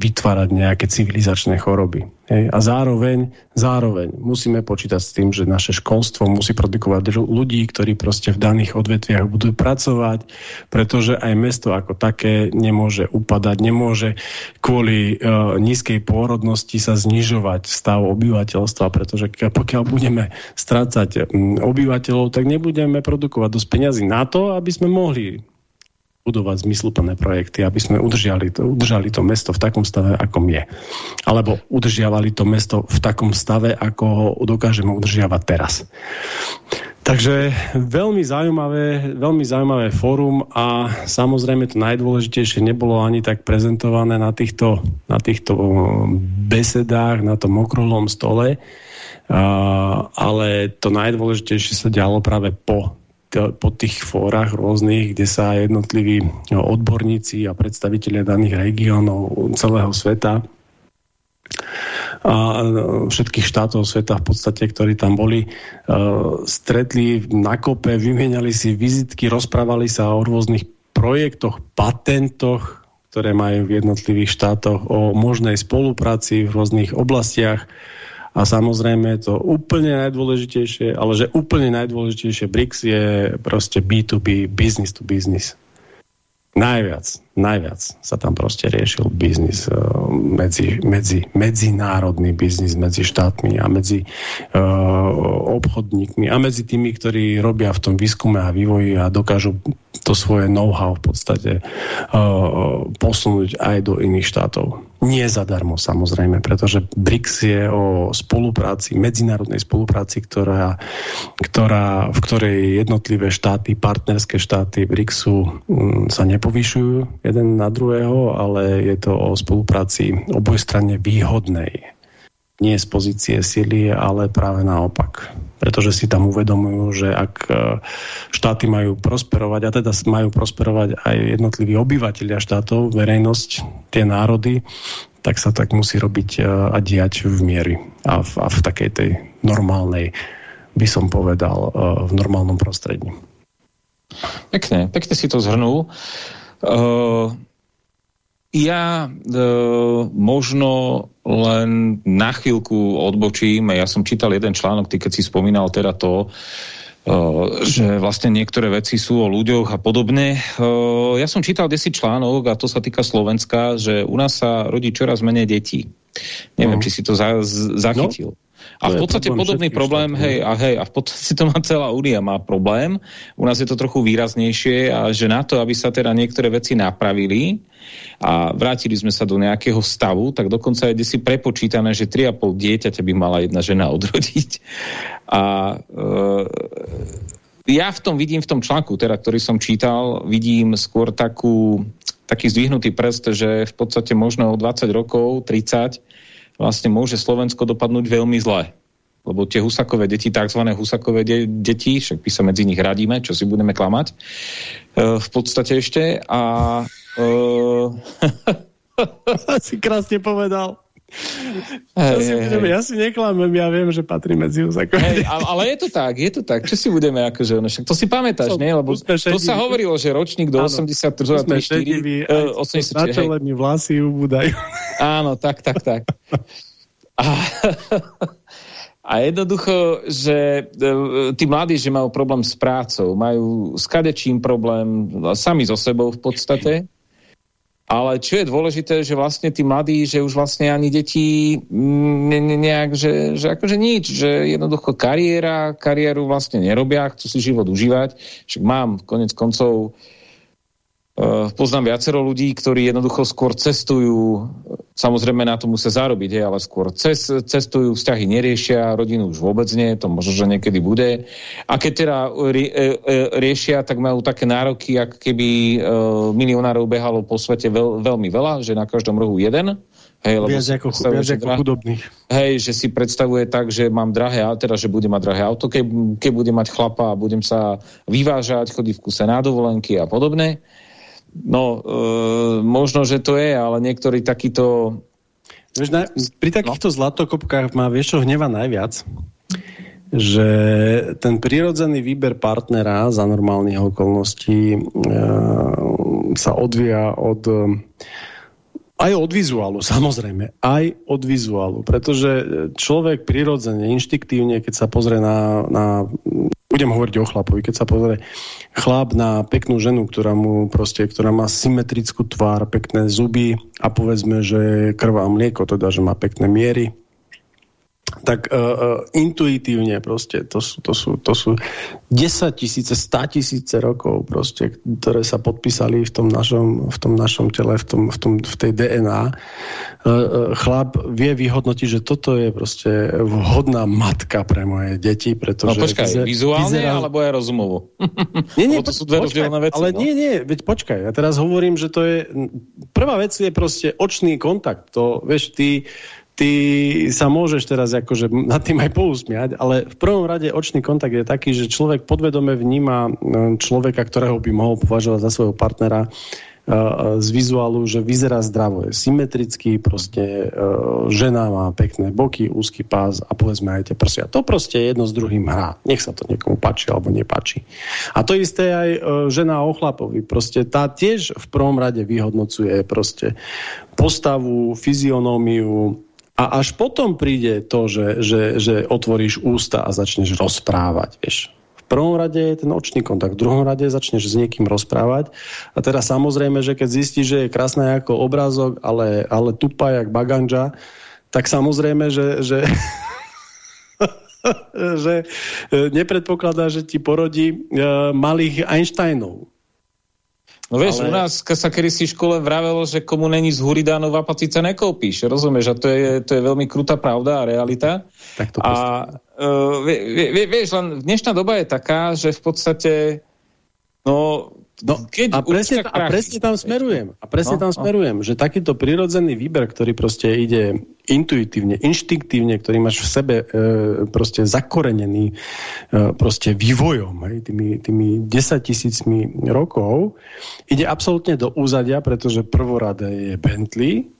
vytvárať nejaké civilizačné choroby. Hej. A zároveň, zároveň musíme počítať s tým, že naše školstvo musí produkovať ľudí, ktorí proste v daných odvetviach budú pracovať, pretože aj mesto ako také nemôže upadať, nemôže kvôli uh, nízkej pôrodnosti sa znižovať stav obyvateľstva, pretože pokiaľ budeme strácať obyvateľov, tak nebudeme produkovať dosť peniazy na to, aby sme mohli budovať zmysluplné projekty, aby sme udržali to, udržali to mesto v takom stave, akom je. Alebo udržiavali to mesto v takom stave, ako ho dokážeme udržiavať teraz. Takže veľmi zaujímavé, veľmi zaujímavé fórum a samozrejme to najdôležitejšie nebolo ani tak prezentované na týchto, na týchto besedách, na tom okrúhlom stole, ale to najdôležitejšie sa dialo práve po po tých fórach rôznych, kde sa jednotliví odborníci a predstavitelia daných regiónov celého sveta a všetkých štátov sveta v podstate, ktorí tam boli, stretli na kope, vymieniali si vizitky, rozprávali sa o rôznych projektoch, patentoch, ktoré majú v jednotlivých štátoch, o možnej spolupráci v rôznych oblastiach a samozrejme to úplne najdôležitejšie, ale že úplne najdôležitejšie BRICS je proste B2B, business to business. Najviac, najviac sa tam proste riešil biznis uh, medzi, medzi, medzinárodný biznis medzi štátmi a medzi uh, obchodníkmi a medzi tými, ktorí robia v tom výskume a vývoji a dokážu to svoje know-how v podstate uh, posunúť aj do iných štátov. Nie zadarmo samozrejme, pretože BRICS je o spolupráci, medzinárodnej spolupráci, ktorá, ktorá, v ktorej jednotlivé štáty, partnerské štáty BRICSu um, sa nepovyšujú jeden na druhého, ale je to o spolupráci obojstranne výhodnej. Nie z pozície sily, ale práve naopak. Pretože si tam uvedomujú, že ak uh, štáty majú prosperovať, a teda majú prosperovať aj jednotliví obyvateľia štátov, verejnosť, tie národy, tak sa tak musí robiť uh, a diať v miery a v, a v takej tej normálnej, by som povedal, uh, v normálnom prostredí. Pekne, pekne si to zhrnul. Uh, ja uh, možno len na chvíľku odbočím. Ja som čítal jeden článok, ty keď si spomínal teda to, Uh, že vlastne niektoré veci sú o ľuďoch a podobne. Uh, ja som čítal desi článok, a to sa týka Slovenska, že u nás sa rodí čoraz menej detí. Neviem, uh či si to za, zachytil. No. A v podstate podobný problém, štát, hej, a hej, a v podstate to má celá únia, má problém. U nás je to trochu výraznejšie a že na to, aby sa teda niektoré veci napravili a vrátili sme sa do nejakého stavu, tak dokonca je si prepočítané, že 3,5 dieťaťa by mala jedna žena [LAUGHS] odrodiť. A e, ja v tom vidím, v tom článku, teda, ktorý som čítal, vidím skôr takú, taký zdvihnutý prst, že v podstate možno o 20 rokov, 30, vlastne môže Slovensko dopadnúť veľmi zle. Lebo tie husakové deti, tzv. husakové de deti, však by sa medzi nich radíme, čo si budeme klamať, uh, v podstate ešte. A... Uh... [LAUGHS] [LAUGHS] si krásne povedal. Hey, si hey, budeme, hey. Ja si neklamem, ja viem, že patrí medzi Husakov. Hey, ale, je to tak, je to tak. Čo si budeme akože, no však to si pamätáš, nie? Lebo to sa hovorilo, že ročník do 83, 84, 84, hej. vlasy ubúdajú. Áno, tak, tak, tak. A, a jednoducho, že e, tí mladí, že majú problém s prácou, majú s kadečím problém, sami so sebou v podstate, ale čo je dôležité, že vlastne tí mladí, že už vlastne ani deti ne, ne, nejak, že, že akože nič, že jednoducho kariéra, kariéru vlastne nerobia, chcú si život užívať. Však mám konec koncov Uh, poznám viacero ľudí, ktorí jednoducho skôr cestujú, samozrejme na to musia zarobiť, je, ale skôr cest, cestujú, vzťahy neriešia, rodinu už vôbec nie, to možno, že niekedy bude. A keď teda rie, e, e, riešia, tak majú také nároky, ako keby milionárov behalo po svete veľ, veľmi veľa, že na každom rohu jeden. Hej, lebo viac ako, viac ako chudobných. Hej, že si predstavuje tak, že mám drahé, teda, že budem mať drahé auto, keď, keď budem mať chlapa a budem sa vyvážať, chodiť v kuse na dovolenky a podobne. No, e, možno, že to je, ale niektorí takýto... Vieš, na, pri takýchto no. zlatokopkách má vieš čo hneva najviac? Že ten prirodzený výber partnera za normálnych okolností e, sa odvíja od aj od vizuálu, samozrejme. Aj od vizuálu. Pretože človek prirodzene, inštiktívne, keď sa pozrie na, na budem hovoriť o chlapovi, keď sa pozrie chlap na peknú ženu, ktorá, mu proste, ktorá má symetrickú tvár, pekné zuby a povedzme, že krvá mlieko, teda, že má pekné miery tak uh, intuitívne proste, to sú, to sú, to sú 10 tisíce, 100 tisíce rokov proste, ktoré sa podpísali v tom našom, v tom našom tele, v, tom, v, tom, v tej DNA. Uh, uh, chlap vie vyhodnotiť, že toto je proste vhodná matka pre moje deti, pretože... No počkaj, vyzer, vizuálne vyzerá... alebo aj rozumovo? Nie, nie, to sú dve počkaj, veci, ale no? nie, nie, veď počkaj, ja teraz hovorím, že to je... Prvá vec je proste očný kontakt. To, vieš, ty ty sa môžeš teraz akože nad tým aj pousmiať, ale v prvom rade očný kontakt je taký, že človek podvedome vníma e, človeka, ktorého by mohol považovať za svojho partnera e, z vizuálu, že vyzerá zdravo, je symetrický, proste e, žena má pekné boky, úzky pás a povedzme aj tie prsia. To proste jedno s druhým hrá. Nech sa to niekomu páči alebo nepáči. A to isté aj žena o chlapovi. Proste tá tiež v prvom rade vyhodnocuje proste postavu, fyzionómiu, a až potom príde to, že, že, že otvoríš ústa a začneš rozprávať. Vieš. V prvom rade je ten očný kontakt, v druhom rade začneš s niekým rozprávať. A teraz samozrejme, že keď zistíš, že je krásna ako obrázok, ale, ale tupá jak baganža, tak samozrejme, že, že, [LAUGHS] že nepredpokladá, že ti porodí uh, malých Einsteinov. No vieš, ale... u nás sa kedy si v škole vravelo, že komu není z Huridánov a pacica nekopíš, rozumieš? A to je, to je veľmi krutá pravda a realita. Tak to a uh, vie, vie, vieš, len dnešná doba je taká, že v podstate no, No, keď a, presne, a presne tam smerujem. A presne no, tam no. smerujem, že takýto prirodzený výber, ktorý proste ide intuitívne, inštinktívne, ktorý máš v sebe e, proste zakorenený e, proste vývojom, hej, tými, tými 10 tisícmi rokov, ide absolútne do úzadia, pretože prvoradé je Bentley,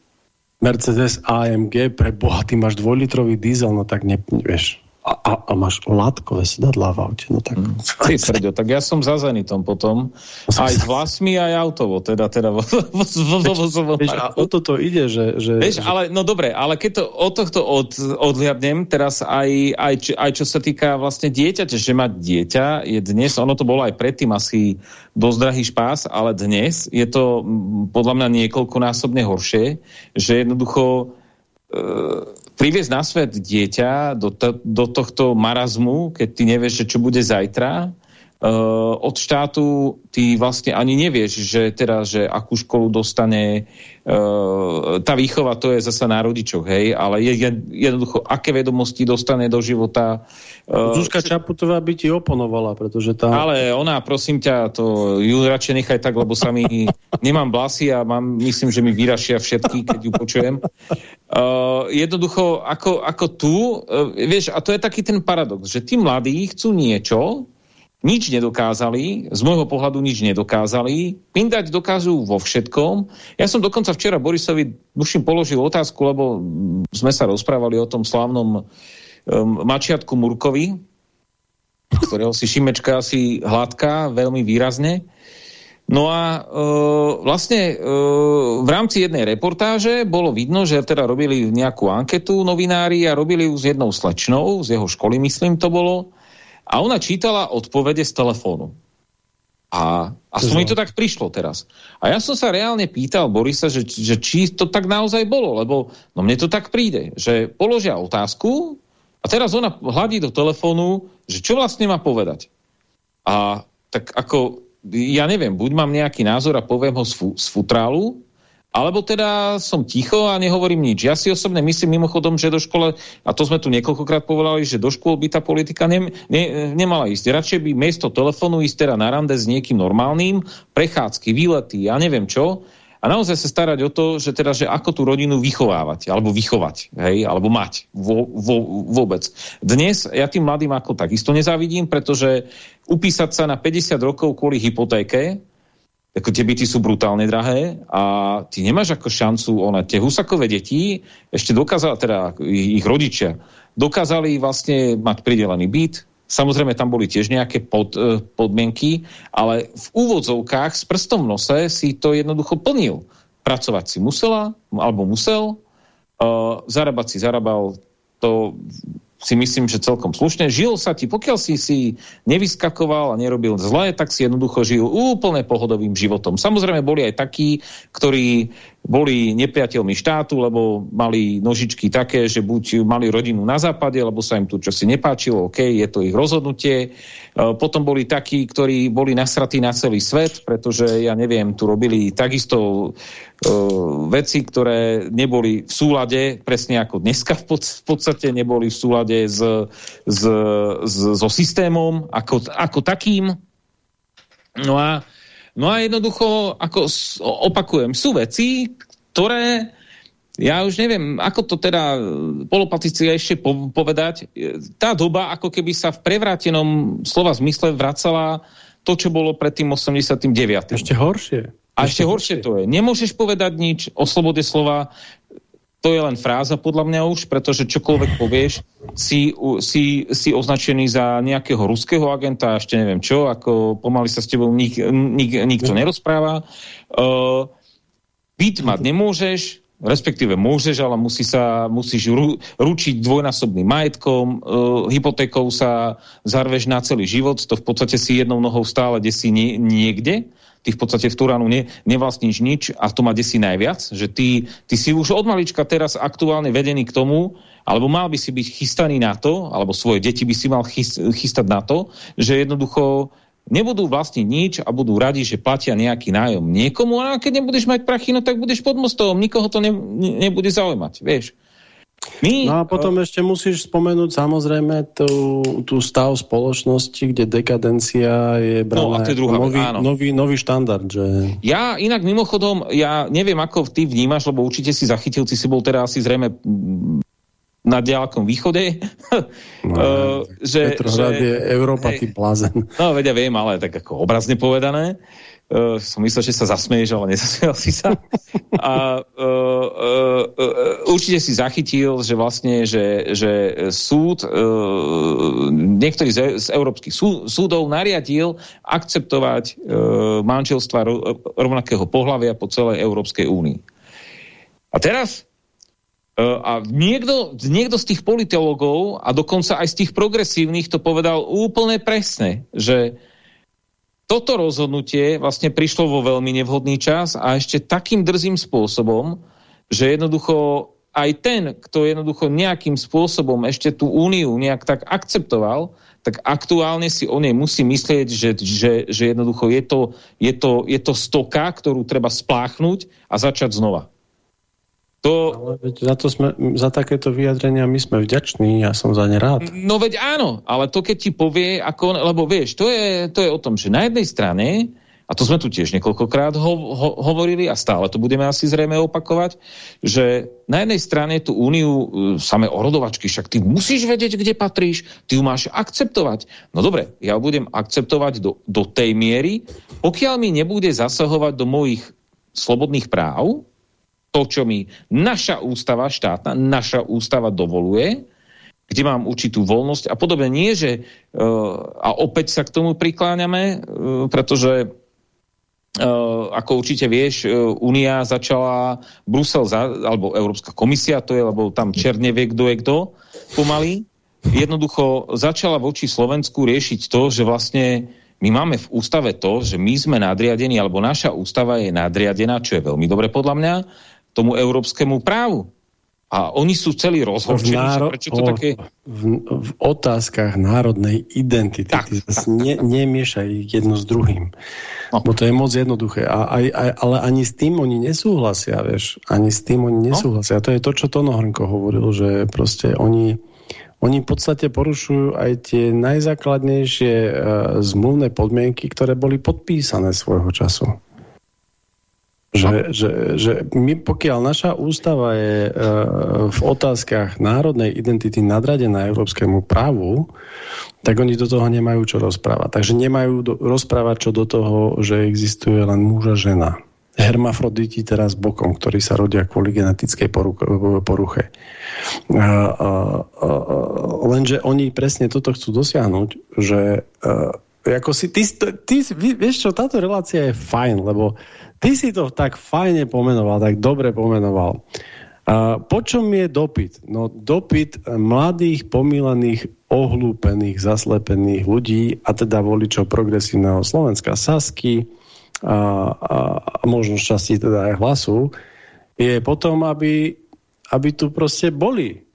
Mercedes AMG, pre boha, ty máš dvojlitrový diesel, no tak ne, vieš, a, a, a máš látkové sedadlá v aute, no tak... Mm. Ty, Fredo, tak ja som za Zenitom potom, aj s vlasmi, aj autovo, teda, teda vo, vo, vo, vo, Vieš, a o toto ide, že... že vieš, že... ale, no dobre, ale keď to od tohto od, odliadnem, teraz aj, aj, aj čo sa týka vlastne dieťaťa, že mať dieťa je dnes, ono to bolo aj predtým asi dosť drahý špás, ale dnes je to podľa mňa niekoľkonásobne horšie, že jednoducho e, priviesť na svet dieťa do, do tohto marazmu, keď ty nevieš, čo bude zajtra, od štátu ty vlastne ani nevieš, že teda, že akú školu dostane tá výchova, to je zasa na rodičoch, hej, ale je, je, jednoducho, aké vedomosti dostane do života. Zuzka Čaputová by ti oponovala, pretože tá... Ale ona, prosím ťa, to ju radšej nechaj tak, lebo sa mi [LAUGHS] nemám blasy a mám, myslím, že mi vyrašia všetky, keď ju počujem. Uh, jednoducho, ako, ako tu, uh, vieš, a to je taký ten paradox, že tí mladí chcú niečo, nič nedokázali, z môjho pohľadu nič nedokázali, pindať dokážu vo všetkom. Ja som dokonca včera Borisovi, duším, položil otázku, lebo sme sa rozprávali o tom slávnom um, mačiatku Murkovi, ktorého si Šimečka asi hladká veľmi výrazne. No a e, vlastne e, v rámci jednej reportáže bolo vidno, že teda robili nejakú anketu novinári a robili ju s jednou slečnou, z jeho školy myslím to bolo, a ona čítala odpovede z telefónu. A, a som mi to tak prišlo teraz. A ja som sa reálne pýtal Borisa, že, že či to tak naozaj bolo, lebo no mne to tak príde, že položia otázku a teraz ona hladí do telefónu, že čo vlastne má povedať. A tak ako ja neviem, buď mám nejaký názor a poviem ho z, fu z futrálu, alebo teda som ticho a nehovorím nič. Ja si osobne myslím mimochodom, že do škole, a to sme tu niekoľkokrát povedali, že do škôl by tá politika ne, ne, nemala ísť. Radšej by miesto telefónu ísť teda na rande s niekým normálnym, prechádzky, výlety, ja neviem čo, a naozaj sa starať o to, že teda, že ako tú rodinu vychovávať, alebo vychovať, hej, alebo mať vo, vo, vôbec. Dnes ja tým mladým ako takisto nezávidím, pretože upísať sa na 50 rokov kvôli hypotéke, ako tie byty sú brutálne drahé a ty nemáš ako šancu, ona, tie husakové deti ešte dokázala, teda ich rodičia, dokázali vlastne mať pridelený byt, Samozrejme, tam boli tiež nejaké pod, e, podmienky, ale v úvodzovkách s prstom v nose si to jednoducho plnil. Pracovať si musela, alebo musel, uh, zarábať si zarábal, to si myslím, že celkom slušne. Žil sa ti, pokiaľ si si nevyskakoval a nerobil zle, tak si jednoducho žil úplne pohodovým životom. Samozrejme, boli aj takí, ktorí boli nepriateľmi štátu, lebo mali nožičky také, že buď mali rodinu na západe, lebo sa im tu čosi nepáčilo, OK, je to ich rozhodnutie. Potom boli takí, ktorí boli nasratí na celý svet, pretože, ja neviem, tu robili takisto veci, ktoré neboli v súlade, presne ako dneska v, podstate neboli v súlade s, s, s, so systémom ako, ako takým. No a No a jednoducho, ako opakujem, sú veci, ktoré ja už neviem, ako to teda polopatici ešte povedať. Tá doba, ako keby sa v prevrátenom slova zmysle vracala to, čo bolo pred tým 89. Ešte horšie. A ešte, ešte horšie to je. Nemôžeš povedať nič o slobode slova, to je len fráza podľa mňa už, pretože čokoľvek povieš, si, si, si označený za nejakého ruského agenta, ešte neviem čo, ako pomaly sa s tebou nik, nik, nikto nerozpráva. Uh, byt mať nemôžeš, respektíve môžeš, ale musí sa, musíš ru, ručiť dvojnásobným majetkom, uh, hypotékou sa zarveš na celý život, to v podstate si jednou nohou stále si nie, niekde ty v podstate v Turánu ne, nevlastníš nič a to má desi najviac, že ty, ty si už od malička teraz aktuálne vedený k tomu, alebo mal by si byť chystaný na to, alebo svoje deti by si mal chystať na to, že jednoducho nebudú vlastniť nič a budú radi, že platia nejaký nájom niekomu a keď nebudeš mať prachy, no tak budeš pod mostom, nikoho to ne, ne, nebude zaujímať, vieš. My, no a potom uh, ešte musíš spomenúť samozrejme tú, tú stav spoločnosti, kde dekadencia je braná no, druhá, nový, nový, nový štandard. Že... Ja inak mimochodom, ja neviem, ako ty vnímaš, lebo určite si zachytil, ty si bol teda asi zrejme na ďalekom východe. No, [LAUGHS] uh, že, Petrohrad že, je Európa, ty blázen. No, vedia, viem, ale tak ako obrazne povedané. Uh, som myslel, že sa zasmeješ, ale nezasmiel si sa. A uh, uh, uh, určite si zachytil, že vlastne, že, že súd, uh, niektorý z, z európskych sú, súdov nariadil akceptovať uh, manželstva ro, rovnakého pohľavia po celej Európskej únii. A teraz a niekto, niekto z tých politologov a dokonca aj z tých progresívnych to povedal úplne presne, že toto rozhodnutie vlastne prišlo vo veľmi nevhodný čas a ešte takým drzým spôsobom, že jednoducho aj ten, kto jednoducho nejakým spôsobom ešte tú úniu nejak tak akceptoval, tak aktuálne si o nej musí myslieť, že, že, že jednoducho je to, je, to, je to stoka, ktorú treba spláchnuť a začať znova. To... Ale veď za, to sme, za takéto vyjadrenia my sme vďační, ja som za ne rád. No veď áno, ale to keď ti povie, ako, lebo vieš, to je, to je o tom, že na jednej strane, a to sme tu tiež niekoľkokrát ho, ho, hovorili a stále to budeme asi zrejme opakovať, že na jednej strane tú úniu e, same orodovačky, však ty musíš vedieť, kde patríš, ty ju máš akceptovať. No dobre, ja ju budem akceptovať do, do tej miery, pokiaľ mi nebude zasahovať do mojich slobodných práv, to, čo mi naša ústava štátna, naša ústava dovoluje, kde mám určitú voľnosť a podobne. Nie, že uh, a opäť sa k tomu prikláňame, uh, pretože Uh, ako určite vieš, Únia začala, Brusel, za, alebo Európska komisia, to je, lebo tam černe vie, kto je kto, pomaly, jednoducho začala voči Slovensku riešiť to, že vlastne my máme v ústave to, že my sme nadriadení, alebo naša ústava je nadriadená, čo je veľmi dobre podľa mňa, tomu európskemu právu. A oni sú celí rozhorčení, náro... prečo to o, také... V, v otázkach národnej identity. Tak, Ty tak, ne, tak. nemiešaj jedno s druhým. No. Bo to je moc jednoduché. A, aj, aj, ale ani s tým oni nesúhlasia, vieš. Ani s tým oni no. nesúhlasia. No. To je to, čo Tono Hrnko hovoril, že proste oni, oni v podstate porušujú aj tie najzákladnejšie uh, zmluvné podmienky, ktoré boli podpísané svojho času. Že, že, že my, pokiaľ naša ústava je e, v otázkach národnej identity nadradená európskemu právu, tak oni do toho nemajú čo rozprávať. Takže nemajú do, rozprávať čo do toho, že existuje len muž a žena. Hermafroditi teraz bokom, ktorí sa rodia kvôli genetickej poruche. A, a, a, lenže oni presne toto chcú dosiahnuť, že a, e, ako si, ty, ty, vieš čo, táto relácia je fajn, lebo Ty si to tak fajne pomenoval, tak dobre pomenoval. A po čom je dopyt? No dopyt mladých, pomilených, ohlúpených, zaslepených ľudí, a teda voličov progresívneho Slovenska, Sasky a, a, a možno šťastí teda aj hlasu, je potom, aby, aby tu proste boli.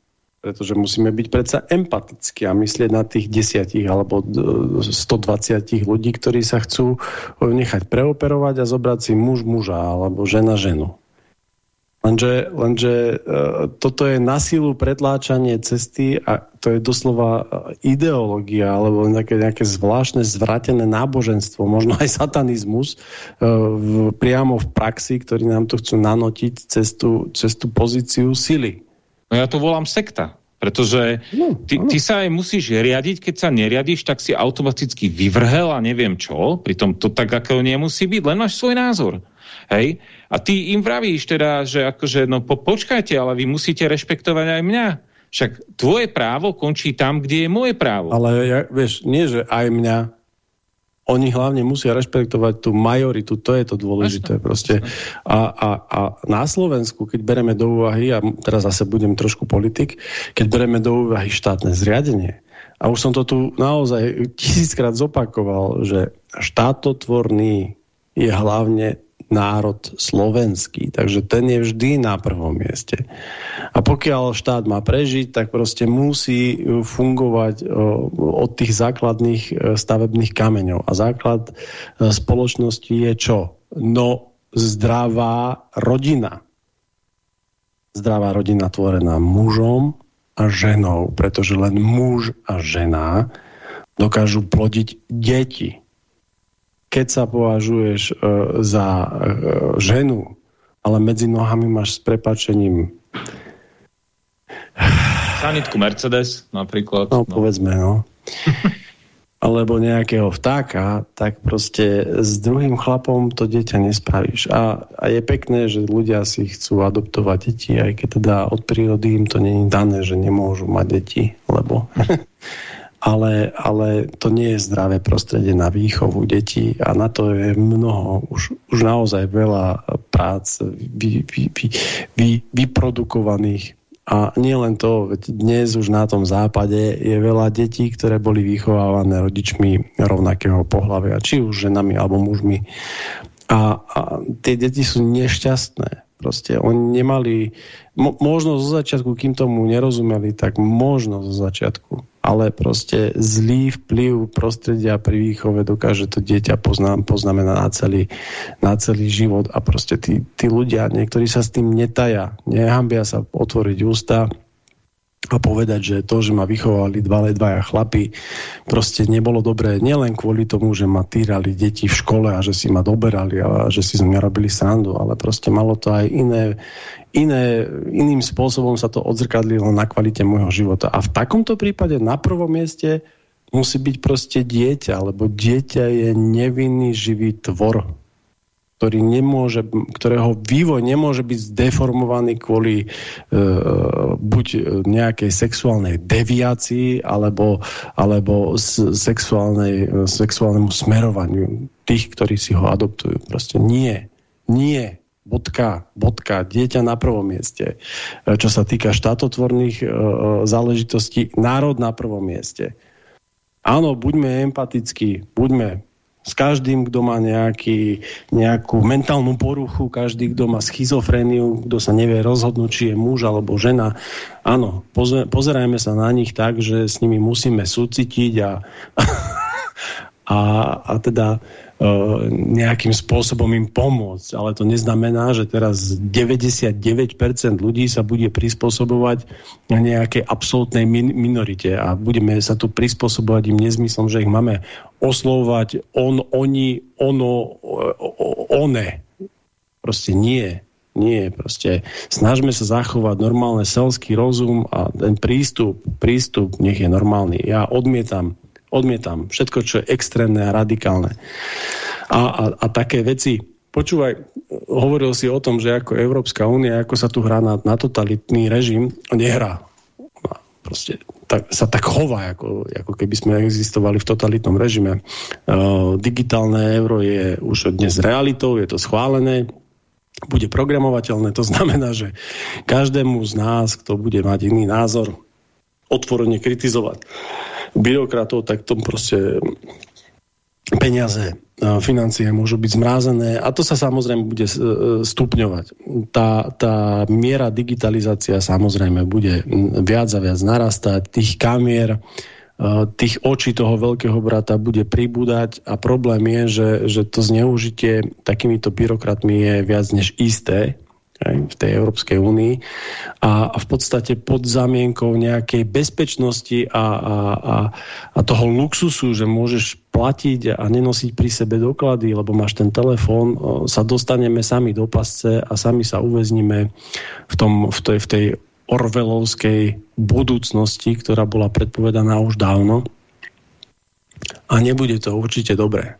Pretože musíme byť predsa empatickí a myslieť na tých desiatich alebo 120 ľudí, ktorí sa chcú nechať preoperovať a zobrať si muž muža alebo žena ženu. Lenže, lenže e, toto je na silu pretláčanie cesty a to je doslova e, ideológia alebo nejaké, nejaké zvláštne zvrátené náboženstvo, možno aj satanizmus e, v, priamo v praxi, ktorí nám to chcú nanotiť cez tú, cez tú pozíciu sily. No ja to volám sekta. Pretože no, ty, ty sa aj musíš riadiť, keď sa neriadiš, tak si automaticky vyvrhel a neviem čo, pritom to tak ako nemusí byť, len máš svoj názor. Hej? A ty im vravíš teda, že akože, no po, počkajte, ale vy musíte rešpektovať aj mňa. Však tvoje právo končí tam, kde je moje právo. Ale ja, vieš, nie, že aj mňa, oni hlavne musia rešpektovať tú majoritu, to je to dôležité proste. A, a, a na Slovensku, keď bereme do úvahy, a teraz zase budem trošku politik, keď bereme do úvahy štátne zriadenie, a už som to tu naozaj tisíckrát zopakoval, že štátotvorný je hlavne národ slovenský, takže ten je vždy na prvom mieste. A pokiaľ štát má prežiť, tak proste musí fungovať od tých základných e, stavebných kameňov. A základ e, spoločnosti je čo? No zdravá rodina. Zdravá rodina tvorená mužom a ženou, pretože len muž a žena dokážu plodiť deti keď sa považuješ uh, za uh, ženu, ale medzi nohami máš s prepačením sanitku Mercedes napríklad. No, no. povedzme, no. [LAUGHS] alebo nejakého vtáka, tak proste s druhým chlapom to dieťa nespravíš. A, a je pekné, že ľudia si chcú adoptovať deti, aj keď teda od prírody im to není dané, že nemôžu mať deti, lebo [LAUGHS] ale, ale to nie je zdravé prostredie na výchovu detí a na to je mnoho, už, už naozaj veľa prác vy, vy, vy, vy, vyprodukovaných a nie len to, dnes už na tom západe je veľa detí, ktoré boli vychovávané rodičmi rovnakého pohľavia, či už ženami alebo mužmi. A, a tie deti sú nešťastné. Proste oni nemali, mo, možno zo začiatku, kým tomu nerozumeli, tak možno zo začiatku. Ale proste zlý vplyv prostredia pri výchove dokáže to dieťa poznám, poznamená na celý, na celý život. A proste tí, tí ľudia, niektorí sa s tým netaja, nehambia sa otvoriť ústa a povedať, že to, že ma vychovali dva dvaja chlapi, proste nebolo dobré nielen kvôli tomu, že ma týrali deti v škole a že si ma doberali a že si sme robili srandu, ale proste malo to aj iné, iné, iným spôsobom sa to odzrkadlilo na kvalite môjho života. A v takomto prípade na prvom mieste musí byť proste dieťa, lebo dieťa je nevinný živý tvor ktorý nemôže, ktorého vývoj nemôže byť zdeformovaný kvôli e, buď nejakej sexuálnej deviácii alebo, alebo sexuálnej, sexuálnemu smerovaniu tých, ktorí si ho adoptujú. Proste nie. Nie. Bodka, bodka, dieťa na prvom mieste. E, čo sa týka štátotvorných e, záležitostí, národ na prvom mieste. Áno, buďme empatickí, buďme s každým, kto má nejaký, nejakú mentálnu poruchu, každý, kto má schizofréniu, kto sa nevie rozhodnúť, či je muž alebo žena. Áno, pozerajme sa na nich tak, že s nimi musíme súcitiť a, [LAUGHS] a, a teda nejakým spôsobom im pomôcť. Ale to neznamená, že teraz 99% ľudí sa bude prispôsobovať nejakej absolútnej min minorite a budeme sa tu prispôsobovať im nezmyslom, že ich máme oslovať on, oni, ono, one. Proste nie. Nie, proste snažme sa zachovať normálne selský rozum a ten prístup, prístup nech je normálny. Ja odmietam Odmietam všetko, čo je extrémne a radikálne. A, a, a také veci, počúvaj, hovoril si o tom, že ako Európska únia, ako sa tu hrá na, na totalitný režim, nehrá. Proste tak, sa tak chová, ako, ako keby sme existovali v totalitnom režime. Uh, digitálne euro je už dnes realitou, je to schválené, bude programovateľné, to znamená, že každému z nás, kto bude mať iný názor, otvorene kritizovať byrokratov, tak tom proste peniaze, financie môžu byť zmrázené a to sa samozrejme bude e, stupňovať. Tá, tá miera digitalizácia samozrejme bude viac a viac narastať, tých kamier, e, tých očí toho veľkého brata bude pribúdať a problém je, že, že to zneužitie takýmito byrokratmi je viac než isté v tej Európskej únii a, v podstate pod zamienkou nejakej bezpečnosti a, a, a, a toho luxusu, že môžeš platiť a nenosiť pri sebe doklady, lebo máš ten telefón, sa dostaneme sami do pasce a sami sa uväzníme v, tom, v, tej, v tej orvelovskej budúcnosti, ktorá bola predpovedaná už dávno. A nebude to určite dobré.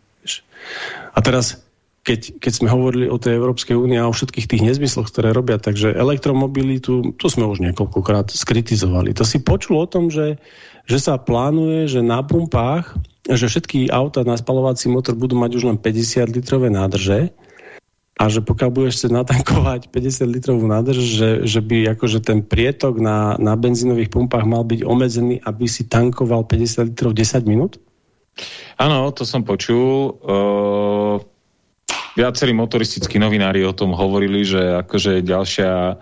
A teraz keď, keď sme hovorili o tej Európskej únie a o všetkých tých nezmysloch, ktoré robia, takže elektromobilitu, to sme už niekoľkokrát skritizovali. To si počul o tom, že, že sa plánuje, že na pumpách, že všetky auta na spalovací motor budú mať už len 50 litrové nádrže a že pokiaľ budeš chcieť natankovať 50 litrovú nádrž, že, že by akože ten prietok na, na benzínových pumpách mal byť obmedzený, aby si tankoval 50 litrov 10 minút? Áno, to som počul. Uh viacerí motoristickí novinári o tom hovorili, že akože ďalšia,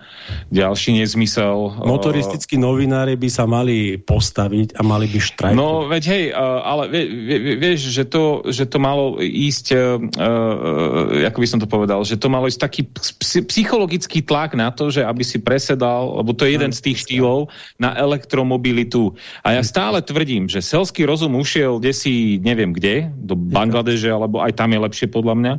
ďalší nezmysel. Motoristickí novinári by sa mali postaviť a mali by štrajkovať. No veď hej, ale vie, vie, vieš, že to, že to malo ísť, uh, ako by som to povedal, že to malo ísť taký psychologický tlak na to, že aby si presedal, lebo to je jeden z tých štýlov, na elektromobilitu. A ja stále tvrdím, že selský rozum ušiel desi, neviem kde, do Bangladeže, alebo aj tam je lepšie podľa mňa.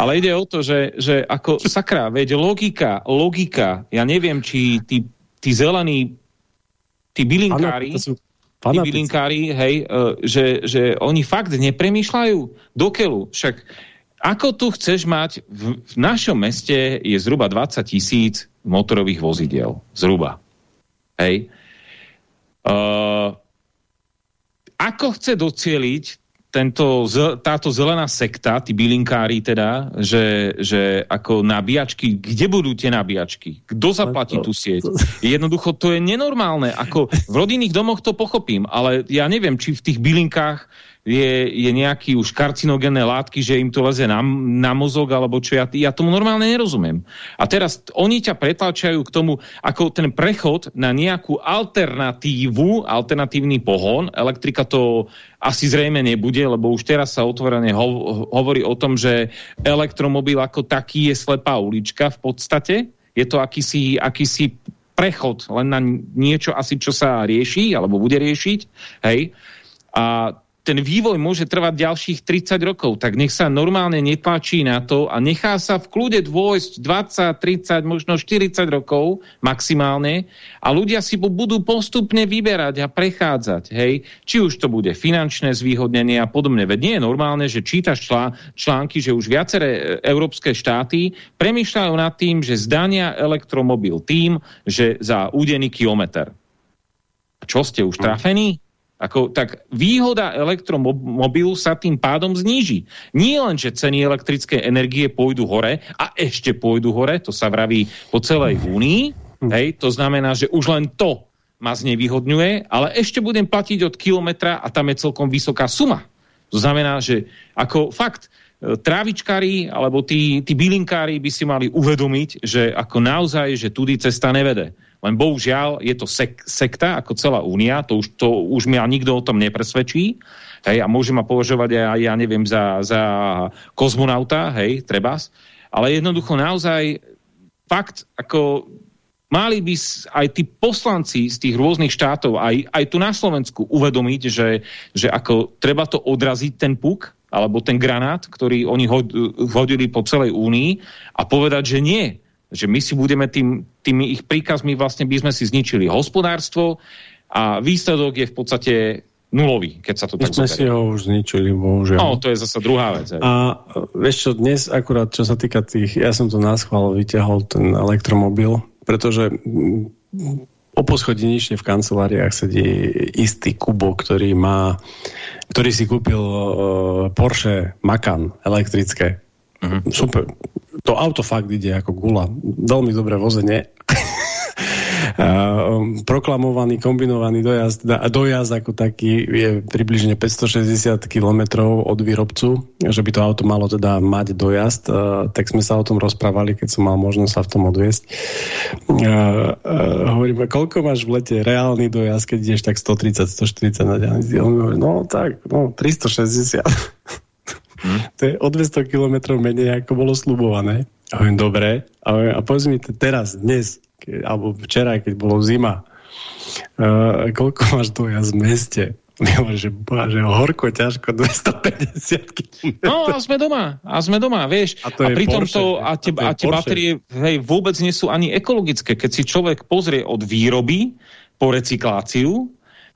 Ale ide o to, že, že ako sakra, veď logika, logika, ja neviem, či tí, tí zelení, tí bylinkári, tí bylinkári, hej, e, že, že oni fakt nepremýšľajú do keľu. Však ako tu chceš mať, v, v našom meste je zhruba 20 tisíc motorových vozidiel. Zhruba. Hej. Uh, ako chce docieliť tento, táto zelená sekta, tí bylinkári teda, že, že ako nabíjačky, kde budú tie nabíjačky? Kto zaplatí tú sieť? Jednoducho to je nenormálne. Ako v rodinných domoch to pochopím, ale ja neviem, či v tých bylinkách je, je nejaký už karcinogénne látky, že im to leze na, na mozog, alebo čo, ja, ja tomu normálne nerozumiem. A teraz oni ťa pretláčajú k tomu, ako ten prechod na nejakú alternatívu, alternatívny pohon, elektrika to asi zrejme nebude, lebo už teraz sa otvorene ho, hovorí o tom, že elektromobil ako taký je slepá ulička v podstate. Je to akýsi, akýsi prechod len na niečo asi, čo sa rieši, alebo bude riešiť. Hej. A ten vývoj môže trvať ďalších 30 rokov, tak nech sa normálne netlačí na to a nechá sa v kľude dôjsť 20, 30, možno 40 rokov maximálne a ľudia si budú postupne vyberať a prechádzať, hej, či už to bude finančné zvýhodnenie a podobne. Veď nie je normálne, že čítaš člá, články, že už viaceré e, európske štáty premýšľajú nad tým, že zdania elektromobil tým, že za údený kilometr. Čo ste už trafení? Ako, tak výhoda elektromobilu sa tým pádom zníži. Nie len, že ceny elektrickej energie pôjdu hore a ešte pôjdu hore, to sa vraví po celej únii, hej, to znamená, že už len to ma znevýhodňuje, ale ešte budem platiť od kilometra a tam je celkom vysoká suma. To znamená, že ako fakt e, trávičkári alebo tí, tí bylinkári by si mali uvedomiť, že ako naozaj, že tudy cesta nevede. Len bohužiaľ je to sek sekta ako celá únia, to už, to už mi nikto o tom nepresvedčí. Hej, a môže ma považovať aj, ja neviem, za, za kozmonauta, hej, trebas. Ale jednoducho naozaj fakt, ako mali by aj tí poslanci z tých rôznych štátov, aj, aj tu na Slovensku uvedomiť, že, že ako treba to odraziť ten puk, alebo ten granát, ktorý oni hodili po celej únii a povedať, že nie, že my si budeme tým, tými ich príkazmi vlastne by sme si zničili hospodárstvo a výsledok je v podstate nulový, keď sa to tak sme si ho už zničili, bohužiaľ. No, to je zase druhá vec. Aj. A vieš čo, dnes akurát, čo sa týka tých, ja som to náschval vyťahol ten elektromobil, pretože o poschodí nične v kanceláriách sedí istý Kubo, ktorý má, ktorý si kúpil uh, Porsche Macan elektrické. Uh mhm. -huh. Super to auto fakt ide ako gula. Veľmi dobré vozenie. [LAUGHS] proklamovaný kombinovaný dojazd, dojazd ako taký je približne 560 km od výrobcu, že by to auto malo teda mať dojazd, tak sme sa o tom rozprávali, keď som mal možnosť sa v tom odviesť. Hovorím, koľko máš v lete reálny dojazd, keď ideš tak 130, 140 na hovorí, no tak, no 360. [LAUGHS] Hmm. To je o 200 km menej, ako bolo slubované. A hovorím, dobre. A, a povedz mi teraz, dnes, ke, alebo včera, keď bolo zima, uh, koľko máš dojazd v meste? [LAUGHS] Hovorím, že, že horko, ťažko, 250 km. No a sme doma, a sme doma, vieš. A, to a pritom Porsche, to, a tie, a tie batérie hej, vôbec nie sú ani ekologické. Keď si človek pozrie od výroby po recykláciu,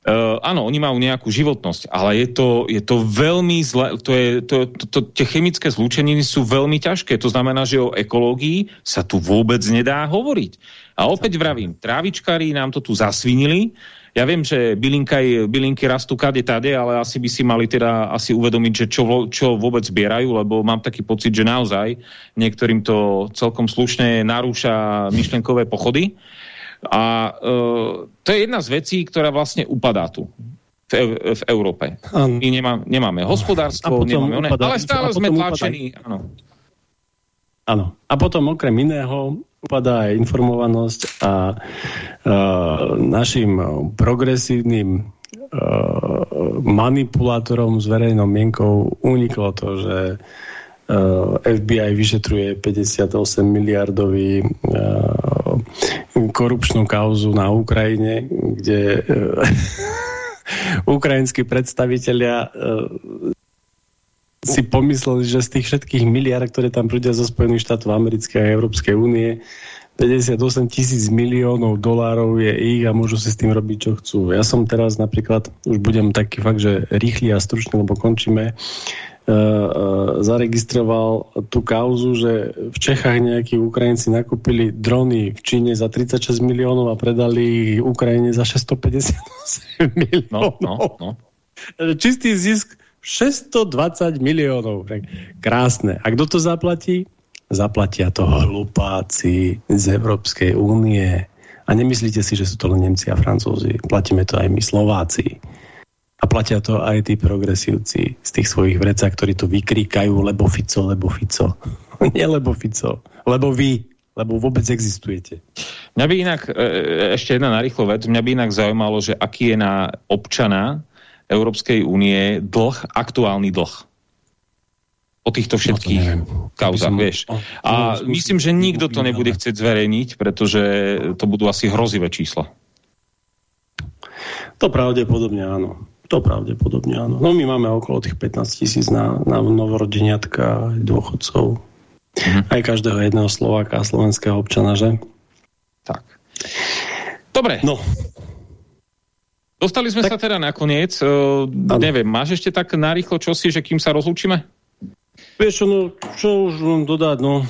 Uh, áno, oni majú nejakú životnosť, ale je to, je to veľmi zle, to je, to, to, to, tie chemické zlúčeniny sú veľmi ťažké, to znamená, že o ekológii sa tu vôbec nedá hovoriť. A opäť vravím, trávičkári nám to tu zasvinili, ja viem, že bylinky, bylinky rastú kade tade, ale asi by si mali teda asi uvedomiť, že čo, čo vôbec zbierajú, lebo mám taký pocit, že naozaj niektorým to celkom slušne narúša myšlenkové pochody. A e, to je jedna z vecí, ktorá vlastne upadá tu v, v Európe. Ano. My nemá, nemáme hospodárstvo, nemáme one, ale stále sme tlačení. Áno. Áno. A potom okrem iného upadá aj informovanosť a, a našim progresívnym manipulátorom s verejnou mienkou uniklo to, že FBI vyšetruje 58 miliardový korupčnú kauzu na Ukrajine, kde [LAUGHS] ukrajinskí predstavitelia si pomysleli, že z tých všetkých miliard, ktoré tam príde zo Spojených štátov amerických a Európskej únie, 58 tisíc miliónov dolárov je ich a môžu si s tým robiť, čo chcú. Ja som teraz napríklad, už budem taký fakt, že rýchly a stručný, lebo končíme, zaregistroval tú kauzu, že v Čechách nejakí Ukrajinci nakúpili drony v Číne za 36 miliónov a predali ich Ukrajine za 658 miliónov. [LAUGHS] No, no, no. Čistý zisk 620 miliónov. Krásne. A kto to zaplatí? Zaplatia to hlupáci z Európskej únie. A nemyslíte si, že sú to len Nemci a Francúzi. Platíme to aj my Slováci. A platia to aj tí progresívci z tých svojich vrecák, ktorí tu vykríkajú, lebo Fico, lebo Fico. [LAUGHS] Nie lebo Fico, lebo vy, lebo vôbec existujete. Mňa by inak, e, e, ešte jedna narýchlo vec, mňa by inak zaujímalo, že aký je na občana Európskej únie dlh, aktuálny dlh o týchto no všetkých no kauzách, som... vieš. A myslím, že nikto to nebude chcieť zverejniť, pretože to budú asi hrozivé čísla. To pravdepodobne áno. To pravdepodobne áno. No my máme okolo tých 15 tisíc na, na novorodeniatka dôchodcov. Mhm. Aj každého jedného Slováka a slovenského občana, že? Tak. Dobre. No. Dostali sme tak... sa teda nakoniec. Uh, neviem, máš ešte tak narýchlo čosi, že kým sa rozlúčime? Vieš čo, no, čo už mám dodať, no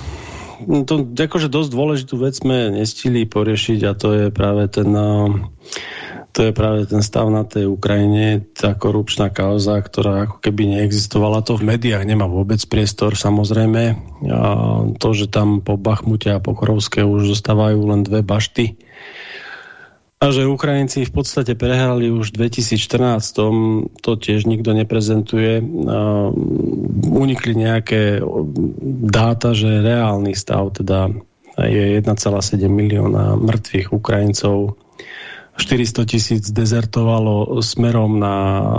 to akože dosť dôležitú vec sme nestili poriešiť a to je práve ten uh, to je práve ten stav na tej Ukrajine, tá korupčná kauza, ktorá ako keby neexistovala. To v médiách nemá vôbec priestor, samozrejme. A to, že tam po Bachmute a po Chorovské už zostávajú len dve bašty, a že Ukrajinci v podstate prehrali už v 2014, to tiež nikto neprezentuje. Unikli nejaké dáta, že reálny stav teda je 1,7 milióna mŕtvych Ukrajincov 400 tisíc dezertovalo smerom na,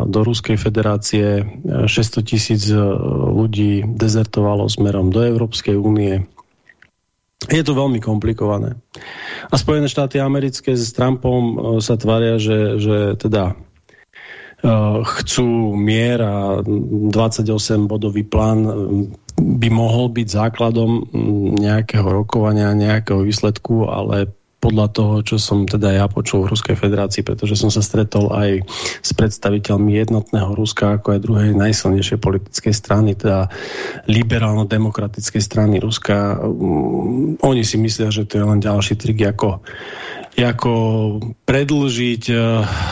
do Ruskej federácie, 600 tisíc e, ľudí dezertovalo smerom do Európskej únie. Je to veľmi komplikované. A Spojené štáty americké s Trumpom e, sa tvária, že, že teda e, chcú mier a 28-bodový plán by mohol byť základom nejakého rokovania, nejakého výsledku, ale podľa toho, čo som teda ja počul v Ruskej federácii, pretože som sa stretol aj s predstaviteľmi jednotného Ruska, ako aj druhej najsilnejšej politickej strany, teda liberálno-demokratickej strany Ruska. Mm, oni si myslia, že to je len ďalší trik, ako ako predlžiť e,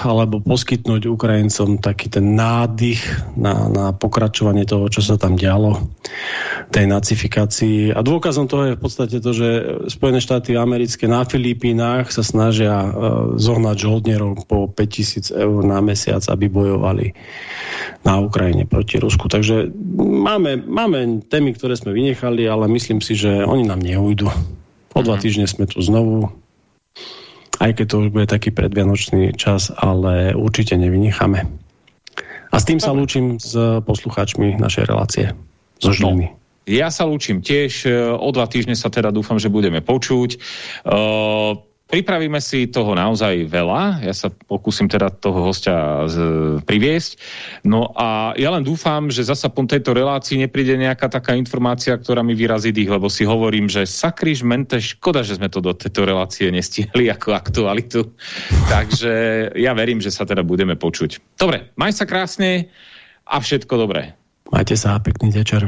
alebo poskytnúť Ukrajincom taký ten nádych na, na pokračovanie toho, čo sa tam dialo, tej nacifikácii. A dôkazom toho je v podstate to, že Spojené štáty americké na Filipínach sa snažia e, zohnať žoldnerov po 5000 eur na mesiac, aby bojovali na Ukrajine proti Rusku. Takže máme, máme témy, ktoré sme vynechali, ale myslím si, že oni nám neujdu. O dva mhm. týždne sme tu znovu aj keď to už bude taký predvianočný čas, ale určite nevynecháme. A s tým sa lúčim s poslucháčmi našej relácie. So Žiliny. No. Ja sa lúčim tiež, o dva týždne sa teda dúfam, že budeme počuť. Uh, Pripravíme si toho naozaj veľa. Ja sa pokúsim teda toho hostia z, priviesť. No a ja len dúfam, že zasa po tejto relácii nepríde nejaká taká informácia, ktorá mi vyrazí dých, lebo si hovorím, že sakryž mente, škoda, že sme to do tejto relácie nestihli ako aktualitu. [LAUGHS] Takže ja verím, že sa teda budeme počuť. Dobre, maj sa krásne a všetko dobré. Majte sa, pekný večer.